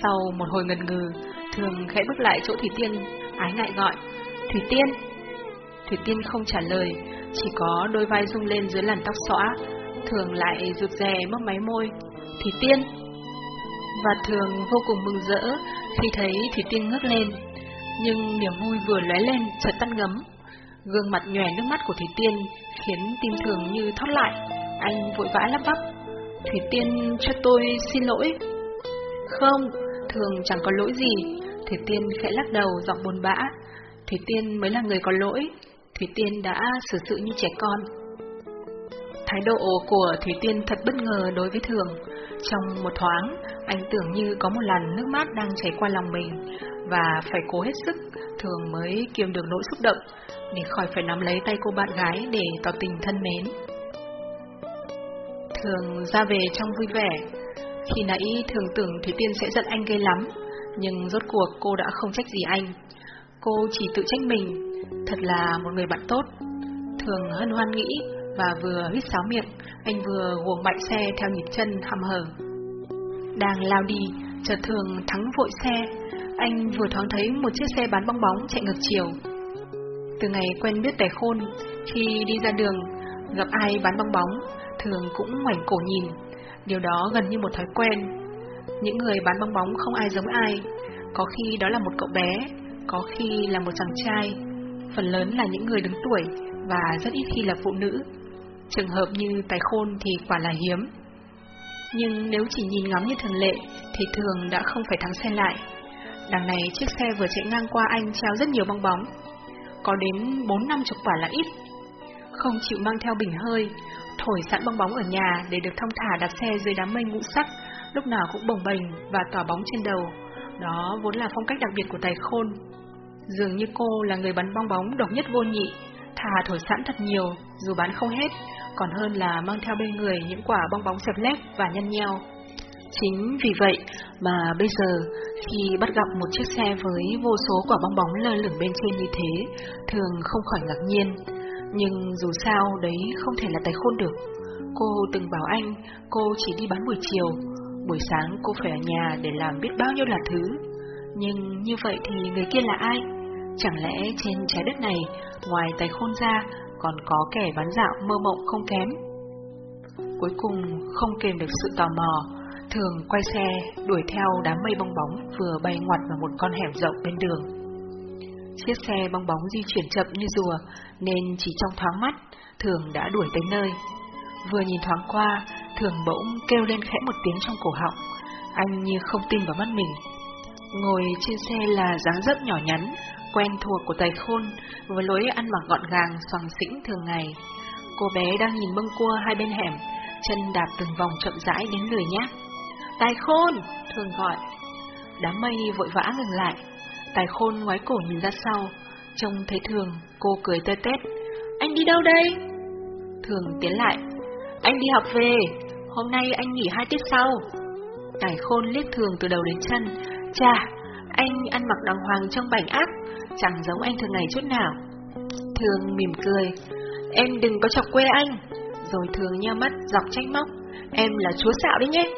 Sau một hồi ngần ngừ, thường khẽ bước lại chỗ Thủy Tiên, ái ngại gọi, Thủy Tiên! Thủy Tiên không trả lời, chỉ có đôi vai rung lên dưới làn tóc xõa, thường lại rụt rè mấp máy môi, Thủy Tiên! Và thường vô cùng mừng rỡ khi thấy Thủy Tiên ngước lên, nhưng niềm vui vừa lóe lên chợt tắt ngấm. Gương mặt nhòe nước mắt của Thủy Tiên khiến tim thường như thoát lại, anh vội vã lắp bắp. Thủy Tiên cho tôi xin lỗi. Không, thường chẳng có lỗi gì. Thủy Tiên khẽ lắc đầu giọng buồn bã. Thủy Tiên mới là người có lỗi. Thủy Tiên đã xử sự như trẻ con. Thái độ của Thủy Tiên thật bất ngờ đối với Thường. Trong một thoáng, anh tưởng như có một làn nước mắt đang chảy qua lòng mình, và phải cố hết sức, Thường mới kiềm được nỗi xúc động, để khỏi phải nắm lấy tay cô bạn gái để tỏ tình thân mến. Thường ra về trong vui vẻ, khi nãy thường tưởng Thủy Tiên sẽ giận anh ghê lắm, nhưng rốt cuộc cô đã không trách gì anh. Cô chỉ tự trách mình, thật là một người bạn tốt. Thường hân hoan nghĩ và vừa hít sáo miệng, anh vừa guồng mạnh xe theo nhịp chân hăm hở. Đang lao đi, chợt thường thắng vội xe, anh vừa thoáng thấy một chiếc xe bán bong bóng chạy ngược chiều. Từ ngày quen biết tẻ khôn, khi đi ra đường, gặp ai bán bong bóng, thường cũng ngoảnh cổ nhìn, điều đó gần như một thói quen. Những người bán bong bóng không ai giống ai, có khi đó là một cậu bé, có khi là một chàng trai, phần lớn là những người đứng tuổi và rất ít khi là phụ nữ. Trường hợp như tài khôn thì quả là hiếm. Nhưng nếu chỉ nhìn ngắm như thường lệ thì thường đã không phải thắng xe lại. Đằng này chiếc xe vừa chạy ngang qua anh treo rất nhiều bong bóng. Có đến bốn năm chục quả là ít. Không chịu mang theo bình hơi, thổi sẵn bong bóng ở nhà để được thông thả đặt xe dưới đám mây ngũ sắc, lúc nào cũng bồng bềnh và tỏa bóng trên đầu. Đó vốn là phong cách đặc biệt của tài khôn. Dường như cô là người bắn bong bóng độc nhất vô nhị, thà thổi sẵn thật nhiều, dù bán không hết, còn hơn là mang theo bên người những quả bong bóng xẹp lép và nhăn nheo. Chính vì vậy mà bây giờ, khi bắt gặp một chiếc xe với vô số quả bong bóng lơ lửng bên trên như thế, thường không khỏi ngạc nhiên. Nhưng dù sao đấy không thể là tài khôn được. Cô từng bảo anh, cô chỉ đi bán buổi chiều, buổi sáng cô phải ở nhà để làm biết bao nhiêu là thứ. Nhưng như vậy thì người kia là ai? Chẳng lẽ trên trái đất này, ngoài tài khôn ra, còn có kẻ bán dạo mơ mộng không kém? Cuối cùng, không kềm được sự tò mò, thường quay xe đuổi theo đám mây bong bóng vừa bay ngoặt vào một con hẻm rộng bên đường. Chiếc xe bong bóng di chuyển chậm như rùa, nên chỉ trong thoáng mắt, thường đã đuổi tới nơi. Vừa nhìn thoáng qua, thường bỗng kêu lên khẽ một tiếng trong cổ họng, anh như không tin vào mắt mình. Ngồi trên xe là dáng dấp nhỏ nhắn, quen thuộc của tài khôn, với lối ăn mặc gọn gàng, xoàng xĩnh thường ngày. Cô bé đang nhìn bâng cua hai bên hẻm, chân đạp từng vòng chậm rãi đến lười nhác. Tài khôn! Thường gọi. Đám mây vội vã ngừng lại. Tài khôn ngoái cổ nhìn ra sau. Trông thấy thường, cô cười tê tét. Anh đi đâu đây? Thường tiến lại. Anh đi học về. Hôm nay anh nghỉ hai tiết sau. Tài khôn liếc thường từ đầu đến chân. Chà, anh ăn mặc đàng hoàng trong bảnh ác, chẳng giống anh thường ngày chút nào. Thường mỉm cười. Em đừng có chọc quê anh. Rồi thường nheo mắt dọc trách móc. Em là chúa xạo đấy nhé.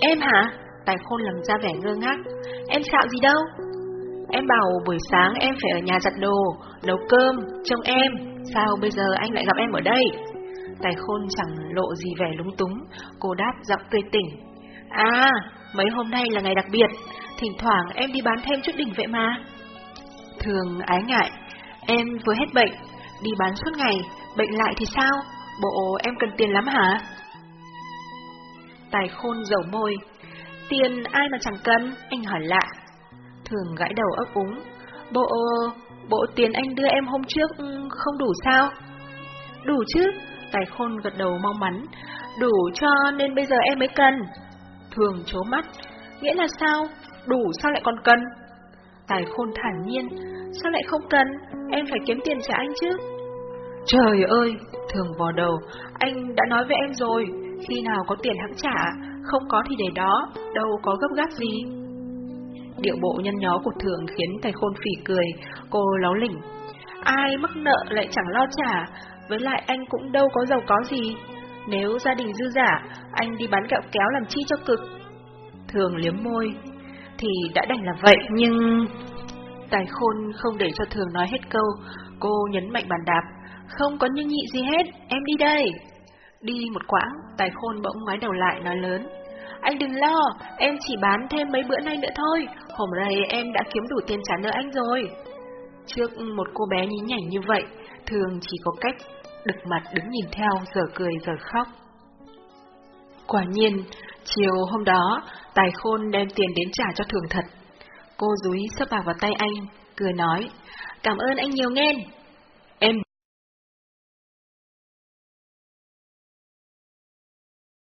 Em hả? Tài khôn làm ra vẻ ngơ ngác. Em xạo gì đâu? Em bảo buổi sáng em phải ở nhà giặt đồ, nấu cơm, trông em. Sao bây giờ anh lại gặp em ở đây? Tài khôn chẳng lộ gì vẻ lúng túng, cô đáp giọng tươi tỉnh. À, mấy hôm nay là ngày đặc biệt, thỉnh thoảng em đi bán thêm chút đỉnh vậy mà. Thường ái ngại, em vừa hết bệnh, đi bán suốt ngày, bệnh lại thì sao? Bộ em cần tiền lắm hả? Tài khôn dầu môi. Tiền ai mà chẳng cần, anh hỏi lạ. Thường gãi đầu ấp úng. Bộ... bộ tiền anh đưa em hôm trước ừ, không đủ sao? Đủ chứ, tài khôn gật đầu mong mắn. Đủ cho nên bây giờ em mới cần. Thường chố mắt. Nghĩa là sao? Đủ sao lại còn cần? Tài khôn thản nhiên. Sao lại không cần? Em phải kiếm tiền trả anh chứ. Trời ơi! Thường vò đầu. Anh đã nói với em rồi. Khi nào có tiền hãng trả, không có thì để đó, đâu có gấp gáp gì. Điệu bộ nhân nhó của thường khiến tài khôn phỉ cười, cô láo lỉnh. Ai mắc nợ lại chẳng lo trả, với lại anh cũng đâu có giàu có gì. Nếu gia đình dư giả, anh đi bán kẹo kéo làm chi cho cực. Thường liếm môi, thì đã đành là vậy nhưng... Tài khôn không để cho thường nói hết câu, cô nhấn mạnh bàn đạp. Không có nhưng nhị gì hết, em đi đây. Đi một quãng, tài khôn bỗng ngoái đầu lại nói lớn. Anh đừng lo, em chỉ bán thêm mấy bữa nay nữa thôi, hôm nay em đã kiếm đủ tiền trả nợ anh rồi. Trước một cô bé nhí nhảnh như vậy, thường chỉ có cách đực mặt đứng nhìn theo, giờ cười giờ khóc. Quả nhiên, Chiều hôm đó, Tài Khôn đem tiền đến trả cho thường thật. Cô dúi sắp bạc vào tay anh, cười nói, cảm ơn anh nhiều nghen.